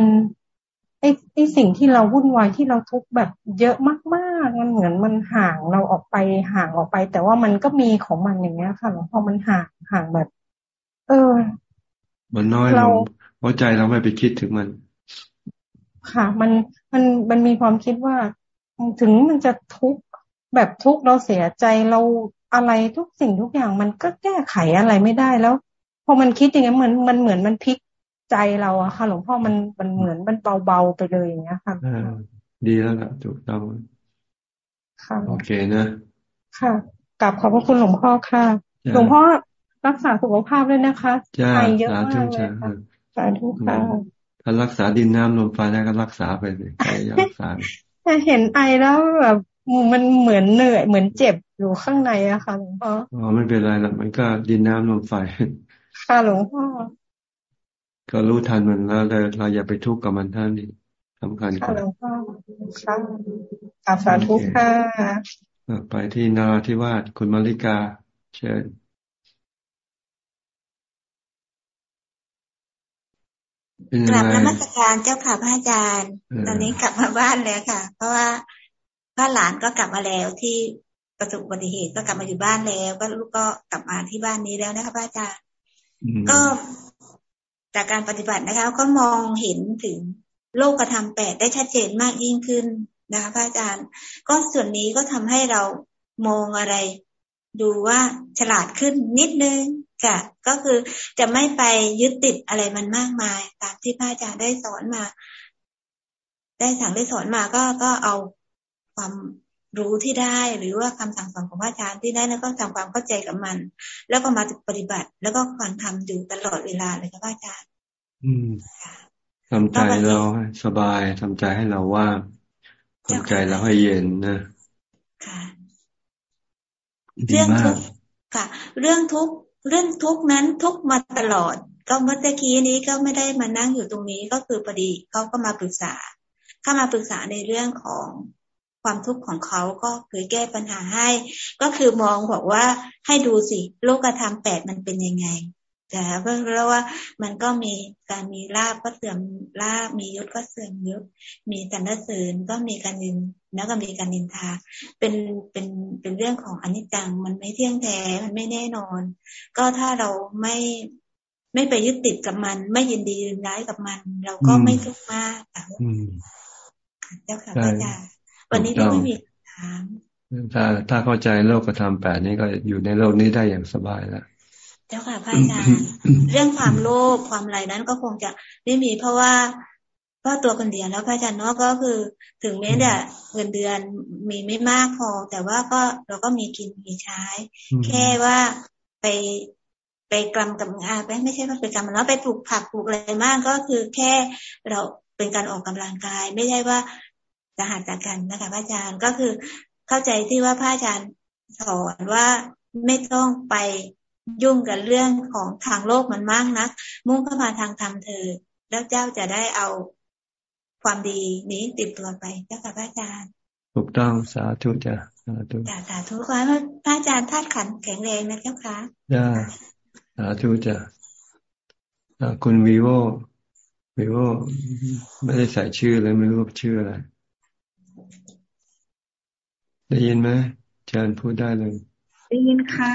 ไอ้ไอ้สิ่งที่เราวุ่นวายที่เราทุกข์แบบเยอะมากๆมันเหมือนมันห่างเราออกไปห่างออกไป แต่ว่ามันก็มีของมันอย่างเงี้ยค่ะหลวงพ่อมันห่างห่างแบบ เออ มันน้อยลงเพราะใจเราไม่ไปคิดถึงมัน ค่ะ มันมันมันมีความคิดว่าถึงมันจะทุกข์แบบทุกข์เราเสียใจเราอะไรทุกสิ่งทุกอย่างมันก็แก้ไขอะไรไม่ได้แล้วพอมันคิดอย่างนี้เหมือนมันเหมือนมันพลิก ใจเราอะค่ะหลวงพ่อมันมันเหมือนมันเบาๆไปเลยอย่างเงี้ยค่ะดีแล้วล่ะถูกต้องค่ะโอเคนะค่ะกลับขอบพระคุณหลวงพ่อค่ะ หลวงพ่อรักษาสุขภาพด้วยนะคะไอเยอะมากเลยค่ะสาธุค่ะถ้ารักษาดินน้ำลมไฟได้ก็รักษาไปเลยใครรักษาเห็นไอแล้วแบบมันเหมือนเหนื่อยเหมือนเจ็บอยู่ข้างในอะค่ะหลวงพ่ออ๋อไม่เป็นไรหรอกมันก็ดินน้ำลมไฟค่ะหลวงพ่อ ก็รู้ทันมันแล้วเราอย่าไปทุกข์กับมันท่านนี่สำคัญค่ะหลวงพ่อค่ะอาสาทุกค่ะไปที่นาราธิวาสคุณมาริกา เชิญกลับนมัสการเจ้าค่ะพระอาจารย์ ตอนนี้กลับมาบ้านแล้วค่ะ เพราะว่าพ่อหลานก็กลับมาแล้วที่ประสบอุบัติเหตุก็กลับมาอยู่บ้านแล้ว ก็ลูกก็กลับมาที่บ้านนี้แล้วนะคะพระอาจารย์ก็ จากการปฏิบัตินะคะ ก็มองเห็นถึงโลกธรรมแปดได้ชัดเจนมากยิ่งขึ้นนะคะพระอาจารย์ ก็ส่วนนี้ก็ทำให้เรามองอะไร ดูว่าฉลาดขึ้นนิดนึงค่ะ ก็คือจะไม่ไปยึดติดอะไรมันมากมาย ตามที่พระอาจารย์ได้สอนมา ได้สั่งได้สอนมาก็ก็เอาความ รู้ที่ได้ หรือว่าคำสั่งสอนของพระอาจารย์ที่ได้แล้วก็ทำความเข้าใจกับมัน แล้วก็มาปฏิบัติ แล้วก็ควรทำอยู่ตลอดเวลาเลยครับอาจารย์ อืมทำใจเราสบายทำใจให้เราว่างทำใจเราให้เย็นนะค่ะเรื่องทุกค่ะ เรื่องทุกเรื่องทุกนั้นทุกมาตลอด ก็เมื่อกี้นี้ก็ไม่ได้มานั่งอยู่ตรงนี้ก็คือพอดีเขาก็มาปรึกษา เข้ามาปรึกษาในเรื่องของ ความทุกข์ของเขาก็คือแก้ปัญหาให้ ก็คือมองบอกว่าให้ดูสิโลกธรรมแปดมันเป็นยังไงแต่เพราะว่ามันก็มีการมีลาบก็เสื่อมลาบมียศก็เสื่อมยศมีสรรเสริญก็มีการนินแล้วก็มีการนินทา เป็นเป็นเป็นเรื่องของอนิจจังมันไม่เที่ยงแท้มันไม่แน่นอน ก็ถ้าเราไม่ไม่ไปยึดติดกับมัน ไม่ยินดียินร้ายกับมัน เราก็ไม่ทุกข์มากเจ้าค่ะพระอาจารย์ วันนี้ก็ไม่มีถามถ้าถ้าเข้าใจโลกธรรมแปดนี้ก็อยู่ในโลกนี้ได้อย่างสบายแล้วเจ้าค่ะพระอาจารย์เรื่องความโลภความอะไรนั้นก็คงจะไม่มีเพราะว่าก็ตัวคนเดียวแล้วพระอาจารย์เนาะก็คือถึงแม้แต่เงินเดือนมีไม่มากพอ แต่ว่าก็เราก็มีกินมีใช้ แค่ว่าไปไปกลัมกับงานไปไม่ใช่ว่าไปกลัมแล้วไปปลูกผักปลูกอะไรมากก็คือแค่เราเป็นการออกกำลังกาย ไม่ใช่ว่า จะหักจากกันนะคะพระอาจารย์ก็คือเข้าใจที่ว่าพระอาจารย์สอนว่าไม่ต้องไปยุ่งกับเรื่องของทางโลกมันมากนะมุ่งเข้ามาทางธรรมเธอ แล้วเจ้าจะได้เอาความดีนี้ติดตัวไปเจ้าค่ะพระอาจารย์ ถูกต้องสาธุจ้ะสาธุสาธุขอให้พระอาจารย์ธาตุขันแข็งแรงนะเจ้าค่ะจ้าสาธุจ้ะคุณวีโววีโวไม่ได้ใส่ชื่อเลยไม่รู้ชื่ออะไร ได้ยินไหมเชิญพูดได้เลย ได้ยินค่ะ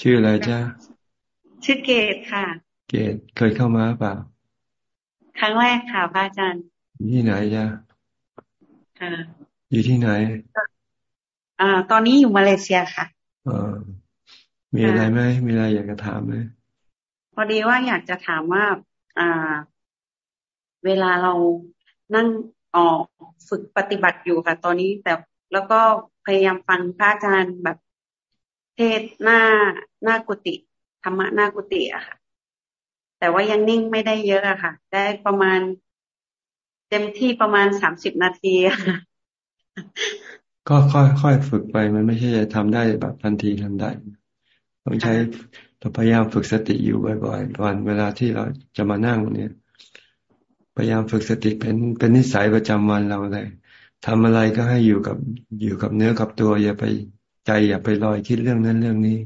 ชื่ออะไรจ้าชื่อเกตค่ะ เกตเคยเข้ามาเปล่า ครั้งแรกค่ะพระอาจารย์ที่ไหนจ้าค่ะอยู่ที่ไหนอ่าตอนนี้อยู่มาเลเซียค่ะอ่ามีอะไรไหมมีอะไรอยากจะถามไหมพอดีว่าอยากจะถามว่าอ่า เวลาเรานั่งออกฝึกปฏิบัติอยู่ค่ะ ตอนนี้แต่ แล้วก็พยายามฟังพระอาจารย์แบบเทศหน้าหน้ากุฏิธรรมะหน้ากุฏิอะค่ะ แต่ว่ายังนิ่งไม่ได้เยอะอะค่ะ ได้ประมาณเต็มที่ประมาณสามสิบนาทีก็ค่อยๆฝึกไปมันไม่ใช่จะทำได้แบบทันทีทันใดต้องใช้พยายามฝึกสติอยู่บ่อยๆวันเวลาที่เราจะมานั่งเนี่ย พยายามฝึกสติเป็นเป็นนิสัยประจำวันเราเลย ทำอะไรก็ให้อยู่กับอยู่กับเนื้อกับตัว อย่าไปใจอย่าไปลอยคิดเรื่องนั้นเรื่องนี้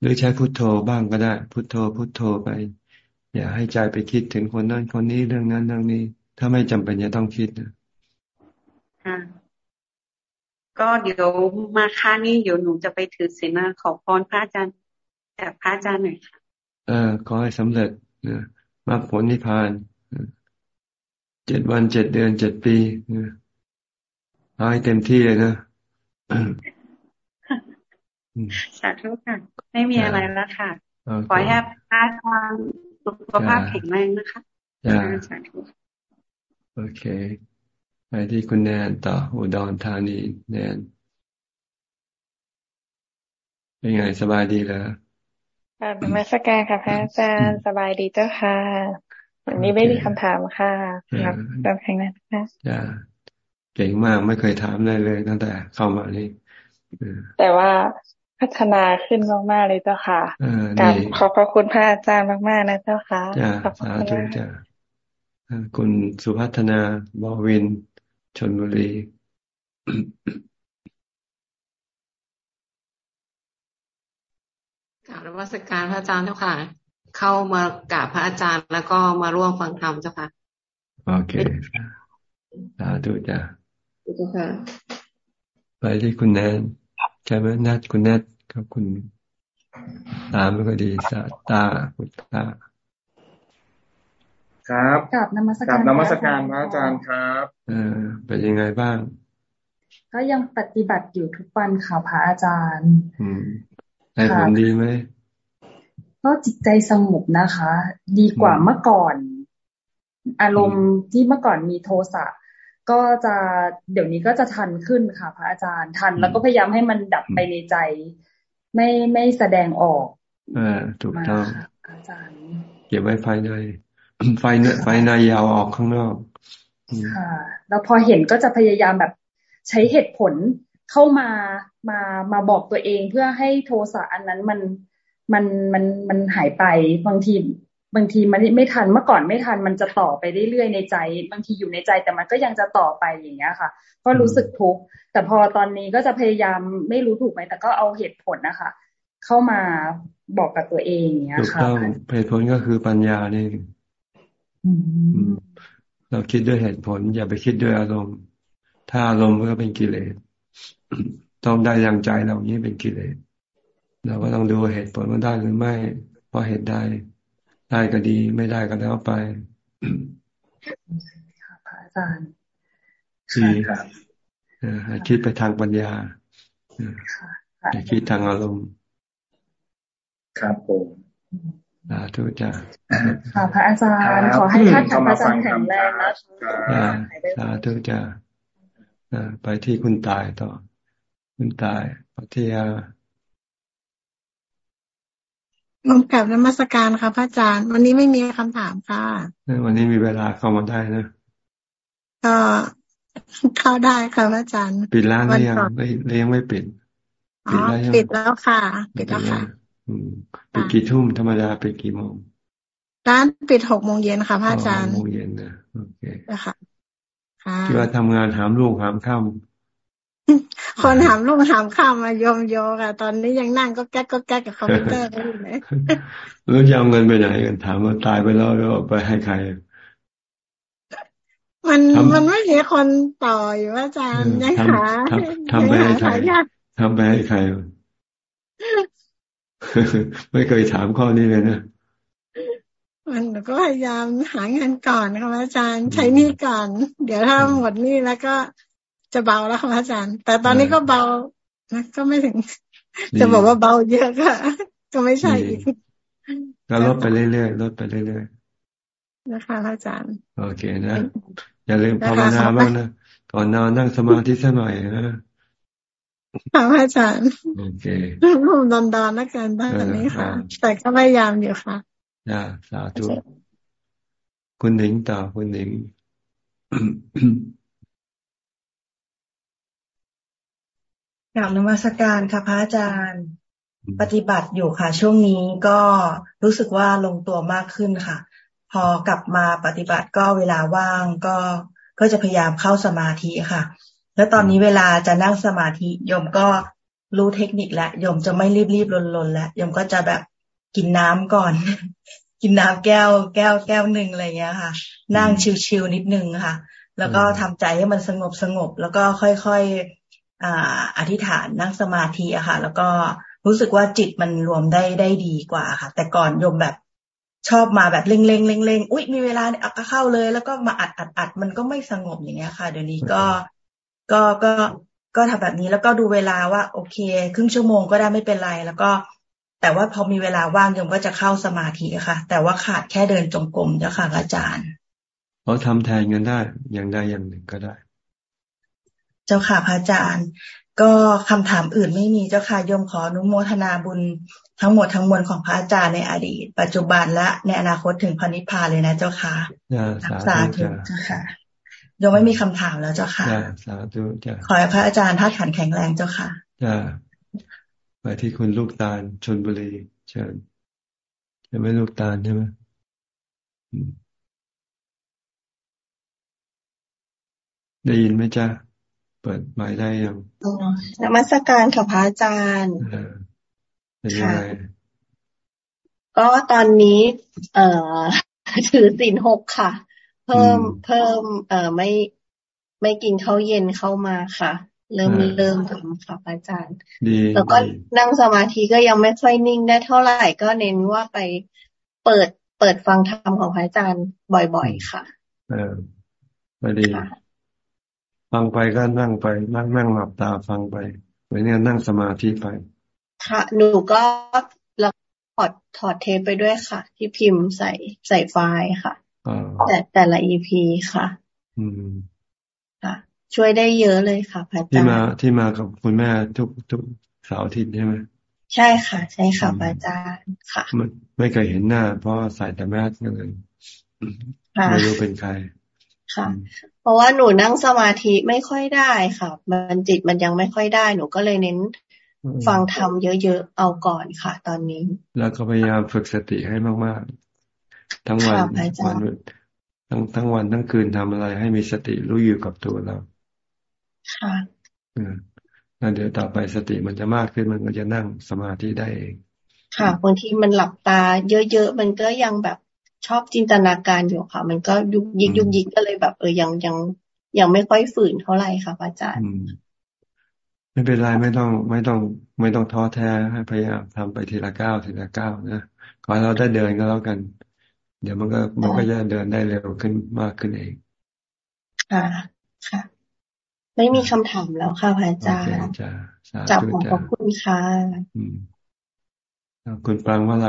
หรือใช้พุทโธบ้างก็ได้ พุทโธพุทโธไป อย่าให้ใจไปคิดถึงคนนั้นคนนี้เรื่องนั้นเรื่องนี้ ถ้าไม่จำเป็นจะต้องคิดนะก็เดี๋ยวมาค่านี้เดี๋ยวหนูจะไปถือศีลขอพรพระอาจารย์จากพระอาจารย์หน่อยค่ะเออขอให้สำเร็จนะมาผลนิพพาน เจ็ดวันเจ็ดเดือนเจ็ดปีนะให้เต็มที่เลยนะสาธุค่ะ ไม่มีอะไรแล้วค่ะ ขอให้พระอาจารย์สุขภาพแข็งแรงนะคะสาธุโอเค ไปที่คุณแนนต่ออุดรธานีแนนเป็นไงสบายดีแล้วค่ะนมัสการค่ะพระอาจารย์สบายดีเจ้าค่ะ วันนี้ไม่มีคำถามค่ะครับตามแข่งนั้นค่ะจ้าเก่งมากไม่เคยถามเลยเลยตั้งแต่เข้ามานี่แต่ว่าพัฒนาขึ้นมากๆเลยเจ้าค่ะกับขอบพระคุณพระอาจารย์มากๆนะเจ้าค่ะจ้าสาธุจ้าคุณสุพัฒนาบอวินชนบุรีกราบนมัสการพระอาจารย์เจ้าค่ะ เข้ามากราบพระอาจารย์ แล้วก็มาร่วมฟังธรรมเจ้าค่ะ โอเคสาธุจ้ะเจ้าค่ะ ไปที่คุณแนนใช่ไหมนัดคุณแนทกับคุณ ตามก็ดีสาตาคุณตาครับกับนมัสการนมัสการพระอาจารย์ครับเออเป็นยังไงบ้าง ก็ยังปฏิบัติอยู่ทุกวันค่ะพระอาจารย์ อืมได้ผลดีไหม ก็จิตใจสงบนะคะ ดีกว่าเมื่อก่อน อารมณ์ที่เมื่อก่อนมีโทสะก็จะเดี๋ยวนี้ก็จะทันขึ้นค่ะ พระอาจารย์ทันแล้วก็พยายามให้มันดับไปในใจ ไม่ไม่แสดงออกอ่าถูกต้องอาจารย์เก็บไว้ภายในไฟเนไฟในยาวออกข้างนอกค่ะ แล้วพอเห็นก็จะพยายามแบบใช้เหตุผลเข้ามามามาบอกตัวเองเพื่อให้โทสะอันนั้นมัน มันมันมันหายไปบางทีบางทีมันไม่ทันเมื่อก่อนไม่ทันมันจะต่อไปเรื่อยๆในใจ บางทีอยู่ในใจแต่มันก็ยังจะต่อไปอย่างเงี้ยค่ะ ก็รู้สึกทุกข์แต่พอตอนนี้ก็จะพยายามไม่รู้ถูกไหมแต่ก็เอาเหตุผลนะคะ เข้ามาบอกกับตัวเองอย่างเงี้ยค่ะถูกต้องเหตุผลก็คือปัญญานี่เราคิดด้วยเหตุผล อย่าไปคิดด้วยอารมณ์ ถ้าอารมณ์ก็เป็นกิเลสต้องได้ยังใจเรานี้เป็นกิเลส เราก็ต้องดูเหตุผลว่าได้หรือไม่เพราะเหตุใดได้ก็ดี ไม่ได้ก็แล้วไปค่ะพระอาจารย์ดีคิดไปทางปัญญาอย่าคิดทางอารมณ์ครับผมสาธุจ้าค่ะพระอาจารย์ ขอให้ท่านพระอาจารย์แข็งแรงนะสาธุจ้าไปที่คุณตายต่อ คุณตายพัทยา ลงกับนมัสการค่ะพระอาจารย์ วันนี้ไม่มีคำถามค่ะ วันนี้มีเวลาเข้ามาได้นะก็เข้าได้ค่ะพระอาจารย์ ปิดร้านหรือยังไม่ยังไม่ปิดปิดแล้วปิดแล้วค่ะ ปิดแล้วค่ะปิดกี่ทุ่มธรรมดาปิดกี่โมงร้านปิดหกโมงเย็นค่ะพระอาจารย์หกโมงเย็นนะโอเคค่ะค่ะที่ว่าทำงานหามลูกหามข้าม คนหามลูกหามข้ามมายมโยค่ะ ตอนนี้ยังนั่งก็แก๊กก็แก๊กกับคอมพิวเตอร์อยู่เลยแล้วจะเอาเงินไปไหนกันถามว่าตายไปแล้วแล้วไปให้ใคร มันมันไม่มีคนต่ออยู่อาจารย์ยังหาทำไปให้ใครทำไปให้ใคร ไม่เคยถามข้อนี้เลยนะมันก็พยายามหาเงินก่อนนะคะอาจารย์ใช้นี่ก่อน เดี๋ยวถ้าหมดนี่แล้วก็ จะเบาแล้วค่ะอาจารย์ แต่ตอนนี้ก็เบานะก็ไม่ถึง จะบอกว่าเบาเยอะค่ะก็ไม่ใช่อีกก็ลดไปเรื่อยๆลดไปเรื่อยๆนะคะอาจารย์ โอเคนะ อย่าลืมภาวนาบ้างนะก่อนนอนนั่งสมาธิสักหน่อยนะค่ะอาจารย์โอเคผมดอนดอนแล้วกันตอนนี้ค่ะ แต่ก็พยายามอยู่ค่ะจ้าสาธุคุณหนิงต่อคุณหนิง กลับนมัสการค่ะพระอาจารย์ ปฏิบัติอยู่ค่ะ ช่วงนี้ก็รู้สึกว่าลงตัวมากขึ้นค่ะ พอกลับมาปฏิบัติก็เวลาว่างก็ก็จะพยายามเข้าสมาธิค่ะ แล้วตอนนี้เวลาจะนั่งสมาธิยมก็รู้เทคนิคแล้วยมจะไม่รีบรีบลนๆแล้วยมก็จะแบบกินน้ำก่อน กินน้ำแก้ว แก้วแก้วหนึ่งอะไรเงี้ยค่ะ นั่งชิวๆนิดนึงค่ะ แล้วก็ทำใจให้มันสงบสงบแล้วก็ค่อยๆ อธิษฐานนั่งสมาธิอะค่ะ แล้วก็รู้สึกว่าจิตมันรวมได้ได้ดีกว่าค่ะ แต่ก่อนโยมแบบชอบมาแบบเล่งเล่งเล่งเล่งอุ้ยมีเวลาเนี่ยก็เข้าเลย แล้วก็มาอัดอัดอัดมันก็ไม่สงบอย่างเงี้ยค่ะ เดี๋ยวนี้ก็ก็ก็ก็ทำแบบนี้แล้วก็ดูเวลาว่า โอเค ครึ่งชั่วโมงก็ได้ไม่เป็นไร แล้วก็ แต่ว่าพอมีเวลาว่างโยมก็จะเข้าสมาธิค่ะ แต่ว่าขาดแค่เดินจงกรมเจ้าค่ะอาจารย์เราทำแทนกันได้อย่างใดอย่างหนึ่งก็ได้ เจ้าค่ะพระอาจารย์ ก็คำถามอื่นไม่มีเจ้าค่ะโยมขออนุโมทนาบุญทั้งหมดทั้งมวลของพระอาจารย์ในอดีต ปัจจุบันและในอนาคตถึงพระนิพพานเลยนะเจ้าค่ะสาธุเจ้าค่ะโยมไม่มีคำถามแล้วเจ้าค่ะสาธุจ้าขอให้พระอาจารย์ท่าขันแข็งแรงเจ้าค่ะจ้าไปที่คุณลูกตาลชนบุรีเชิญใช่ไหมลูกตาลใช่ไหมได้ยินไหมจ๊ะเปิดไม้ได้ยังนมัสการค่ะพระอาจารย์เป็นยังไงก็ตอนนี้ เอ่อ ถือสินหกค่ะ เพิ่มเพิ่ม เอ่อไม่ไม่กินข้าวเย็นเข้ามาค่ะ เริ่มเริ่มทำค่ะอาจารย์แล้วก็นั่งสมาธิก็ยังไม่ค่อยนิ่งได้เท่าไหร่ก็เน้นว่าไปเปิดเปิดฟังธรรมของพระอาจารย์บ่อยๆค่ะ เออมาดี ฟังไปก็นั่งไปนั่งนั่งหลับตาฟังไปเหมือนเนี่ยนั่งสมาธิไป ค่ะ หนูก็แล้วถอดถอดเทปไปด้วยค่ะ ที่พิมพ์ใส่ใส่ไฟล์ค่ะแต่แต่ละอีพีค่ะ อืมค่ะ ช่วยได้เยอะเลยค่ะพระอาจารย์ที่มาที่มากับคุณแม่ทุกทุกเสาร์อาทิตย์ใช่ไหมใช่ค่ะ ใช่ค่ะพระอาจารย์ค่ะไม่เคยเห็นหน้า เพราะใส่แต่แมสกันเลยไม่รู้เป็นใคร ค่ะ เพราะว่าหนูนั่งสมาธิไม่ค่อยได้ค่ะ มันจิตมันยังไม่ค่อยได้ หนูก็เลยเน้นฟังธรรมเยอะๆ เอาก่อนค่ะ ตอนนี้ แล้วก็พยายามฝึกสติให้มากๆ ทั้งวันวันทั้งทั้งวันทั้งคืนทำอะไร ให้มีสติรู้อยู่กับตัวเรา ค่ะแล้วเดี๋ยวต่อไปสติมันจะมากขึ้นมันก็จะนั่งสมาธิได้เอง ค่ะบางทีมันหลับตา เยอะๆมันก็ยังแบบ ชอบจินตนาการอยู่ค่ะ มันก็ยุกยิกยุกยิกก็เลยแบบเออยังยังยังไม่ค่อยฝืนเท่าไหร่ค่ะอาจารย์ไม่เป็นไรไม่ต้องไม่ต้อง ไม่ต้องท้อแท้ให้พยายามทำไปทีละก้าวทีละก้าวนะขอให้เราได้เดินก็แล้วกัน เดี๋ยวมันก็มันก็จะเดินได้เร็วขึ้นมากขึ้นเองค่ะค่ะ ไม่มีคำถามแล้วค่ะพระอาจารย์จับขอบคุณค่ะคุณปรางว่าอะไร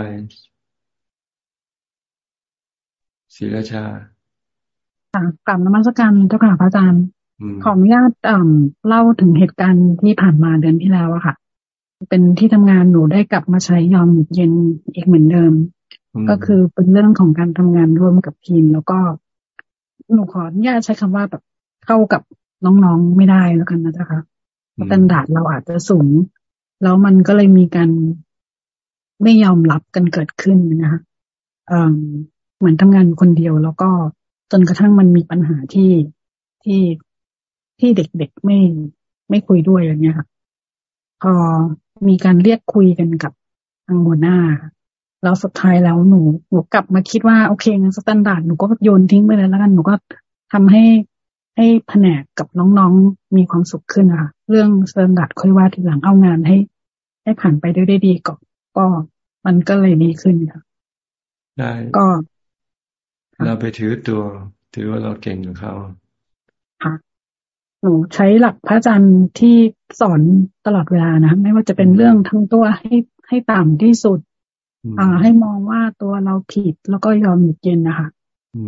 ศรีราชากลับนมัสการเจ้าค่ะพระอาจารย์ขออนุญาตเล่าถึงเหตุการณ์ที่ผ่านมาเดือนที่แล้วอะค่ะ เป็นที่ทำงานหนูได้กลับมาใช้ยอมเย็นอีกเหมือนเดิม ก็คือเป็นเรื่องของการทำงานร่วมกับทีม แล้วก็หนูขออนุญาตใช้คำว่าแบบเข้ากับน้องๆไม่ได้แล้วกันนะเจ้าค่ะ standard เราอาจจะสูง แล้วมันก็เลยมีการไม่ยอมรับกันเกิดขึ้นนะคะ เหมือนทำงานคนเดียว แล้วก็จนกระทั่งมันมีปัญหาที่ที่ที่เด็กๆไม่ไม่คุยด้วยอย่างเงี้ยค่ะพอมีการเรียกคุยกันกับทางหัวหน้า แล้วสุดท้ายแล้วหนูหนูกลับมาคิดว่าโอเคงั้น standard หนูก็โยนทิ้งไปเลยแล้วกันหนูก็ทำให้ให้แผนกกับน้องๆมีความสุขขึ้นนะคะเรื่อง standard ค่อยว่าทีหลังเอางานให้ ให้ผ่านไปได้ดีก่อนก็มันก็เลยดีขึ้นค่ะได้ก็ เราไปถือตัว ถือว่าเราเก่งกับเขาค่ะหนูใช้หลักพระอาจารย์ที่สอนตลอดเวลานะไม่ว่าจะเป็นเรื่องทั้งตัวให้ให้ต่ำที่สุด อ่า ให้มองว่าตัวเราผิดแล้วก็ยอมหยุดเย็นนะคะ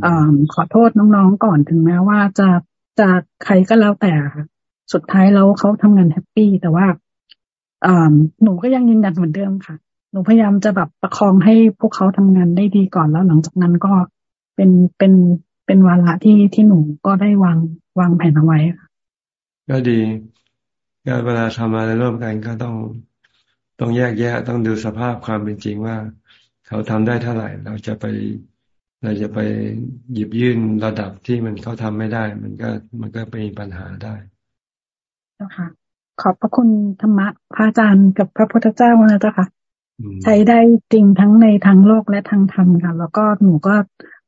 อ่าขอโทษน้องๆก่อนถึงแม้ว่าจะจะใครก็แล้วแต่สุดท้ายแล้วเขาทำงานแฮปปี้แต่ว่าอ่าหนูก็ยังยืนยันเหมือนเดิมค่ะ หนูพยายามจะแบบประคองให้พวกเขาทำงานได้ดีก่อนแล้วหลังจากนั้นก็ เป็นเป็นเป็นวาระที่ที่หนูก็ได้วางวางแผนเอาไว้ค่ะก็ดีก็เวลาทำอะไรร่วมกันก็ต้องต้องแยกแยะต้องดูสภาพความเป็นจริงว่า เขาทำได้เท่าไหร่ เราจะไปเราจะไปหยิบยื่นระดับที่มันเขาทำไม่ได้ มันก็มันก็เป็นปัญหาได้นะคะขอบพระคุณธรรมะพระอาจารย์กับพระพุทธเจ้านะเจ้าค่ะ ใช้ได้จริงทั้งในทางโลกและทางธรรมค่ะ แล้วก็หนูก็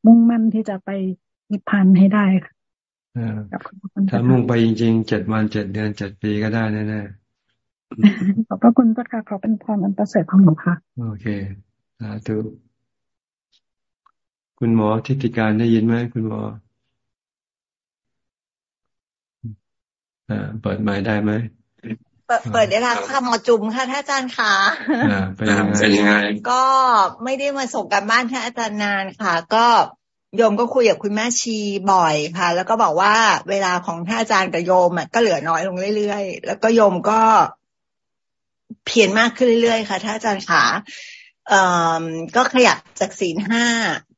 มุ่งมั่นที่จะไปนิพพานให้ได้ค่ะถ้ามุ่งไปจริงๆเจ็ดวันเจ็ดเดือนเจ็ดปีก็ได้แน่ๆขอบพระคุณพระค่ะขอเป็นพรอันประเสริฐของหนูค่ะ โอเคสาธุคุณหมอทิติการได้ยินไหมคุณหมออ่าเปิดไม้ได้ไหม เปิดเปิดได้ละค่ะหมอจุ๋มค่ะท่านอาจารย์ค่ะอ่าเป็นยังไงก็ไม่ได้มาส่งการบ้านท่านอาจารย์นานค่ะ ก็โยมก็คุยกับคุณแม่ชีบ่อยค่ะ แล้วก็บอกว่าเวลาของท่านอาจารย์กับโยมอะก็เหลือน้อยลงเรื่อยๆ แล้วก็โยมก็เพียรมากขึ้นเรื่อยๆ ค่ะท่านอาจารย์ขาเอ่อก็ขยับจากศีลห้า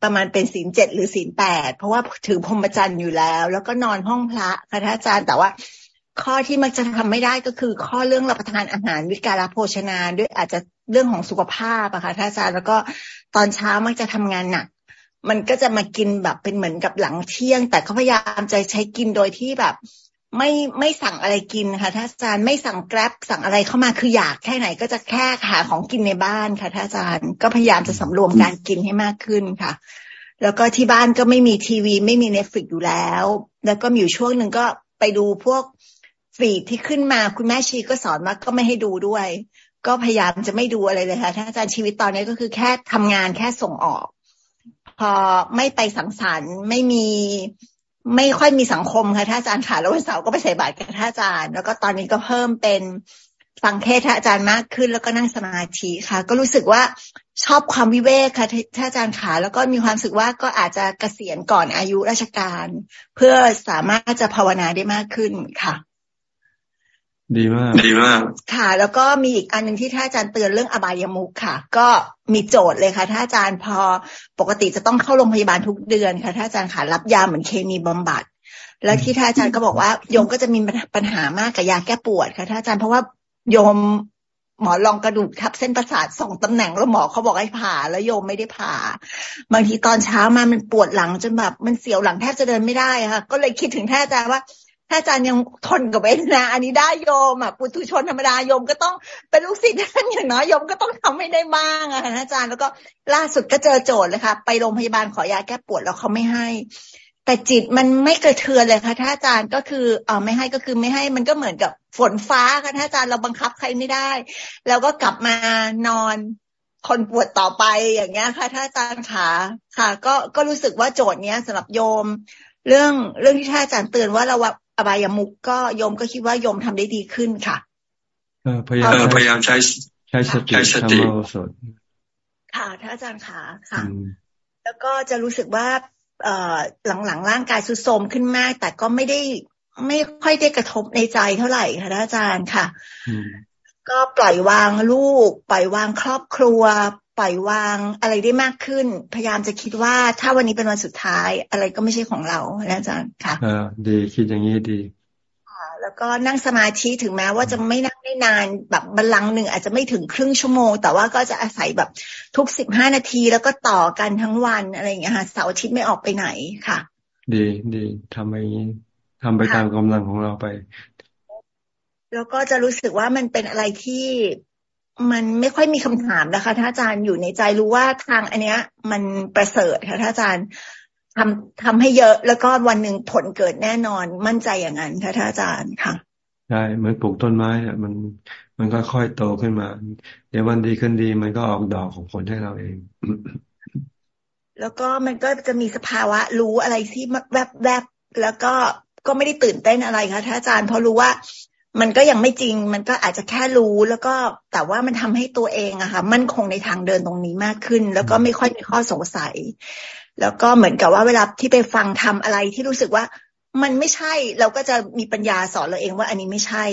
ประมาณเป็นศีลเจ็ดหรือศีลแปดเพราะว่าถือพรหมจรรย์อยู่แล้ว แล้วก็นอนห้องพระค่ะท่านอาจารย์แต่ว่า ข้อที่มักจะทำไม่ได้ก็คือ ข้อเรื่องรับประทานอาหารวิการโภชนาด้วยอาจจะเรื่องของสุขภาพอะค่ะท่านอาจารย์แล้วก็ตอนเช้ามักจะทำงานหนัก มันก็จะมากินแบบเป็นเหมือนกับหลังเที่ยง แต่เขาพยายามจะใช้กินโดยที่แบบ ไม่ไม่สั่งอะไรกินค่ะท่านอาจารย์ไม่สั่งแกร็บสั่งอะไรเข้ามาคืออยากแค่ไหนก็จะแค่หาของกินในบ้านค่ะท่านอาจารย์ก็พยายามจะสำรวมการกินให้มากขึ้นค่ะแล้วก็ที่บ้านก็ไม่มีทีวี ไม่มีเน็ตฟลิกอยู่แล้ว แล้วก็มีอยู่ช่วงหนึ่งก็ไปดูพวก ฟีดที่ขึ้นมาคุณแม่ชีก็สอนว่าก็ไม่ให้ดูด้วย ก็พยายามจะไม่ดูอะไรเลยค่ะท่านอาจารย์ชีวิตตอนนี้ก็คือแค่ทำงานแค่ส่งออก พอไม่ไปสังสรรค์ไม่มีไม่ค่อยมีสังคมค่ะท่านอาจารย์ค่ะแล้ววันเสาร์ก็ไปใส่บาตรกับท่านอาจารย์ แล้วก็ตอนนี้ก็เพิ่มเป็นฟังเทศท่านอาจารย์มากขึ้น แล้วก็นั่งสมาธิค่ะ ก็รู้สึกว่าชอบความวิเวกค่ะท่านอาจารย์ค่ะแล้วก็มีความรู้สึกว่าก็อาจจะเกษียณก่อนอายุราชการ เพื่อสามารถจะภาวนาได้มากขึ้นค่ะ ดีมาก ดีมาก ค่ะ แล้วก็มีอีกอันหนึ่งที่ท่านอาจารย์เตือนเรื่องอบายมุขค่ะ ก็มีโจทย์เลยค่ะท่านอาจารย์พอปกติจะต้องเข้าโรงพยาบาลทุกเดือนค่ะท่านอาจารย์ค่ะรับยาเหมือนเคมีบำบัด แล้วที่ท่านอาจารย์ก็บอกว่าโยมก็จะมีปัญหามากกับยาแก้ปวดค่ะท่านอาจารย์เพราะว่าโยมหมอลองกระดูกทับเส้นประสาทสองตำแหน่งแล้วหมอเขาบอกให้ผ่าแล้วโยมไม่ได้ผ่า บางทีตอนเช้ามามันปวดหลังจนแบบมันเสียวหลังแทบจะเดินไม่ได้ค่ะ ก็เลยคิดถึงท่านอาจารย์ว่า ถ้าอาจารย์ยังทนกับเวทนาอันนี้ได้โยมอะปุถุชนธรรมดาโยมก็ต้องเป็นลูกศิษย์ท่านอย่างน้อยโยมก็ต้องทำให้ได้บ้างอะค่ะอาจารย์แล้วก็ล่าสุดก็เจอโจทย์เลยค่ะ ไปโรงพยาบาลขอยาแก้ปวดแล้วเขาไม่ให้ แต่จิตมันไม่กระเทือนเลยค่ะท่านอาจารย์ก็คือเออไม่ให้ก็คือไม่ให้มันก็เหมือนกับฝนฟ้าค่ะท่านอาจารย์เราบังคับใครไม่ได้ แล้วก็กลับมานอนคนปวดต่อไปอย่างเงี้ยค่ะท่านอาจารย์ขาค่ะ ก็ก็รู้สึกว่าโจทย์เนี้ยสำหรับโยม เรื่องเรื่องที่ท่านอาจารย์เตือนว่าเรา อบายามุกก็โยมก็คิดว่าโยมทำได้ดีขึ้นค่ะพยายามพยายามใช้ใช้สติใช้สติค่ะท่านอาจารย์ขาค่ะ แล้วก็จะรู้สึกว่าเอ่อหลังๆร่างกายสุดโทมขึ้นมาก แต่ก็ไม่ได้ไม่ค่อยได้กระทบในใจเท่าไหร่ค่ะท่านอาจารย์ค่ะ ก็ปล่อยวางลูก ปล่อยวางครอบครัว ปล่อยวางอะไรได้มากขึ้น พยายามจะคิดว่าถ้าวันนี้เป็นวันสุดท้าย อะไรก็ไม่ใช่ของเราอาจารย์ค่ะอ่าดีคิดอย่างนี้ดีแล้วก็นั่งสมาธิถึงแม้ว่าจะไม่นั่งได้นานแบบบัลลังหนึ่งอาจจะไม่ถึงครึ่งชั่วโมง แต่ว่าก็จะอาศัยแบบทุกสิบห้านาทีแล้วก็ต่อกันทั้งวันอะไรอย่างเงี้ยค่ะเสาร์อาทิตย์ไม่ออกไปไหนค่ะ ดีดีทำไปอย่างนี้ทำไปตามกำลังของเราไป แล้วก็จะรู้สึกว่ามันเป็นอะไรที่ มันไม่ค่อยมีคำถามนะคะท่านอาจารย์อยู่ในใจรู้ว่าทางอันเนี้ย มันประเสริฐค่ะท่านอาจารย์ทำทำให้เยอะแล้วก็วันหนึ่งผลเกิดแน่นอนมั่นใจอย่างนั้นค่ะท่านอาจารย์ค่ะใช่เหมือนปลูกต้นไม้อะมันมันก็ค่อยโตขึ้นมา เดี๋ยววันดีขึ้นดีมันก็ออกดอกของผลให้เราเอง แล้วก็มันก็จะมีสภาวะรู้อะไรที่แวบแวบแล้วก็ก็ไม่ได้ตื่นเต้นอะไรค่ะท่านอาจารย์เพราะรู้ว่า มันก็ยังไม่จริง มันก็อาจจะแค่รู้แล้วก็แต่ว่ามันทำให้ตัวเองอะค่ะมั่นคงในทางเดินตรงนี้มากขึ้น แล้วก็ไม่ค่อยมีข้อสงสัย แล้วก็เหมือนกับว่าเวลาที่ไปฟังทำอะไรที่รู้สึกว่ามันไม่ใช่เราก็จะมีปัญญาสอนเราเองว่า อันนี้ไม่ใช่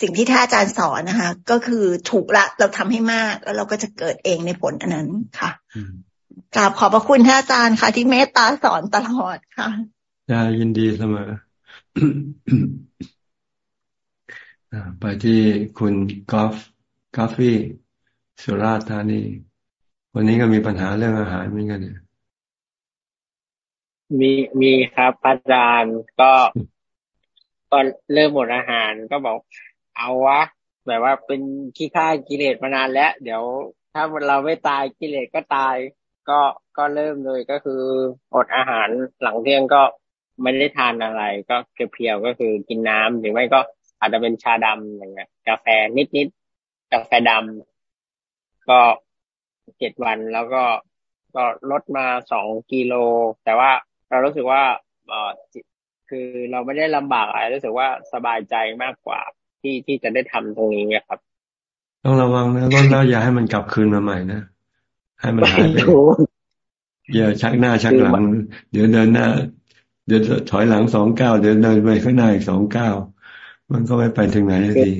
สิ่งที่ท่านอาจารย์สอนนะคะ ก็คือถูกละเราทำให้มาก แล้วเราก็จะเกิดเองในผลอันนั้นค่ะกราบขอบพระคุณท่านอาจารย์ค่ะ ที่เมตตาสอนตลอดค่ะยินดีเสมอ ไปที่คุณกอล์ฟกาฟฟี่สุราษฎร์ธานี วันนี้ก็มีปัญหาเรื่องอาหารเหมือนกันเนี่ยมีมีครับอาจารย์ก็ก็เริ่มหมดอาหารก็บอก เอาวะแบบว่าเป็นขี้ข้ากิเลสมานานแล้ว เดี๋ยว ถ้าเราไม่ตายกิเลสก็ตาย ก็ก็เริ่มเลยก็คืออดอาหารหลังเที่ยงก็ไม่ได้ทานอะไร ก็เพียวก็คือกินน้ำหรือไม่ก็ อาจจะเป็นชาดำอย่างเงี้ย กาแฟนิดนิดกาแฟดำก็เจ็ดวันแล้วก็ก็ลดมาสองกิโล แต่ว่าเรารู้สึกว่าเออคือเราไม่ได้ลำบากอะไรรู้สึกว่าสบายใจมากกว่าที่ที่จะได้ทำตรงนี้ครับ ต้องระวังนะลดแล้วอย่าให้มันกลับคืนมาใหม่นะให้มันหายไปอย่าชักหน้าชักหลัง เดี๋ยวเดินหน้า เดี๋ยวถอยหลังสองเก้าเดี๋ยวเดินไปข้างหน้าอีกสองเก้า มันก็ไม่ไปถึงไหนที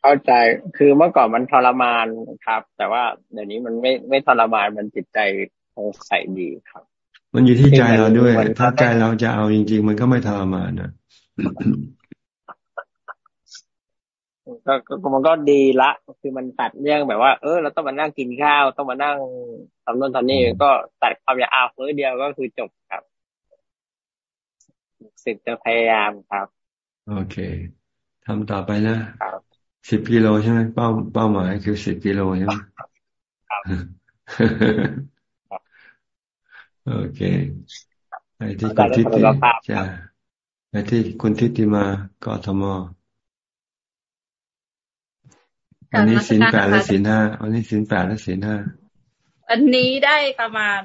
เข้าใจคือเมื่อก่อนมันทรมานครับ แต่ว่าเดี๋ยวนี้มันไม่ไม่ทรมานมันจิตใจคงใสดีครับ มันอยู่ที่ใจเราด้วย ถ้าใจเราจะเอาจริง ๆ มันก็ไม่ทรมานนะก็มันก็ดีละ คือมันตัดเรื่องแบบว่า เออ เราต้องมานั่งกินข้าว ต้องมานั่งทำนู่นทำนี่ก็ตัดความอยากอาเฟื่อเดียวก็คือจบครับสิทธิ์จะพยายามครับ โอเคทำต่อไปนะสิบกิโลใช่ไหมเป้าเป้าหมายคือสิบกิโลใช่ไหมโอเคไปที่คุณทิติจ้าไปที่คุณทิติมากทมวันนี้สินแปดและสินห้าวันนี้สินแปดและสินห้าอันนี้ได้ประมาณ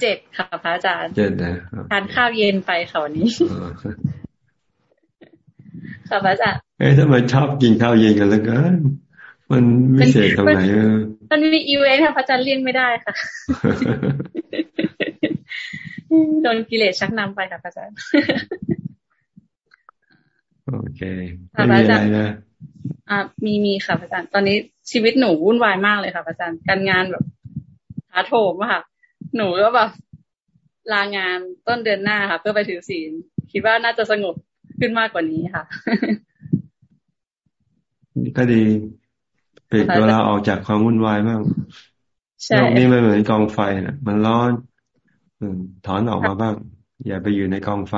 เจ็ดค่ะพระอาจารย์เจ็ดนะทานข้าวเย็นไปค่ะวันนี้ ค่ะพระอาจารย์เอ้ยทำไมชอบกินข้าวเย็นกันแล้วกันมันไม่เสียตรงไหนเออมันมีอีเวนต์ค่ะพระอาจารย์เลี่ยงไม่ได้ค่ะโดนกิเลสชักนำไปค่ะพระอาจารย์โอเคไม่มีอะไรนะอ่ามีมีค่ะพระอาจารย์ ตอนนี้ชีวิตหนูวุ่นวายมากเลยค่ะพระอาจารย์การงานแบบหาโถมค่ะหนูก็แบบลางานต้นเดือนหน้าค่ะ เพื่อไปถือศีลคิดว่าน่าจะสงบ ขึ้นมากกว่านี้ค่ะ ก็ดีเปลี่ยนตัวเราออกจากความวุ่นวายบ้างโลกนี้ไม่เหมือนกองไฟนะมันร้อนถอนออกมาบ้าง อย่าไปอยู่ในกองไฟ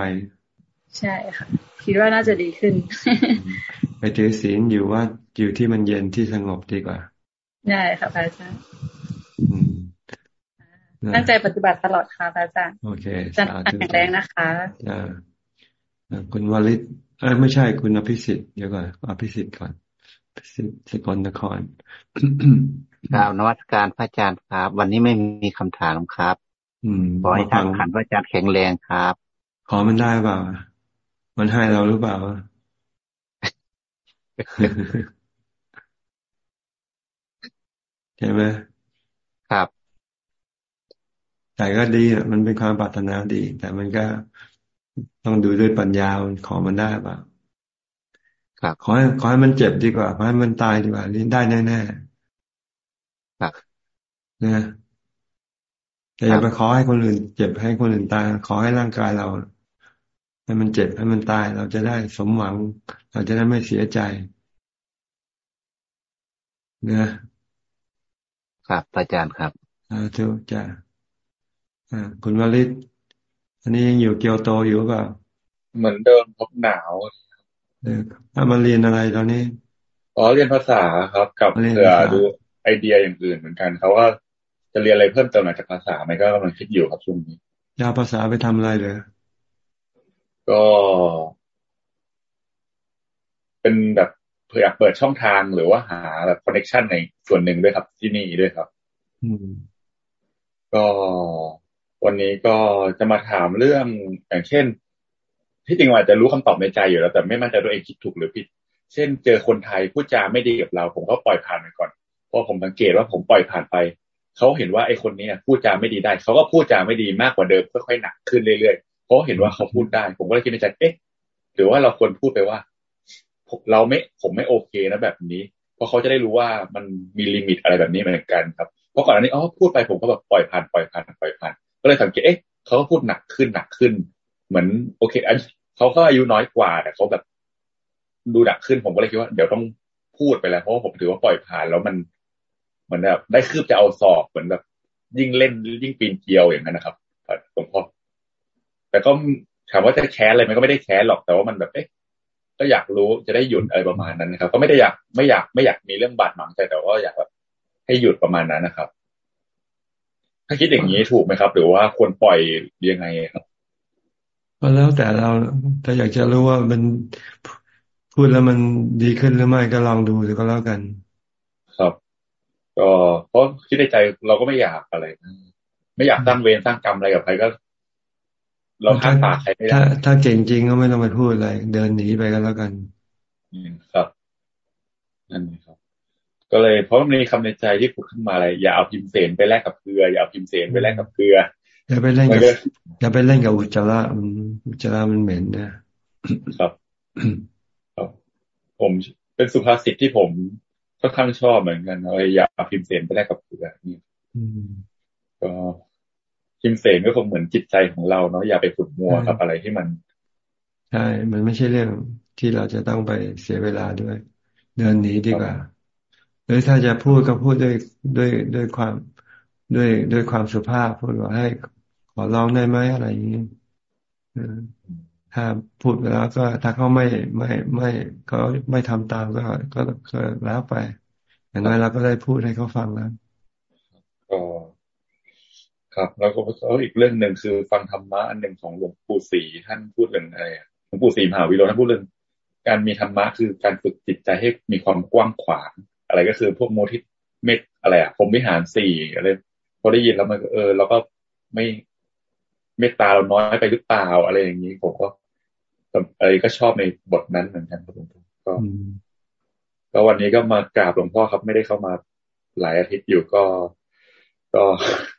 ใช่ค่ะ คิดว่าน่าจะดีขึ้น ไปถือศีลอยู่ว่าอยู่ที่มันเย็นที่สงบดีกว่า ได้ค่ะพระอาจารย์ตั้งใจปฏิบัติตลอดค่ะพระอาจารย์โอเคจันแข็งแรงนะคะ คุณวลิตเออไม่ใช่คุณอภิสิทธิ์เดี๋ยวก่อนอภิสิทธิ์ก่อนอภิสิทธิ์สกลนครกล่าวนวัตการพระอาจารย์ครับ วันนี้ไม่มีคำถามครับ อืมขอให้ทางขันพระอาจารย์แข็งแรงครับ ขอมันได้เปล่า มันให้เราหรือเปล่าใช่ไหมครับ แต่ก็ดีอะมันเป็นความปรารถนาดี แต่มันก็ ต้องดูด้วยปัญญาขอมันได้ป่ะครับขอให้ขอให้มันเจ็บดีกว่าขอให้มันตายดีกว่านี่ได้แน่แน่ครับนะแต่อย่าไปขอให้คนอื่น เจ็บให้คนอื่นตาย ขอให้ร่างกายเรา ให้มันเจ็บให้มันตาย เราจะได้สมหวัง เราจะได้ไม่เสียใจเนะครับอาจารย์ครับอ่าทุกจ้ะอ่าคุณวลิต อันนี้ยังอยู่เกียวโตอยู่เปล่าเหมือนเดิมครับหนาวเออถ้ามาเรียนอะไรตอนนี้อ๋อเรียนภาษาครับ กับเผื่อดูไอเดียอย่างอื่นเหมือนกันเขาว่าจะเรียนอะไรเพิ่มเติมหลังจากภาษาไหมก็กำลังคิดอยู่ครับช่วงนี้ยาภาษาไปทำอะไรเลยก็ เป็นแบบเพื่ออยากเปิดช่องทางหรือว่าหาแบบคอนเนคชันในส่วนหนึ่งด้วยครับที่นี่ด้วยครับ อืม ก็ วันนี้ก็จะมาถามเรื่องอย่างเช่น ที่จริงอาจจะรู้คำตอบในใจอยู่แล้ว แต่ไม่มั่นใจตัวเองคิดถูกหรือผิด เช่น เจอคนไทยพูดจาไม่ดีกับเรา ผมก็ปล่อยผ่านไปก่อน เพราะผมสังเกตว่าผมปล่อยผ่านไป เขาเห็นว่าไอ้คนนี้พูดจาไม่ดีได้ เขาก็พูดจาไม่ดีมากกว่าเดิมค่อยๆหนักขึ้นเรื่อยๆเพราะเห็นว่าเขาพูดได้ ผมก็เลยคิดในใจเอ๊ะหรือว่าเราควรพูดไปว่าเราไม่ผมไม่โอเคนะแบบนี้ เพราะเขาจะได้รู้ว่ามันมีลิมิตอะไรแบบนี้เหมือนกันครับเพราะก่อนอันนี้อ๋อพูดไปผมก็แบบปล่อยผ่านปล่อยผ่านปล่อยผ่าน ก็เลยสังเกตเอ๊ะเขาก็พูดหนักขึ้นหนักขึ้น เหมือน โอเคอันเขาก็อายุน้อยกว่าแต่เขาแบบ ดูหนักขึ้นผมก็เลยคิดว่าเดี๋ยวต้องพูดไปแล้วเพราะว่าผมถือว่าปล่อยผ่านแล้วมันเหมือนแบบได้คืบจะเอาสอบเหมือนแบบ ยิ่งเล่นยิ่งปีนเกลียวอย่างนั้นนะครับหลวงพ่อแต่ก็ถามว่าจะแค้นอะไรมันก็ไม่ได้แค้นหรอกแต่ว่ามันแบบเอ๊ะก็อยากรู้จะได้หยุดอะไรประมาณนั้นนะครับ ก็ไม่ได้อยากไม่อยากไม่อยากมีเรื่องบาดหมางใจแต่ว่าอยากแบบให้หยุดประมาณนั้นนะครับ ถ้าคิดอย่างนี้ถูกไหมครับ หรือว่าควรปล่อยยังไงครับก็แล้วแต่เราถ้าอยากจะรู้ว่ามันพูดแล้วมันดีขึ้นหรือไม่ก็ลองดูก็แล้วกัน ครับ ก็เพราะคิดในใจเราก็ไม่อยากอะไรไม่อยากสร้างเวรสร้างกรรมอะไรกับใครก็ เราข้างปากใครไม่ได้ถ้าถ้าเก่งจริงก็ไม่ต้องไปพูดอะไร เดินหนีไปก็แล้วกันครับนั่นครับ ก็เลยเพราะมันมีคำในใจที่ผุดขึ้นมาอะไรอย่าเอาพิมเสนไปแลกกับเกลืออย่าเอาพิมเสนไปแลกกับเกลืออย่าไปเล่นกับอย่าไปเล่นกับอุจจาระมันอุจจาระมันเหม็นนะครับครับ ผมเป็นสุภาษิตที่ผมค่อนข้างชอบเหมือนกันเลยอย่าเอาพิมเสนไปแลกกับเกลือนี่ก็พิมเสนก็คงเหมือนจิตใจของเราเนาะอย่าไปขุดมัวกับอะไรที่มันใช่มันไม่ใช่เรื่องที่เราจะต้องไปเสียเวลาด้วย เดินหนีดีกว่า หรือถ้าจะพูดก็พูดด้วยด้วยด้วยความด้วยด้วยความสุภาพพูดว่าให้ขอร้องได้ไหมอะไรอย่างนี้ถ้าพูดแล้วก็ถ้าเขาไม่ไม่ไม่เขาไม่ทำตามก็ก็ก็แล้วไปอย่างน้อยเราก็ได้พูดให้เขาฟังแล้วก็ครับ แล้วก็อีกเรื่องหนึ่งคือฟังธรรมะอันหนึ่งของหลวงปู่ศรีท่านพูดเรื่องอะไรหลวงปู่ศรีมหาวิโรจน์ท่านพูดเรื่องการมีธรรมะคือการฝึกจิตใจให้มีความกว้างขวาง อะไรก็คือพวกโมทิเมตอะไรอะผมวิหารสี่อะไรพอได้ยินแล้วมันเออเราก็ไม่เมตตาเราน้อยไปหรือเปล่าอะไรอย่างนี้ผมก็อะไรก็ชอบในบทนั้นเหมือนกันครับหลวงพ่อก็ก็วันนี้ก็มากราบหลวงพ่อครับ ไม่ได้เข้ามาหลายอาทิตย์อยู่ก็ ก็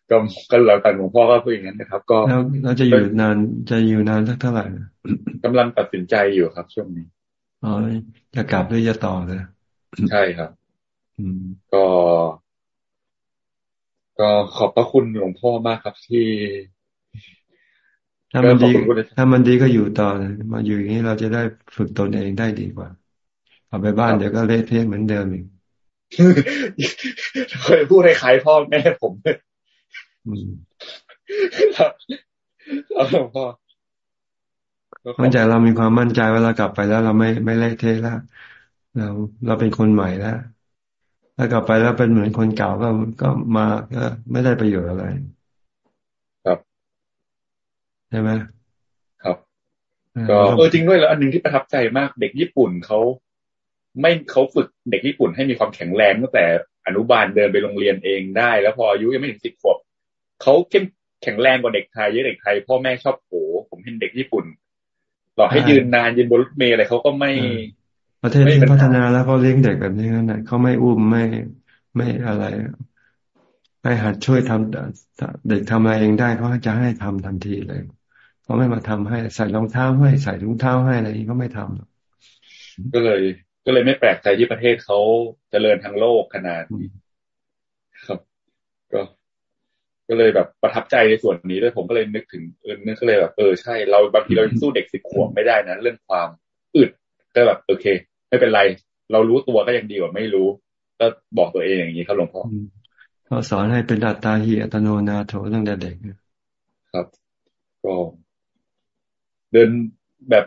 ก็ก็เราต่างหลวงพ่อก็พูดอย่างนั้นนะครับ ก็แล้วเราจะอยู่นานจะอยู่นานสักเท่าไหร่กำลังตัดสินใจอยู่ครับช่วงนี้อ๋อจะกลับหรือจะต่อเลยใช่ครับอืม ก็ ก็ขอบพระคุณหลวงพ่อมากครับที่ถ้ามันดีถ้ามันดีก็อยู่ต่อมาอยู่อย่างนี้เราจะได้ฝึกตนเองได้ดีกว่า เอาไปบ้านเดี๋ยวก็เละเทะเหมือนเดิมอีกเคยพูดให้ใครพ่อแม่ผมเอาหลวงพ่อมั่นใจเรามีความมั่นใจเวลากลับไปแล้ว เราไม่ไม่เละเทะแล้วเราเราเป็นคนใหม่แล้ว ถ้ากลับไปแล้วเป็นเหมือนคนเก่าก็ก็มาก็ไม่ได้ประโยชน์อะไรใช่ไหมครับก็เออจริงด้วยแล้วอันหนึ่งที่ประทับใจมาก เด็กญี่ปุ่นเขาไม่เขาฝึกเด็กญี่ปุ่นให้มีความแข็งแรงตั้งแต่อนุบาลเดินไปโรงเรียนเองได้ แล้วพออายุยังไม่ถึงสิบขวบเขาเข้มแข็งแรงกว่าเด็กไทยเยอะเด็กไทยพ่อแม่ชอบโผผมเห็นเด็กญี่ปุ่นหลอกให้ยืนนานยืนบนรถเมล์อะไรเขาก็ไม่ ประเทศที่พัฒนาแล้วเขาเลี้ยงเด็กแบบนี้นั่นแหละเขาไม่อุ้มไม่ไม่อะไรให้หัดช่วยทำเด็กทำอะไรเองได้เขาจะให้ทำทันทีเลยเขาไม่มาทำให้ใส่รองเท้าให้ใส่ถุงเท้าให้อะไรนี้ก็ไม่ทำก็เลย ก็เลยไม่แปลกใจที่ประเทศเขาเจริญทางโลกขนาดนี้ครับ ก็ก็เลยแบบประทับใจในส่วนนี้ด้วยผมก็เลยนึกถึงเออนึกก็เลยแบบเออใช่เราบางทีเราสู้เด็กสิบขวบไม่ได้นะเรื่องความอึดก็แบบโอเค ไม่เป็นไร เรารู้ตัวก็ยังดีกว่าไม่รู้ ก็บอกตัวเองอย่างนี้ครับหลวงพ่อเขาสอนให้เป็นอัตตาหิอัตโนนาโถตั้งแต่เด็กครับก็เดินแบบ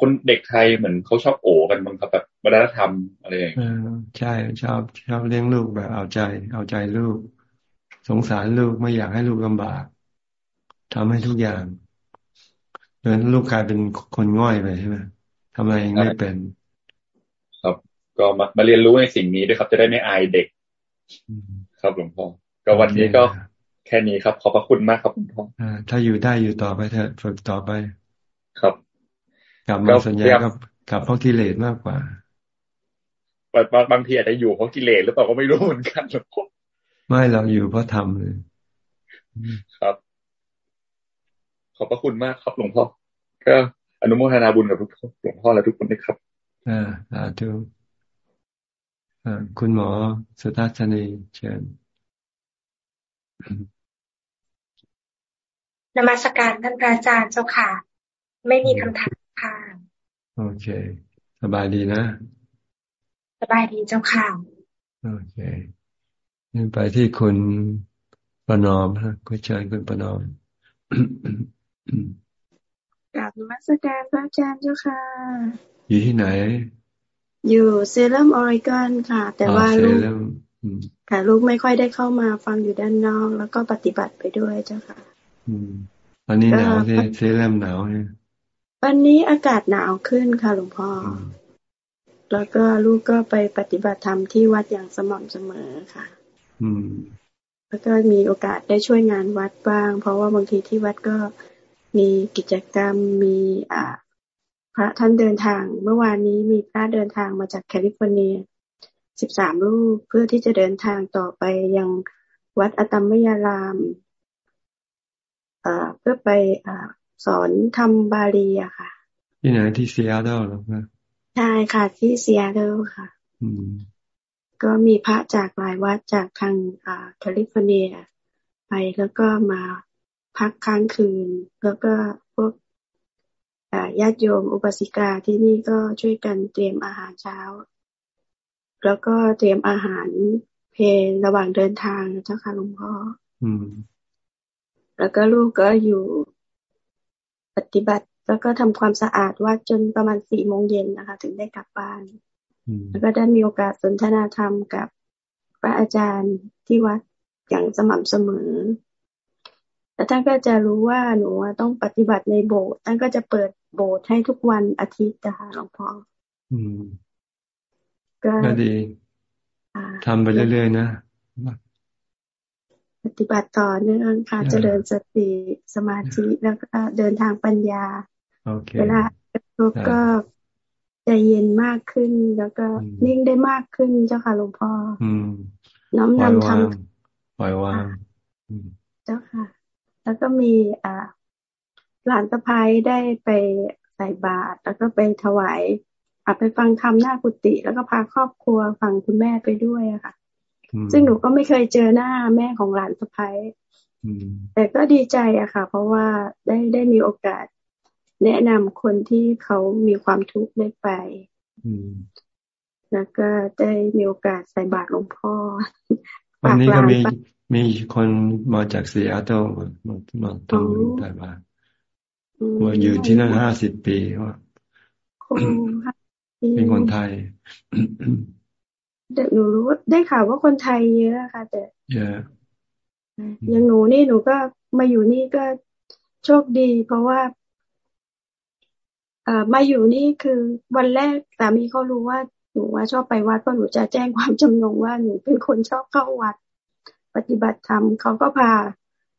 คนเด็กไทยเหมือนเขาชอบโอกันบางครับแบบวัฒนธรรมอะไรอย่างเงี้ยใช่ชอบชอบเลี้ยงลูกแบบเอาใจ เอาใจลูก สงสารลูกไม่อยากให้ลูกลำบากทำให้ทุกอย่างเดินลูกกลายเป็นคนง่อยไปใช่ไหมทำอะไรเองไม่เป็นครับ ก็มามาเรียนรู้ในสิ่งนี้ด้วยครับ จะได้ไม่อายเด็ก ครับหลวงพ่อก็วันนี้ก็แค่นี้ครับ ขอบพระคุณมากครับหลวงพ่อถ้าอยู่ได้อยู่ต่อไปเถอะฝึกต่อไป ครับกลับมาสัญญากับกับเพราะกิเลสมากกว่าบางบางทีอาจจะอยู่เพราะกิเลสหรือเปล่าก็ไม่รู้เหมือนกันหลวงพ่อไม่เราอยู่เพราะทำเลยครับ ขอบพระคุณมากครับหลวงพ่อก็อนุโมทนาบุญกับทุกหลวงพ่อและทุกคนนะครับ อ่าสาธุอ่า คุณหมอสุทัศนีเชิญนมัสการท่านพระอาจารย์เจ้าค่ะ ไม่มีคำถามค่ะ โอเค สบายดีนะ สบายดีเจ้าค่ะ โอเคนี่ไปที่คุณประนอมนะคุณเชิญคุณประนอมกราบนมัสการพระอาจารย์เจ้าค่ะ อยู่ที่ไหน อยู่เซเลมออริกอนค่ะ แต่ว่าลูกค่ะลูกไม่ค่อยได้เข้ามาฟังอยู่ด้านนอก แล้วก็ปฏิบัติไปด้วยเจ้าค่ะอืมวันนี้หนาวเซเลมหนาวเนี่ยวันนี้อากาศหนาวขึ้นค่ะหลวงพ่อ แล้วก็ลูกก็ไปปฏิบัติธรรมที่วัดอย่างสม่ำเสมอค่ะ อืม แล้วก็มีโอกาสได้ช่วยงานวัดบ้าง เพราะว่าบางทีที่วัดก็มีกิจกรรมมีอ่า พระท่านเดินทาง เมื่อวานนี้มีพระเดินทางมาจากแคลิฟอร์เนียสิบสามรูปเพื่อที่จะเดินทางต่อไปยังวัดอตัมมยตารามเพื่อไปสอนธรรมบาลีอะค่ะ ที่ไหนที่ซีแอตเทิลหรอคใช่ค่ะที่ซีแอตเทิลค่ะก็มีพระจากหลายวัดจากทางแคลิฟอร์เนีย ไปแล้วก็มาพักค้างคืน แล้วก็พวก ญาติโยมอุปสิกาที่นี่ก็ช่วยกันเตรียมอาหารเช้า แล้วก็เตรียมอาหารเพลระหว่างเดินทางเจ้าค่ะหลวงพ่อแล้วก็ลูกก็อยู่ปฏิบัติแล้วก็ทำความสะอาดวัดจนประมาณสี่โมงเย็นนะคะ ถึงได้กลับบ้าน แล้วก็ได้มีโอกาสสนทนาธรรมกับพระอาจารย์ที่วัดอย่างสม่ำเสมอ แล้วท่านก็จะรู้ว่าหนูต้องปฏิบัติในโบสถ์ท่านก็จะเปิด โบสถ์ให้ทุกวันอาทิตย์นะคะหลวงพ่อก็ดีทำไปเรื่อยๆนะปฏิบัติต่อเนื่องค่ะ เจริญสติสมาธิแล้วก็เดินทางปัญญาเวลากระทบก็ใจเย็นมากขึ้นแล้วก็นิ่งได้มากขึ้นเจ้าค่ะหลวงพ่อน้อมนำทำปล่อยวางเจ้าค่ะ แล้วก็มีอ่า หลานสะพ้ายได้ไปใส่บาตรแล้วก็ไปถวายอาไปฟังธรรมหน้ากุฏิแล้วก็พาครอบครัวฟังคุณแม่ไปด้วยอะค่ะ ซึ่งหนูก็ไม่เคยเจอหน้าแม่ของหลานสะพ้ายแต่ก็ดีใจอะค่ะ เพราะว่าได้ได้มีโอกาส แนะนำคนที่เขามีความทุกข์ได้ไปแล้วก็ได้มีโอกาสใส่บาตรหลวงพ่อวันนี้ก็มีมีคนมาจากซีแอตเทิลมามาทำแต่บาตร ว่าอยู่ที่นั่นห้าสิบปีว่าเป็นคนไทยแต่หนูรู้ได้ข่าวว่าคนไทยเยอะค่ะ แต่เยอะอย่างหนูนี่หนูก็มาอยู่นี่ก็โชคดี เพราะว่าเอ่อมาอยู่นี่คือวันแรกสามีเขารู้ว่าหนูว่าชอบไปวัดเพราะหนูจะแจ้งความจำนงว่าหนูเป็นคนชอบเข้าวัด ปฏิบัติธรรมเขาก็พา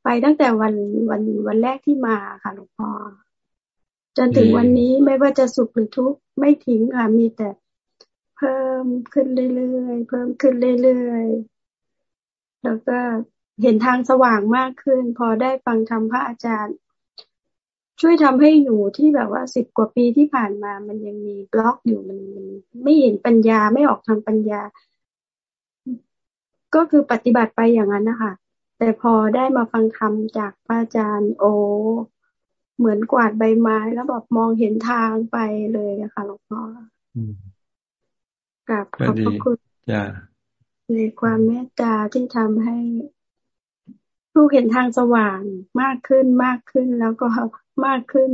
ไปตั้งแต่วันวันวันแรกที่มาค่ะหลวงพ่อจนถึงวันนี้ไม่ว่าจะสุขหรือทุกข์ไม่ทิ้งค่ะมีแต่เพิ่มขึ้นเรื่อยๆเพิ่มขึ้นเรื่อยๆแล้วก็เห็นทางสว่างมากขึ้น พอได้ฟังธรรมพระอาจารย์ ช่วยทำให้หนูที่แบบว่าสิบกว่าปีที่ผ่านมามันยังมีบล็อกอยู่มันมันไม่เห็นปัญญาไม่ออกทางปัญญา ก็คือปฏิบัติไปอย่างนั้นนะคะ แต่แต่พอได้มาฟังธรรมจากพระอาจารย์ โอ เหมือนกวาดใบไม้แล้วแบบมองเห็นทางไปเลยอะค่ะหลวงพ่อกราบขอบพระคุณในความเมตตาที่ทำให้ลูกเห็นทางสว่างมากขึ้นมากขึ้นแล้วก็มากขึ้น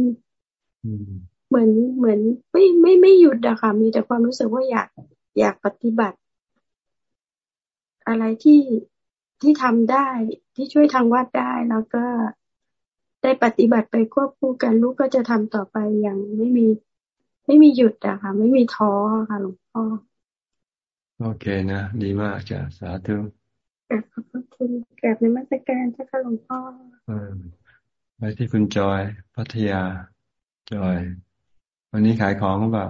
เหมือนเหมือนไม่ไม่ไม่หยุดอะค่ะ มีแต่ความรู้สึกว่าอยากอยากปฏิบัติ อะไรที่ ที่ทำได้ที่ช่วยทางวัดได้แล้วก็ได้ปฏิบัติไปควบคู่กันลูกก็จะทำต่อไปอย่างไม่มี ไม่มีหยุดอะค่ะ ไม่มีท้อค่ะหลวงพ่อโอเคนะดีมากจ้ะสาธุขอบพระคุณแกบในมาตรการเจ้าค่ะหลวงพ่อไปที่คุณจอย พัทยา จอย วันนี้ขายของหรือเปล่า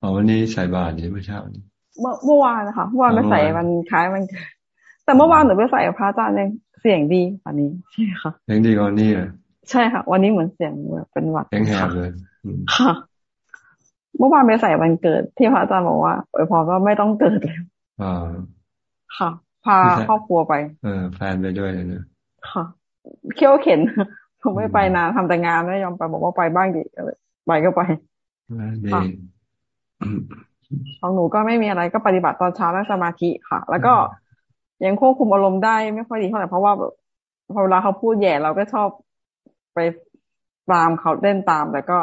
อ๋อวันนี้ใส่บาตรหรือเมื่อเช้านี้เมื่อวานนะคะเมื่อวานไปใส่มันคล้ายมัน แต่เมื่อวานหนูไปใส่พระอาจารย์ยังเสียงดีกว่านี้ใช่ค่ะเสียงดีกว่านี้อะใช่ค่ะ วันนี้เหมือนเสียงแบบเป็นหวัดเสียงแหบเลยค่ะเมื่อวานไปใส่วันเกิด ที่พระอาจารย์บอกว่าอวยพรก็ไม่ต้องเกิดแล้วอ่าค่ะ พาครอบครัวไป เออแฟนไปด้วยเลยนะค่ะเคี่ยวเข็นผมไม่ไปนานทำแต่งานไม่ยอมไปบอกว่าไปบ้างดิไปก็ไปดีของหนูก็ไม่มีอะไรก็ปฏิบัติตอนเช้านั่งสมาธิค่ะ แล้วก็ ยังควบคุมอารมณ์ได้ไม่ค่อยดีเท่าไหร่เพราะว่าแบบพอเวลาเขาพูดแย่เราก็ชอบไปตามเขาเล่นตาม แต่ก็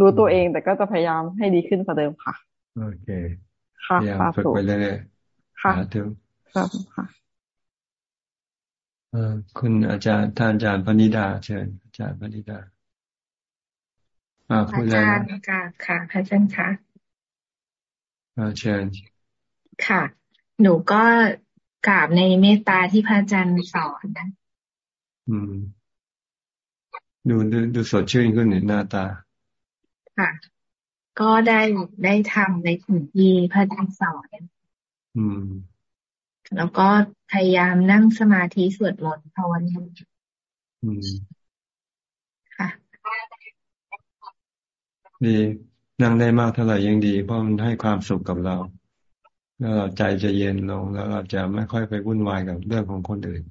รู้ตัวเอง แต่ก็จะพยายามให้ดีขึ้นกว่าเดิมค่ะ โอเคค่ะพยายามฝึกไปเรื่อยๆค่ะถึงครับค่ะคุณอาจารย์ท่านอาจารย์ปณิดา เชิญ อาจารย์ปณิดาอาพูดเลยค่ะค่ะพระอาจารย์ค่ะเชิญค่ะ หนูก็ กราบในเมตตาที่พระอาจารย์สอนนะอืม ดูดูดูสดชื่นขึ้นหน้าตา ค่ะ ก็ได้ได้ทำในสิ่งที่พระอาจารย์สอนอืม แล้วก็พยายามนั่งสมาธิสวดมนต์ภาวนาอืมค่ะดีนั่งได้มากเท่าไหร่ยังดี เพราะมันให้ความสุขกับเรา แล้วเราใจจะเย็นลง แล้วเราจะไม่ค่อยไปวุ่นวายกับเรื่องของคนอื่น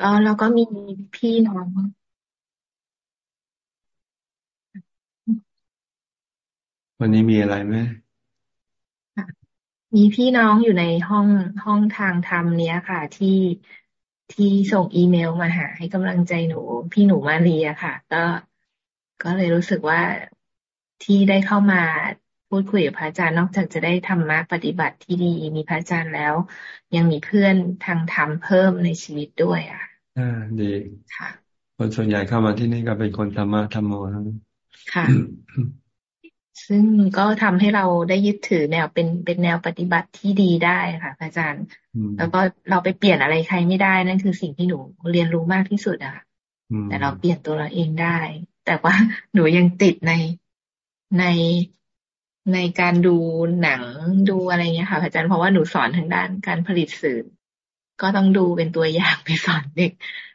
อ๋อแล้วก็มีพี่น้องวันนี้มีอะไรไหมมีพี่น้องอยู่ในห้องห้องทางธรรมเนี้ยค่ะ ที่ที่ส่งอีเมลมาหา ให้กำลังใจหนู พี่หนูมาเรียค่ะ ก็ก็เลยรู้สึกว่าที่ได้เข้ามา พูดคุยกับพระอาจารย์ นอกจากจะได้ธรรมะปฏิบัติที่ดีมีพระอาจารย์แล้ว ยังมีเพื่อนทางธรรมเพิ่มในชีวิตด้วยอะอ่าดีค่ะ คนส่วนใหญ่เข้ามาที่นี่ก็เป็นคนธรรมะธรรมโมทั้งค่ะ ซึ่งก็ทำให้เราได้ยึดถือแนวเป็นเป็นแนวปฏิบัติที่ดีได้ค่ะอาจารย์ แล้วก็เราไปเปลี่ยนอะไรใครไม่ได้นั่นคือสิ่งที่หนูเรียนรู้มากที่สุดอะแต่เราเปลี่ยนตัวเราเองได้ แต่ว่าหนูยังติดในใน ในการดูหนังดูอะไรเงี้ยค่ะ อาจารย์เพราะว่าหนูสอนทางด้านการผลิตสื่อ ก็ต้องดูเป็นตัวอย่างไปสอนเด็ก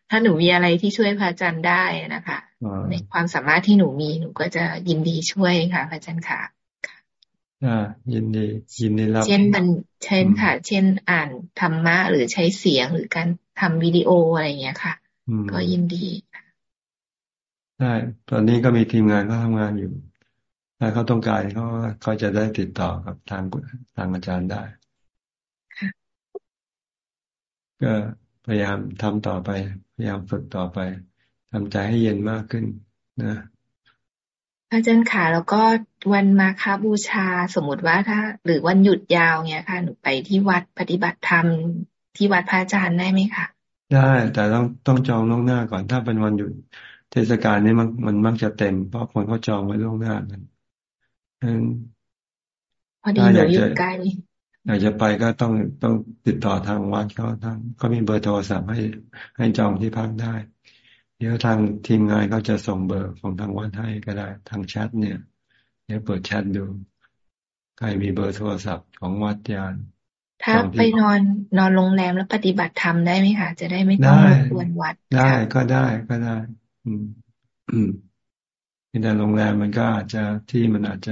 ถ้าหนูมีอะไรที่ช่วยพระอาจารย์ได้นะคะในความสามารถที่หนูมีหนูก็จะยินดีช่วยค่ะพระอาจารย์ค่ะอ่ายินดียินดีรับเช่นมันเช่นค่ะ เช่นอ่านธรรมะหรือใช้เสียงหรือการทำวิดีโออะไรเงี้ยค่ะ ก็ยินดีใช่ตอนนี้ก็มีทีมงานก็ทำงานอยู่ ถ้าเขาต้องการเขาเขาจะได้ติดต่อกับทางทางอาจารย์ได้ ก็พยายามทำต่อไป พยายามฝึกต่อไปทำใจให้เย็นมากขึ้นนะอาจารย์ค่ะแล้วก็วันมาคาบูชาสมมติว่าถ้า หรือวันหยุดยาวเนี้ยค่ะหนูไปที่วัดปฏิบัติธรรมที่วัดพระอาจารย์ได้ไหมคะได้แต่ต้องต้องจองล่วงหน้าก่อนถ้าเป็นวันหยุดเทศกาลนี้มันมันมักจะเต็มเพราะคนเขาจองไว้ล่วงหน้ากัน พอดีหนูอยู่ใกล้อยากจะไปก็ต้องต้องติดต่อทางวัดเขาทางก็มีเบอร์โทรศัพท์ให้ให้จองที่พักได้ เดี๋ยวทางทีมงานเขาจะส่งเบอร์ของทางวัดให้ก็ได้ ทางแชทเนี่ยเดี๋ยวเปิดแชทดู ใครมีเบอร์โทรศัพท์ของวัดยานถ้าไปนอนนอนโรงแรมแล้วปฏิบัติธรรมได้ไหมคะจะได้ไม่ต้องรบกวนวัดได้ก็ได้ก็ได้ อืมอืม แต่โรงแรมมันก็อาจจะที่มันอาจจะ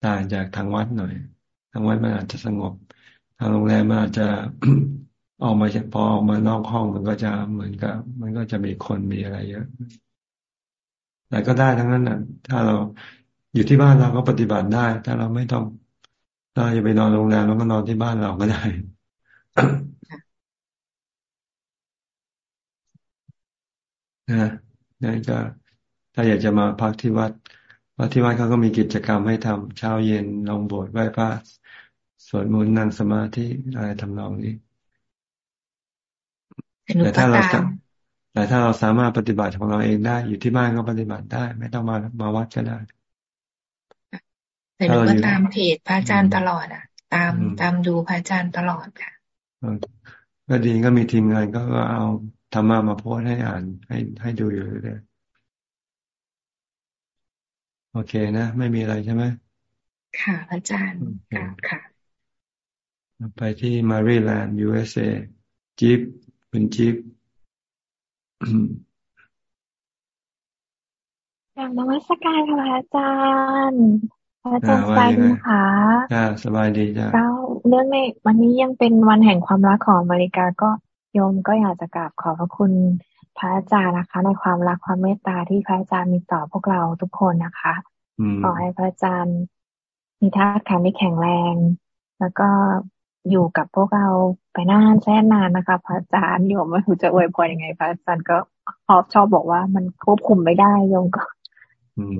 ต่างจากทางวัดหน่อย ทางวัดมันอาจจะสงบ ทางโรงแรมมันอาจจะออกมาพอออกมานอกห้องมันก็จะเหมือนกับ มันก็จะมีคนมีอะไรเยอะแต่ก็ได้ทั้งนั้นน่ะ ถ้าเราอยู่ที่บ้านเราก็ปฏิบัติได้ ถ้าเราไม่ต้องเราจะไปนอนโรงแรมเราก็นอนที่บ้านเราก็ได้นะนั่นก็ ถ้าอยากจะมาพักที่วัดวัดที่วัดเขาก็มีกิจกรรมให้ทำเช้าเย็นลงโบสถ์ไหว้พระสวดมนต์นั่งสมาธิอะไรทำนองนี้แต่ถ้าเราแต่ถ้าเราสามารถปฏิบัติของเราเองได้ อยู่ที่บ้านก็ปฏิบัติได้ ไม่ต้องมามาวัดก็ได้แต่หนูก็ตามเพจพระอาจารย์ตลอดอะ ตามตามดูพระอาจารย์ตลอดค่ะก็ดีก็มีทีมงานก็เอาธรรมะมาโพสให้อ่านให้ให้ดูอยู่เรื่อย โอเคนะ ไม่มีอะไรใช่ไหมค่ะพระอาจารย์ค่ะ ไปที่มารีแลนด์ USA จิ๊บเป็นจิ๊บอยากนมัสการค่ะพระอาจารย์พระอาจารย์สบายดีคะจ้าสบายดีจ้าก็เนื่องในวันนี้ยังเป็นวันแห่งความรักของอเมริกาก็โยมก็อยากจะกราบขอบพระคุณ พระอาจารย์นะคะ ในความรักความเมตตาที่พระอาจารย์มีต่อพวกเราทุกคนนะคะขอให้พระอาจารย์มีธาตุขันที่แข็งแรง แล้วก็อยู่กับพวกเราไปนานแสนนานนะคะ พระอาจารย์โยมไม่รู้จะอวยพรยังไง พระอาจารย์ก็ชอบชอบบอกว่ามันควบคุมไม่ได้โยมก็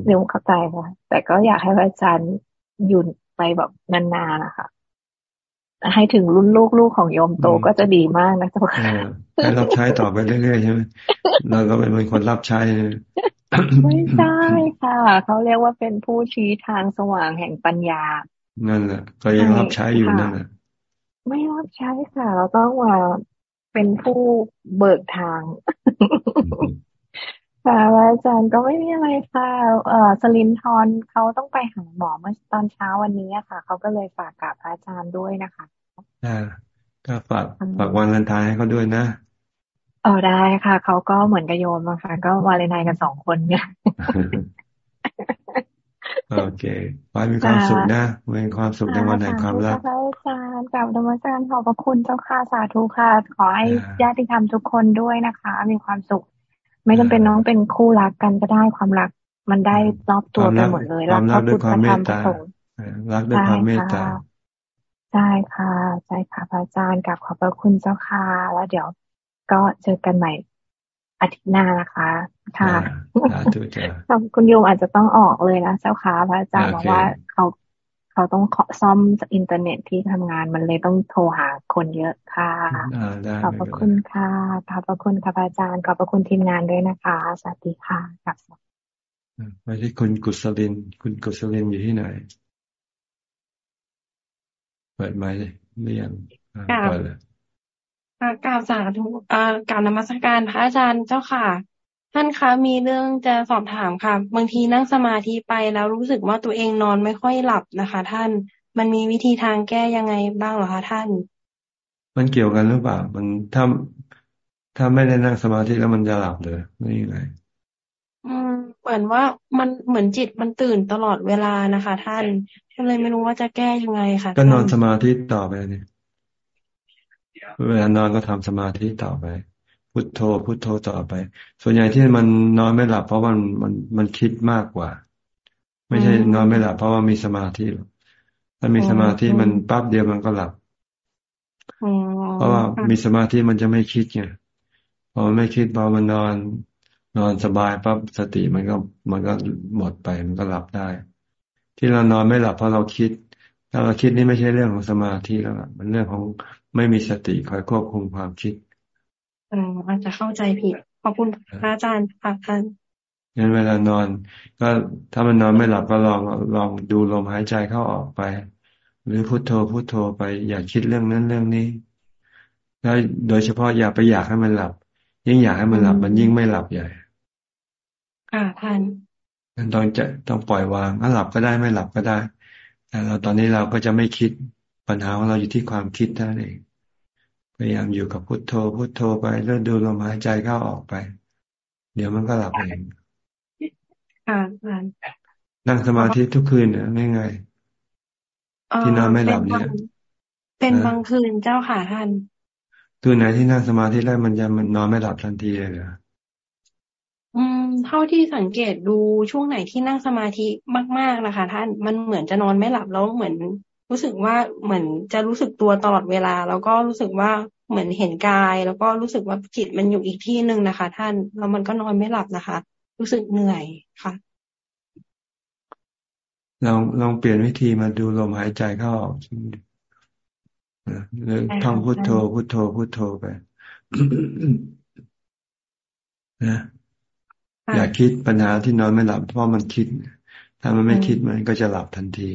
โยมเข้าใจค่ะแต่ก็อยากให้พระอาจารย์อยู่ไปแบบนานๆนะคะ ให้ถึงรุ่นลูกลูกของโยมโตก็จะดีมากนะเจ้าค่ะให้รับใช้ต่อไปเรื่อยๆใช่ไหมเราก็เป็นคนรับใช้ไม่ใช่ค่ะ เขาเรียกว่าเป็นผู้ชี้ทางสว่างแห่งปัญญา นั่นแหละก็ยังรับใช้อยู่นั่นแหละไม่รับใช้ค่ะ เราต้องว่าเป็นผู้เบิกทาง ค่ะอาจารย์ก็ไม่มีอะไรค่ะ เอ่อสลินทอนเขาต้องไปหาหมอเมื่อตอนเช้าวันนี้ค่ะ เขาก็เลยฝากกับอาจารย์ด้วยนะคะอ่าก็ฝากฝากวันวันทายให้เขาด้วยนะเออได้ค่ะ เขาก็เหมือนกับโยมนะคะก็วาเลนไทน์กันสองคนเนี่ยโอเคไว้มีความสุขนะมีความสุขในวันแห่งความรักพระอาจารย์กับธรรมจารย์ขอบพระคุณเจ้าค่ะสาธุค่ะ ขอให้ญาติธรรมทุกคนด้วยนะคะ มีความสุข ไม่จำเป็นน้องเป็นคู่รักกันก็ได้ความรัก มันได้รอบตัวไปหมดเลยรักพระพุทธธรรมประสงค์รักด้วยความเมตตาใช่ค่ะใช่ค่ะพระอาจารย์กับขอบพระคุณเจ้าค่ะแล้วเดี๋ยวก็เจอกันใหม่อาทิตย์หน้านะคะ ค่ะคุณโยมอาจจะต้องออกเลยนะเจ้าค่ะพระอาจารย์บอกว่าเขา เขาต้องขอซ่อมอินเทอร์เน็ตที่ทำงานมันเลยต้องโทรหาคนเยอะค่ะขอบพระคุณค่ะขอบพระคุณค่ะอาจารย์ขอบพระคุณทีมงานด้วยนะคะสวัสดีค่ะกับไปที่คุณกุศลิน คุณกุศลินอยู่ที่ไหนเปิดไมค์เรียงเปิดเลยกราบสาธุกราบนมัสการพระอาจารย์เจ้าค่ะ ท่านคะมีเรื่องจะสอบถามค่ะ บางทีนั่งสมาธิไปแล้วรู้สึกว่าตัวเองนอนไม่ค่อยหลับนะคะ ท่านมันมีวิธีทางแก้ยังไงบ้างเหรอคะท่าน มันเกี่ยวกันหรือเปล่า มันถ้าถ้าไม่ได้นั่งสมาธิแล้วมันจะหลับเลยไม่ยังไงอืมเหมือนว่ามันเหมือนจิตมันตื่นตลอดเวลานะคะ ท่านก็เลยไม่รู้ว่าจะแก้ยังไงค่ะ ก็นอนสมาธิต่อไปเนี่ยเวลานอนก็ทำสมาธิต่อไป พุทโธพุทโธต่อไป ส่วนใหญ่ที่มันนอนไม่หลับ เพราะมันมันมันคิดมากกว่า ไม่ใช่นอนไม่หลับ เพราะว่ามีสมาธิถ้ามีสมาธิมันปั๊บเดียวมันก็หลับเพราะว่ามีสมาธิมันจะไม่คิดไงพอมันไม่คิดพอมันนอน นอนสบายปั๊บสติมันก็มันก็หมดไปมันก็หลับได้ ที่เรานอนไม่หลับเพราะเราคิด ถ้าเราคิดนี่ไม่ใช่เรื่องของสมาธิแล้วมันเรื่องของไม่มีสติคอยควบคุมความคิด อ๋ออาจจะเข้าใจผิด ขอบคุณพระอาจารย์ค่ะท่านงั้นเวลานอน ก็ถ้ามันนอนไม่หลับก็ลองลองดูลมหายใจเข้าออกไป หรือพุโทโธพุโทโธไป อย่าคิดเรื่องนั้นเรื่องนี้แล้วโดยเฉพาะอย่าไปอยากให้มันหลับ ยิ่งอยากให้มันหลับ มันยิ่งไม่หลับใหญ่ค่ะท่านต้องจะต้องปล่อยวางถ้าหลับก็ได้ไม่หลับก็ได้แต่เราตอนนี้เราก็จะไม่คิดปัญหาของเราอยู่ที่ความคิดนั่นเอง พยายามอยู่กับพุทโธ พุทโธไปแล้วดูลมหายใจเข้าออกไป เดี๋ยวมันก็หลับเองค่ะนั่งสมาธิทุกคืนเนี่ยไม่ไงที่นอนไม่หลับเนี่ยเป็นบางคืนเจ้าค่ะท่านตัวไหนที่นั่งสมาธิแล้วมันจะมันนอนไม่หลับทันทีเลยเหรออืม เท่าที่สังเกตดูช่วงไหนที่นั่งสมาธิมากๆนะคะท่านมันเหมือนจะนอนไม่หลับแล้วเหมือน รู้สึกว่าเหมือนจะรู้สึกตัวตลอดเวลา แล้วก็รู้สึกว่าเหมือนเห็นกาย แล้วก็รู้สึกว่าจิตมันอยู่อีกที่หนึ่งนะคะ ท่านแล้วมันก็นอนไม่หลับนะคะ รู้สึกเหนื่อยค่ะลองลองเปลี่ยนวิธีมาดูลมหายใจเข้าออกหรือท่องพุทโธพุทโธพุทโธไปนะอย่าคิดปัญหาที่นอนไม่หลับเพราะมันคิด ถ้ามันไม่คิดมันก็จะหลับทันที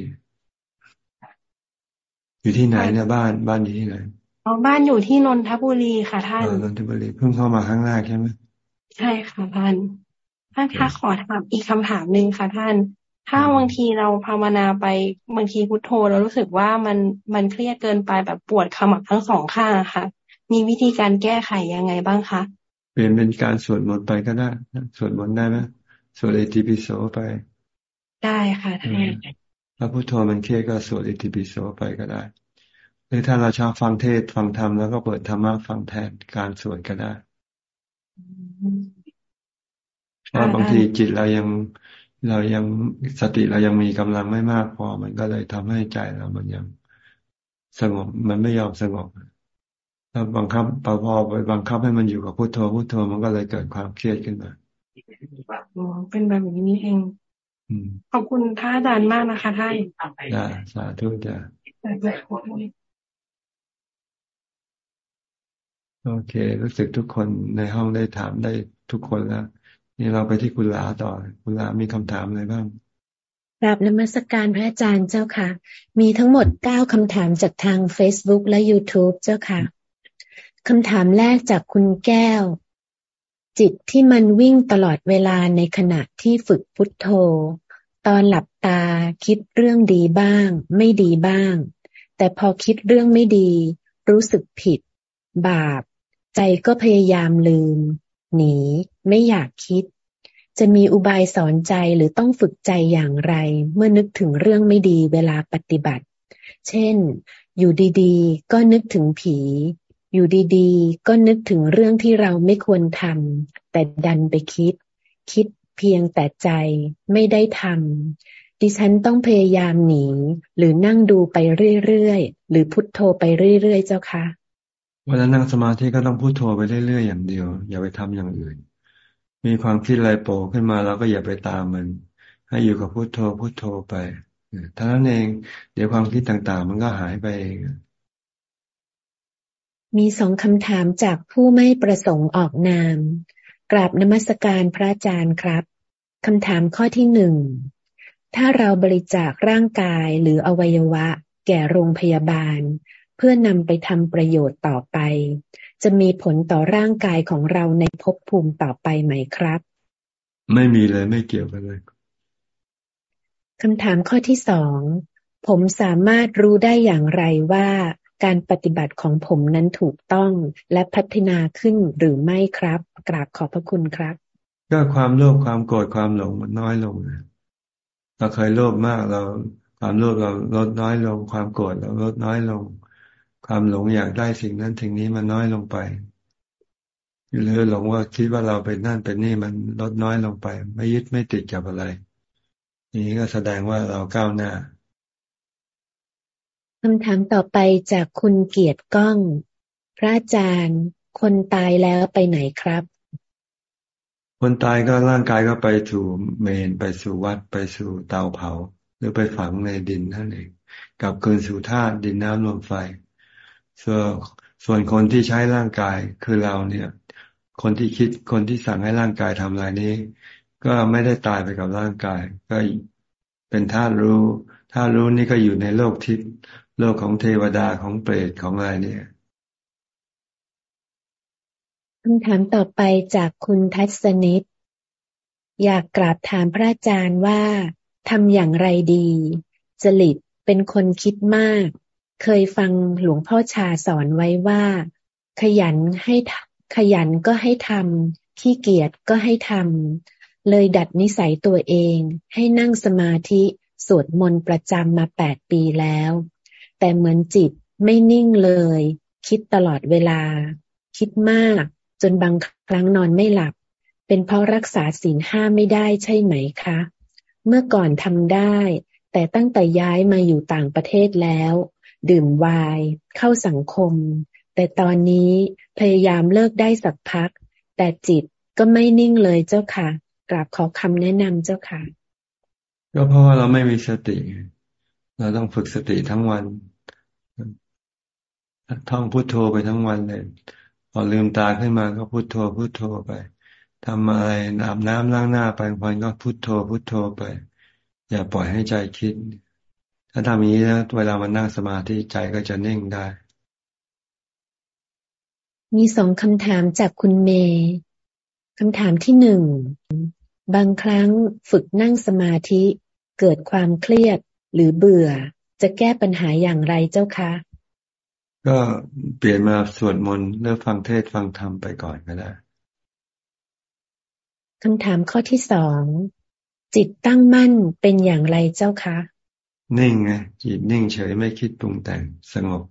อยู่ที่ไหนเนี่ยบ้านบ้านอยู่ที่ไหนอ๋อบ้านอยู่ที่นนทบุรีค่ะท่านนนทบุรีเพิ่งเข้ามาครั้งแรกใช่ไหมใช่ค่ะท่านท่านคะขอถามอีกคำถามหนึ่งค่ะท่าน ถ้าบางทีเราภาวนาไปบางทีพุทโธเรารู้สึกว่ามันมันเครียดเกินไปแบบปวดขมับทั้งสองข้างค่ะ มีวิธีการแก้ไขยังไงบ้างคะปลี่ยนเป็นการสวดมนต์ไปก็ได้สวดมนต์ได้ไหมสวดอิติปิโสไป ได้ค่ะท่าน พระพุทโธมันเครียดก็สวดอิติปิโสไปก็ได้ หรือถ้าเราชอบฟังเทศฟังธรรมแล้วก็เปิดธรรมะฟังแทนการสวดก็ได้เพราะบางทีจิตเรายังเรายังสติเรายังมีกำลังไม่มากพอ มันก็เลยทำให้ใจเรามันยังสงบ มันไม่ยอมสงบถ้าบังคับพอพอไปบังคับให้มันอยู่กับพุทโธพุทโธมันก็เลยเกิดความเครียดขึ้นมาเป็นแบบนี้เอง ขอบคุณท่านอาจารย์มากนะคะท่านได้สาธุจ้ะโอเค รู้สึกทุกคนในห้องได้ถามได้ทุกคนแล้ว นี่เราไปที่คุณลาต่อ คุณลามีคำถามอะไรบ้างกราบนมัสการพระอาจารย์เจ้าค่ะ มีทั้งหมดเก้าคำถามจากทาง Facebook และ YouTube เจ้าค่ะคำถามแรกจากคุณแก้ว จิตที่มันวิ่งตลอดเวลาในขณะที่ฝึกพุทโธ ตอนหลับตาคิดเรื่องดีบ้าง ไม่ดีบ้าง แต่พอคิดเรื่องไม่ดี รู้สึกผิด บาป ใจก็พยายามลืม หนี ไม่อยากคิด จะมีอุบายสอนใจหรือต้องฝึกใจอย่างไร เมื่อนึกถึงเรื่องไม่ดีเวลาปฏิบัติ เช่น อยู่ดีๆ ก็นึกถึงผี อยู่ดีๆ ก็นึกถึงเรื่องที่เราไม่ควรทำแต่ดันไปคิด คิดเพียงแต่ใจไม่ได้ทำดิฉันต้องพยายามหนี หรือนั่งดูไปเรื่อยๆ หรือพุทโธไปเรื่อยๆ เจ้าค่ะเวลานั่งสมาธิก็ต้องพุทโธไปเรื่อยๆ อย่างเดียว อย่าไปทำอย่างอื่น มีความคิดอะไรโผล่ขึ้นมาเราก็อย่าไปตามมัน ให้อยู่กับพุทโธพุทโธไปเท่านั้นเอง เดี๋ยวความคิดต่างๆ มันก็หายไปเอง มีสองคำถามจากผู้ไม่ประสงค์ออกนาม กราบนมัสการพระอาจารย์ครับ คำถามข้อที่หนึ่ง ถ้าเราบริจาคร่างกายหรืออวัยวะ แก่โรงพยาบาล เพื่อนำไปทำประโยชน์ต่อไป จะมีผลต่อร่างกายของเราในภพภูมิต่อไปไหมครับ ไม่มีเลยไม่เกี่ยวกันเลยคำถามข้อที่สอง ผมสามารถรู้ได้อย่างไรว่า การปฏิบัติของผมนั้นถูกต้องและพัฒนาขึ้นหรือไม่ครับ กราบขอบพระคุณครับ ก็ความโลภความโกรธความหลงมันน้อยลงเราเคยโลภมากเราความโลภเราลดน้อยลง ความโกรธเราลดน้อยลง ความหลงอยากได้สิ่งนั้นสิ่งนี้มันน้อยลงไปหรือหลงว่าคิดว่าเราเป็นนั่นเป็นนี่มันลดน้อยลงไป ไม่ยึดไม่ติดกับอะไร นี้ก็แสดงว่าเราก้าวหน้า คำถามต่อไปจากคุณเกียรติก้อง พระอาจารย์ คนตายแล้วไปไหนครับ คนตายก็ร่างกายก็ไปสู่เมนไปสู่วัดไปสู่เตาเผา หรือไปฝังในดินนั่นเองกลับคืนสู่ธาตุดินน้ำลมไฟส่วนส่วนคนที่ใช้ร่างกายคือเราเนี่ย คนที่คิดคนที่สั่งให้ร่างกายทำอะไรนี้ ก็ไม่ได้ตายไปกับร่างกาย ก็เป็นธาตุรู้ ธารู้นี่ก็อยู่ในโลกทิพย์โลกของเทวดาของเปรตของอะไรเนี่ยคำถามต่อไปจากคุณทัศนิตอยากกราบถามพระอาจารย์ว่าทำอย่างไรดี จริตเป็นคนคิดมาก เคยฟังหลวงพ่อชาสอนไว้ว่า ขยันให้ขยันก็ให้ทำขี้เกียจก็ให้ทำเลยดัดนิสัยตัวเอง ให้นั่งสมาธิ สวดมนต์ประจำมาแปดปีแล้ว แต่เหมือนจิตไม่นิ่งเลย คิดตลอดเวลา คิดมาก จนบางครั้งนอนไม่หลับ เป็นเพราะรักษาศีลห้าไม่ได้ใช่ไหมคะ เมื่อก่อนทำได้ แต่ตั้งแต่ย้ายมาอยู่ต่างประเทศแล้ว ดื่มไวน์เข้าสังคม แต่ตอนนี้พยายามเลิกได้สักพัก แต่จิตก็ไม่นิ่งเลยเจ้าค่ะกราบขอคำแนะนำเจ้าค่ะ ก็เพราะว่าเราไม่มีสติ เราต้องฝึกสติทั้งวันท่องพุโทโธไปทั้งวันเลยพอลืมตาขึ้นมาก็พุโทโธพุโทโธไปทำอะไรอาบน้ำล้างหน้าไปพอนก็พุโทโธพุโทโธไป อย่าปล่อยให้ใจคิด ถ้าทำอย่างนี้แล้วเวลามันนั่งสมาธิใจก็จะนิ่งได้ มีสองคำถามจากคุณเมย์คำถามที่หนึ่ง บางครั้งฝึกนั่งสมาธิเกิดความเครียดหรือเบื่อ จะแก้ปัญหาอย่างไรเจ้าคะ ก็เปลี่ยนมาสวดมนต์เลือกฟังเทศฟังธรรมไปก่อนก็ได้คำถามข้อที่สอง จิตตั้งมั่นเป็นอย่างไรเจ้าคะ นิ่งไงจิตนิ่งเฉยไม่คิดปรุงแต่งสงบ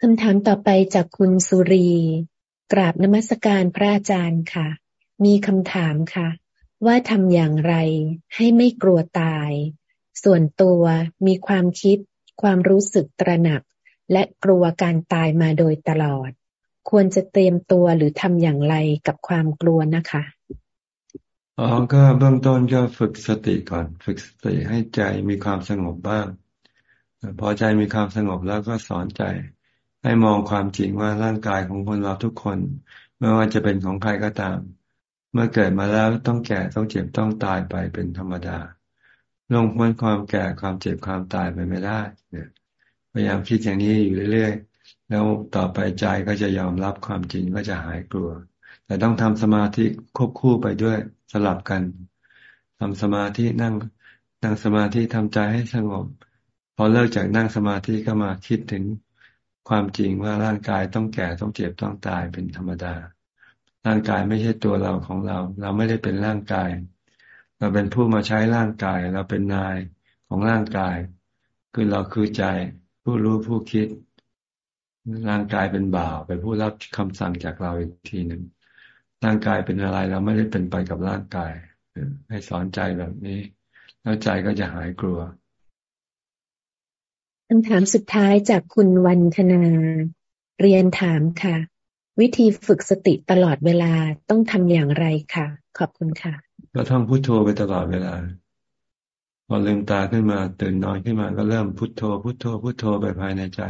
คำถามต่อไปจากคุณสุรี กราบนมัสการพระอาจารย์ค่ะ มีคำถามค่ะ ว่าทำอย่างไรให้ไม่กลัวตาย ส่วนตัวมีความคิด ความรู้สึกตระหนัก และกลัวการตายมาโดยตลอด ควรจะเตรียมตัวหรือทำอย่างไรกับความกลัวนะคะอ๋อก็เบื้องต้นก็ฝึกสติก่อน ฝึกสติให้ใจมีความสงบบ้าง พอใจมีความสงบแล้วก็สอนใจ ให้มองความจริงว่าร่างกายของคนเราทุกคน ไม่ว่าจะเป็นของใครก็ตาม เมื่อเกิดมาแล้วต้องแก่ต้องเจ็บต้องตายไปเป็นธรรมดาลงพ้นความแก่ความเจ็บความตายไปไม่ได้เนี่ยพยายามคิดอย่างนี้อยู่เรื่อยๆ แล้วต่อไปใจก็จะยอมรับความจริงก็จะหายกลัว แต่ต้องทำสมาธิควบคู่ไปด้วยสลับกันทำสมาธินั่งนั่งสมาธิทำใจให้สงบ พอเลิกจากนั่งสมาธิก็มาคิดถึงความจริงว่าร่างกายต้องแก่ต้องเจ็บต้องตายเป็นธรรมดา ร่างกายไม่ใช่ตัวเราของเรา เราไม่ได้เป็นร่างกาย เราเป็นผู้มาใช้ร่างกาย เราเป็นนายของร่างกาย คือเราคือใจผู้รู้ผู้คิด ร่างกายเป็นบ่าวเป็นผู้รับคำสั่งจากเราอีกทีหนึ่งร่างกายเป็นอะไรเราไม่ได้เป็นไปกับร่างกายให้สอนใจแบบนี้ แล้วใจก็จะหายกลัวคำถามสุดท้ายจากคุณวันธนา เรียนถามค่ะ วิธีฝึกสติตลอดเวลาต้องทำอย่างไรคะขอบคุณค่ะ ก็ท่องพุโทโธไปตลอดเวลา พอลืมตาขึ้นมาตื่นนอนขึ้นมาก็เริ่มพุโทโธ พุโทโธพุโทโธไปภายในใจ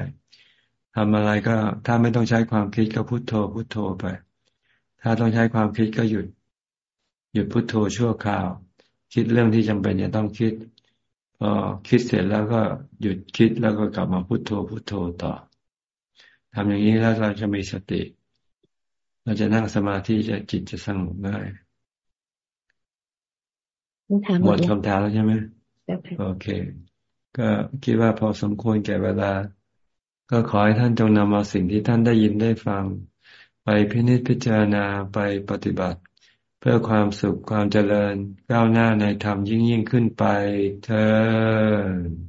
ทำอะไรก็ถ้าไม่ต้องใช้ความคิดก็พุโทโธ พุโทโธไป ถ้าต้องใช้ความคิดก็หยุด หยุดพุโทโธชั่วคราว คิดเรื่องที่จำเป็นจะต้องคิดพอคิดเสร็จแล้วก็หยุดคิดแล้วก็กลับมาพุโทโธพุโทโธต่อทำอย่างนี้แล้วเราจะมีสติ เราจะนั่งสมาธิจะจิตจะสงบได้หมดคำถามแล้วใช่ไหมโอเค ก็คิดว่าพอสมควรแก่เวลา ก็ขอให้ท่านจงนำเอาสิ่งที่ท่านได้ยินได้ฟัง ไปพินิจพิจารณาไปปฏิบัติ เพื่อความสุขความเจริญก้าวหน้าในธรรมยิ่งยิ่งขึ้นไปเธอ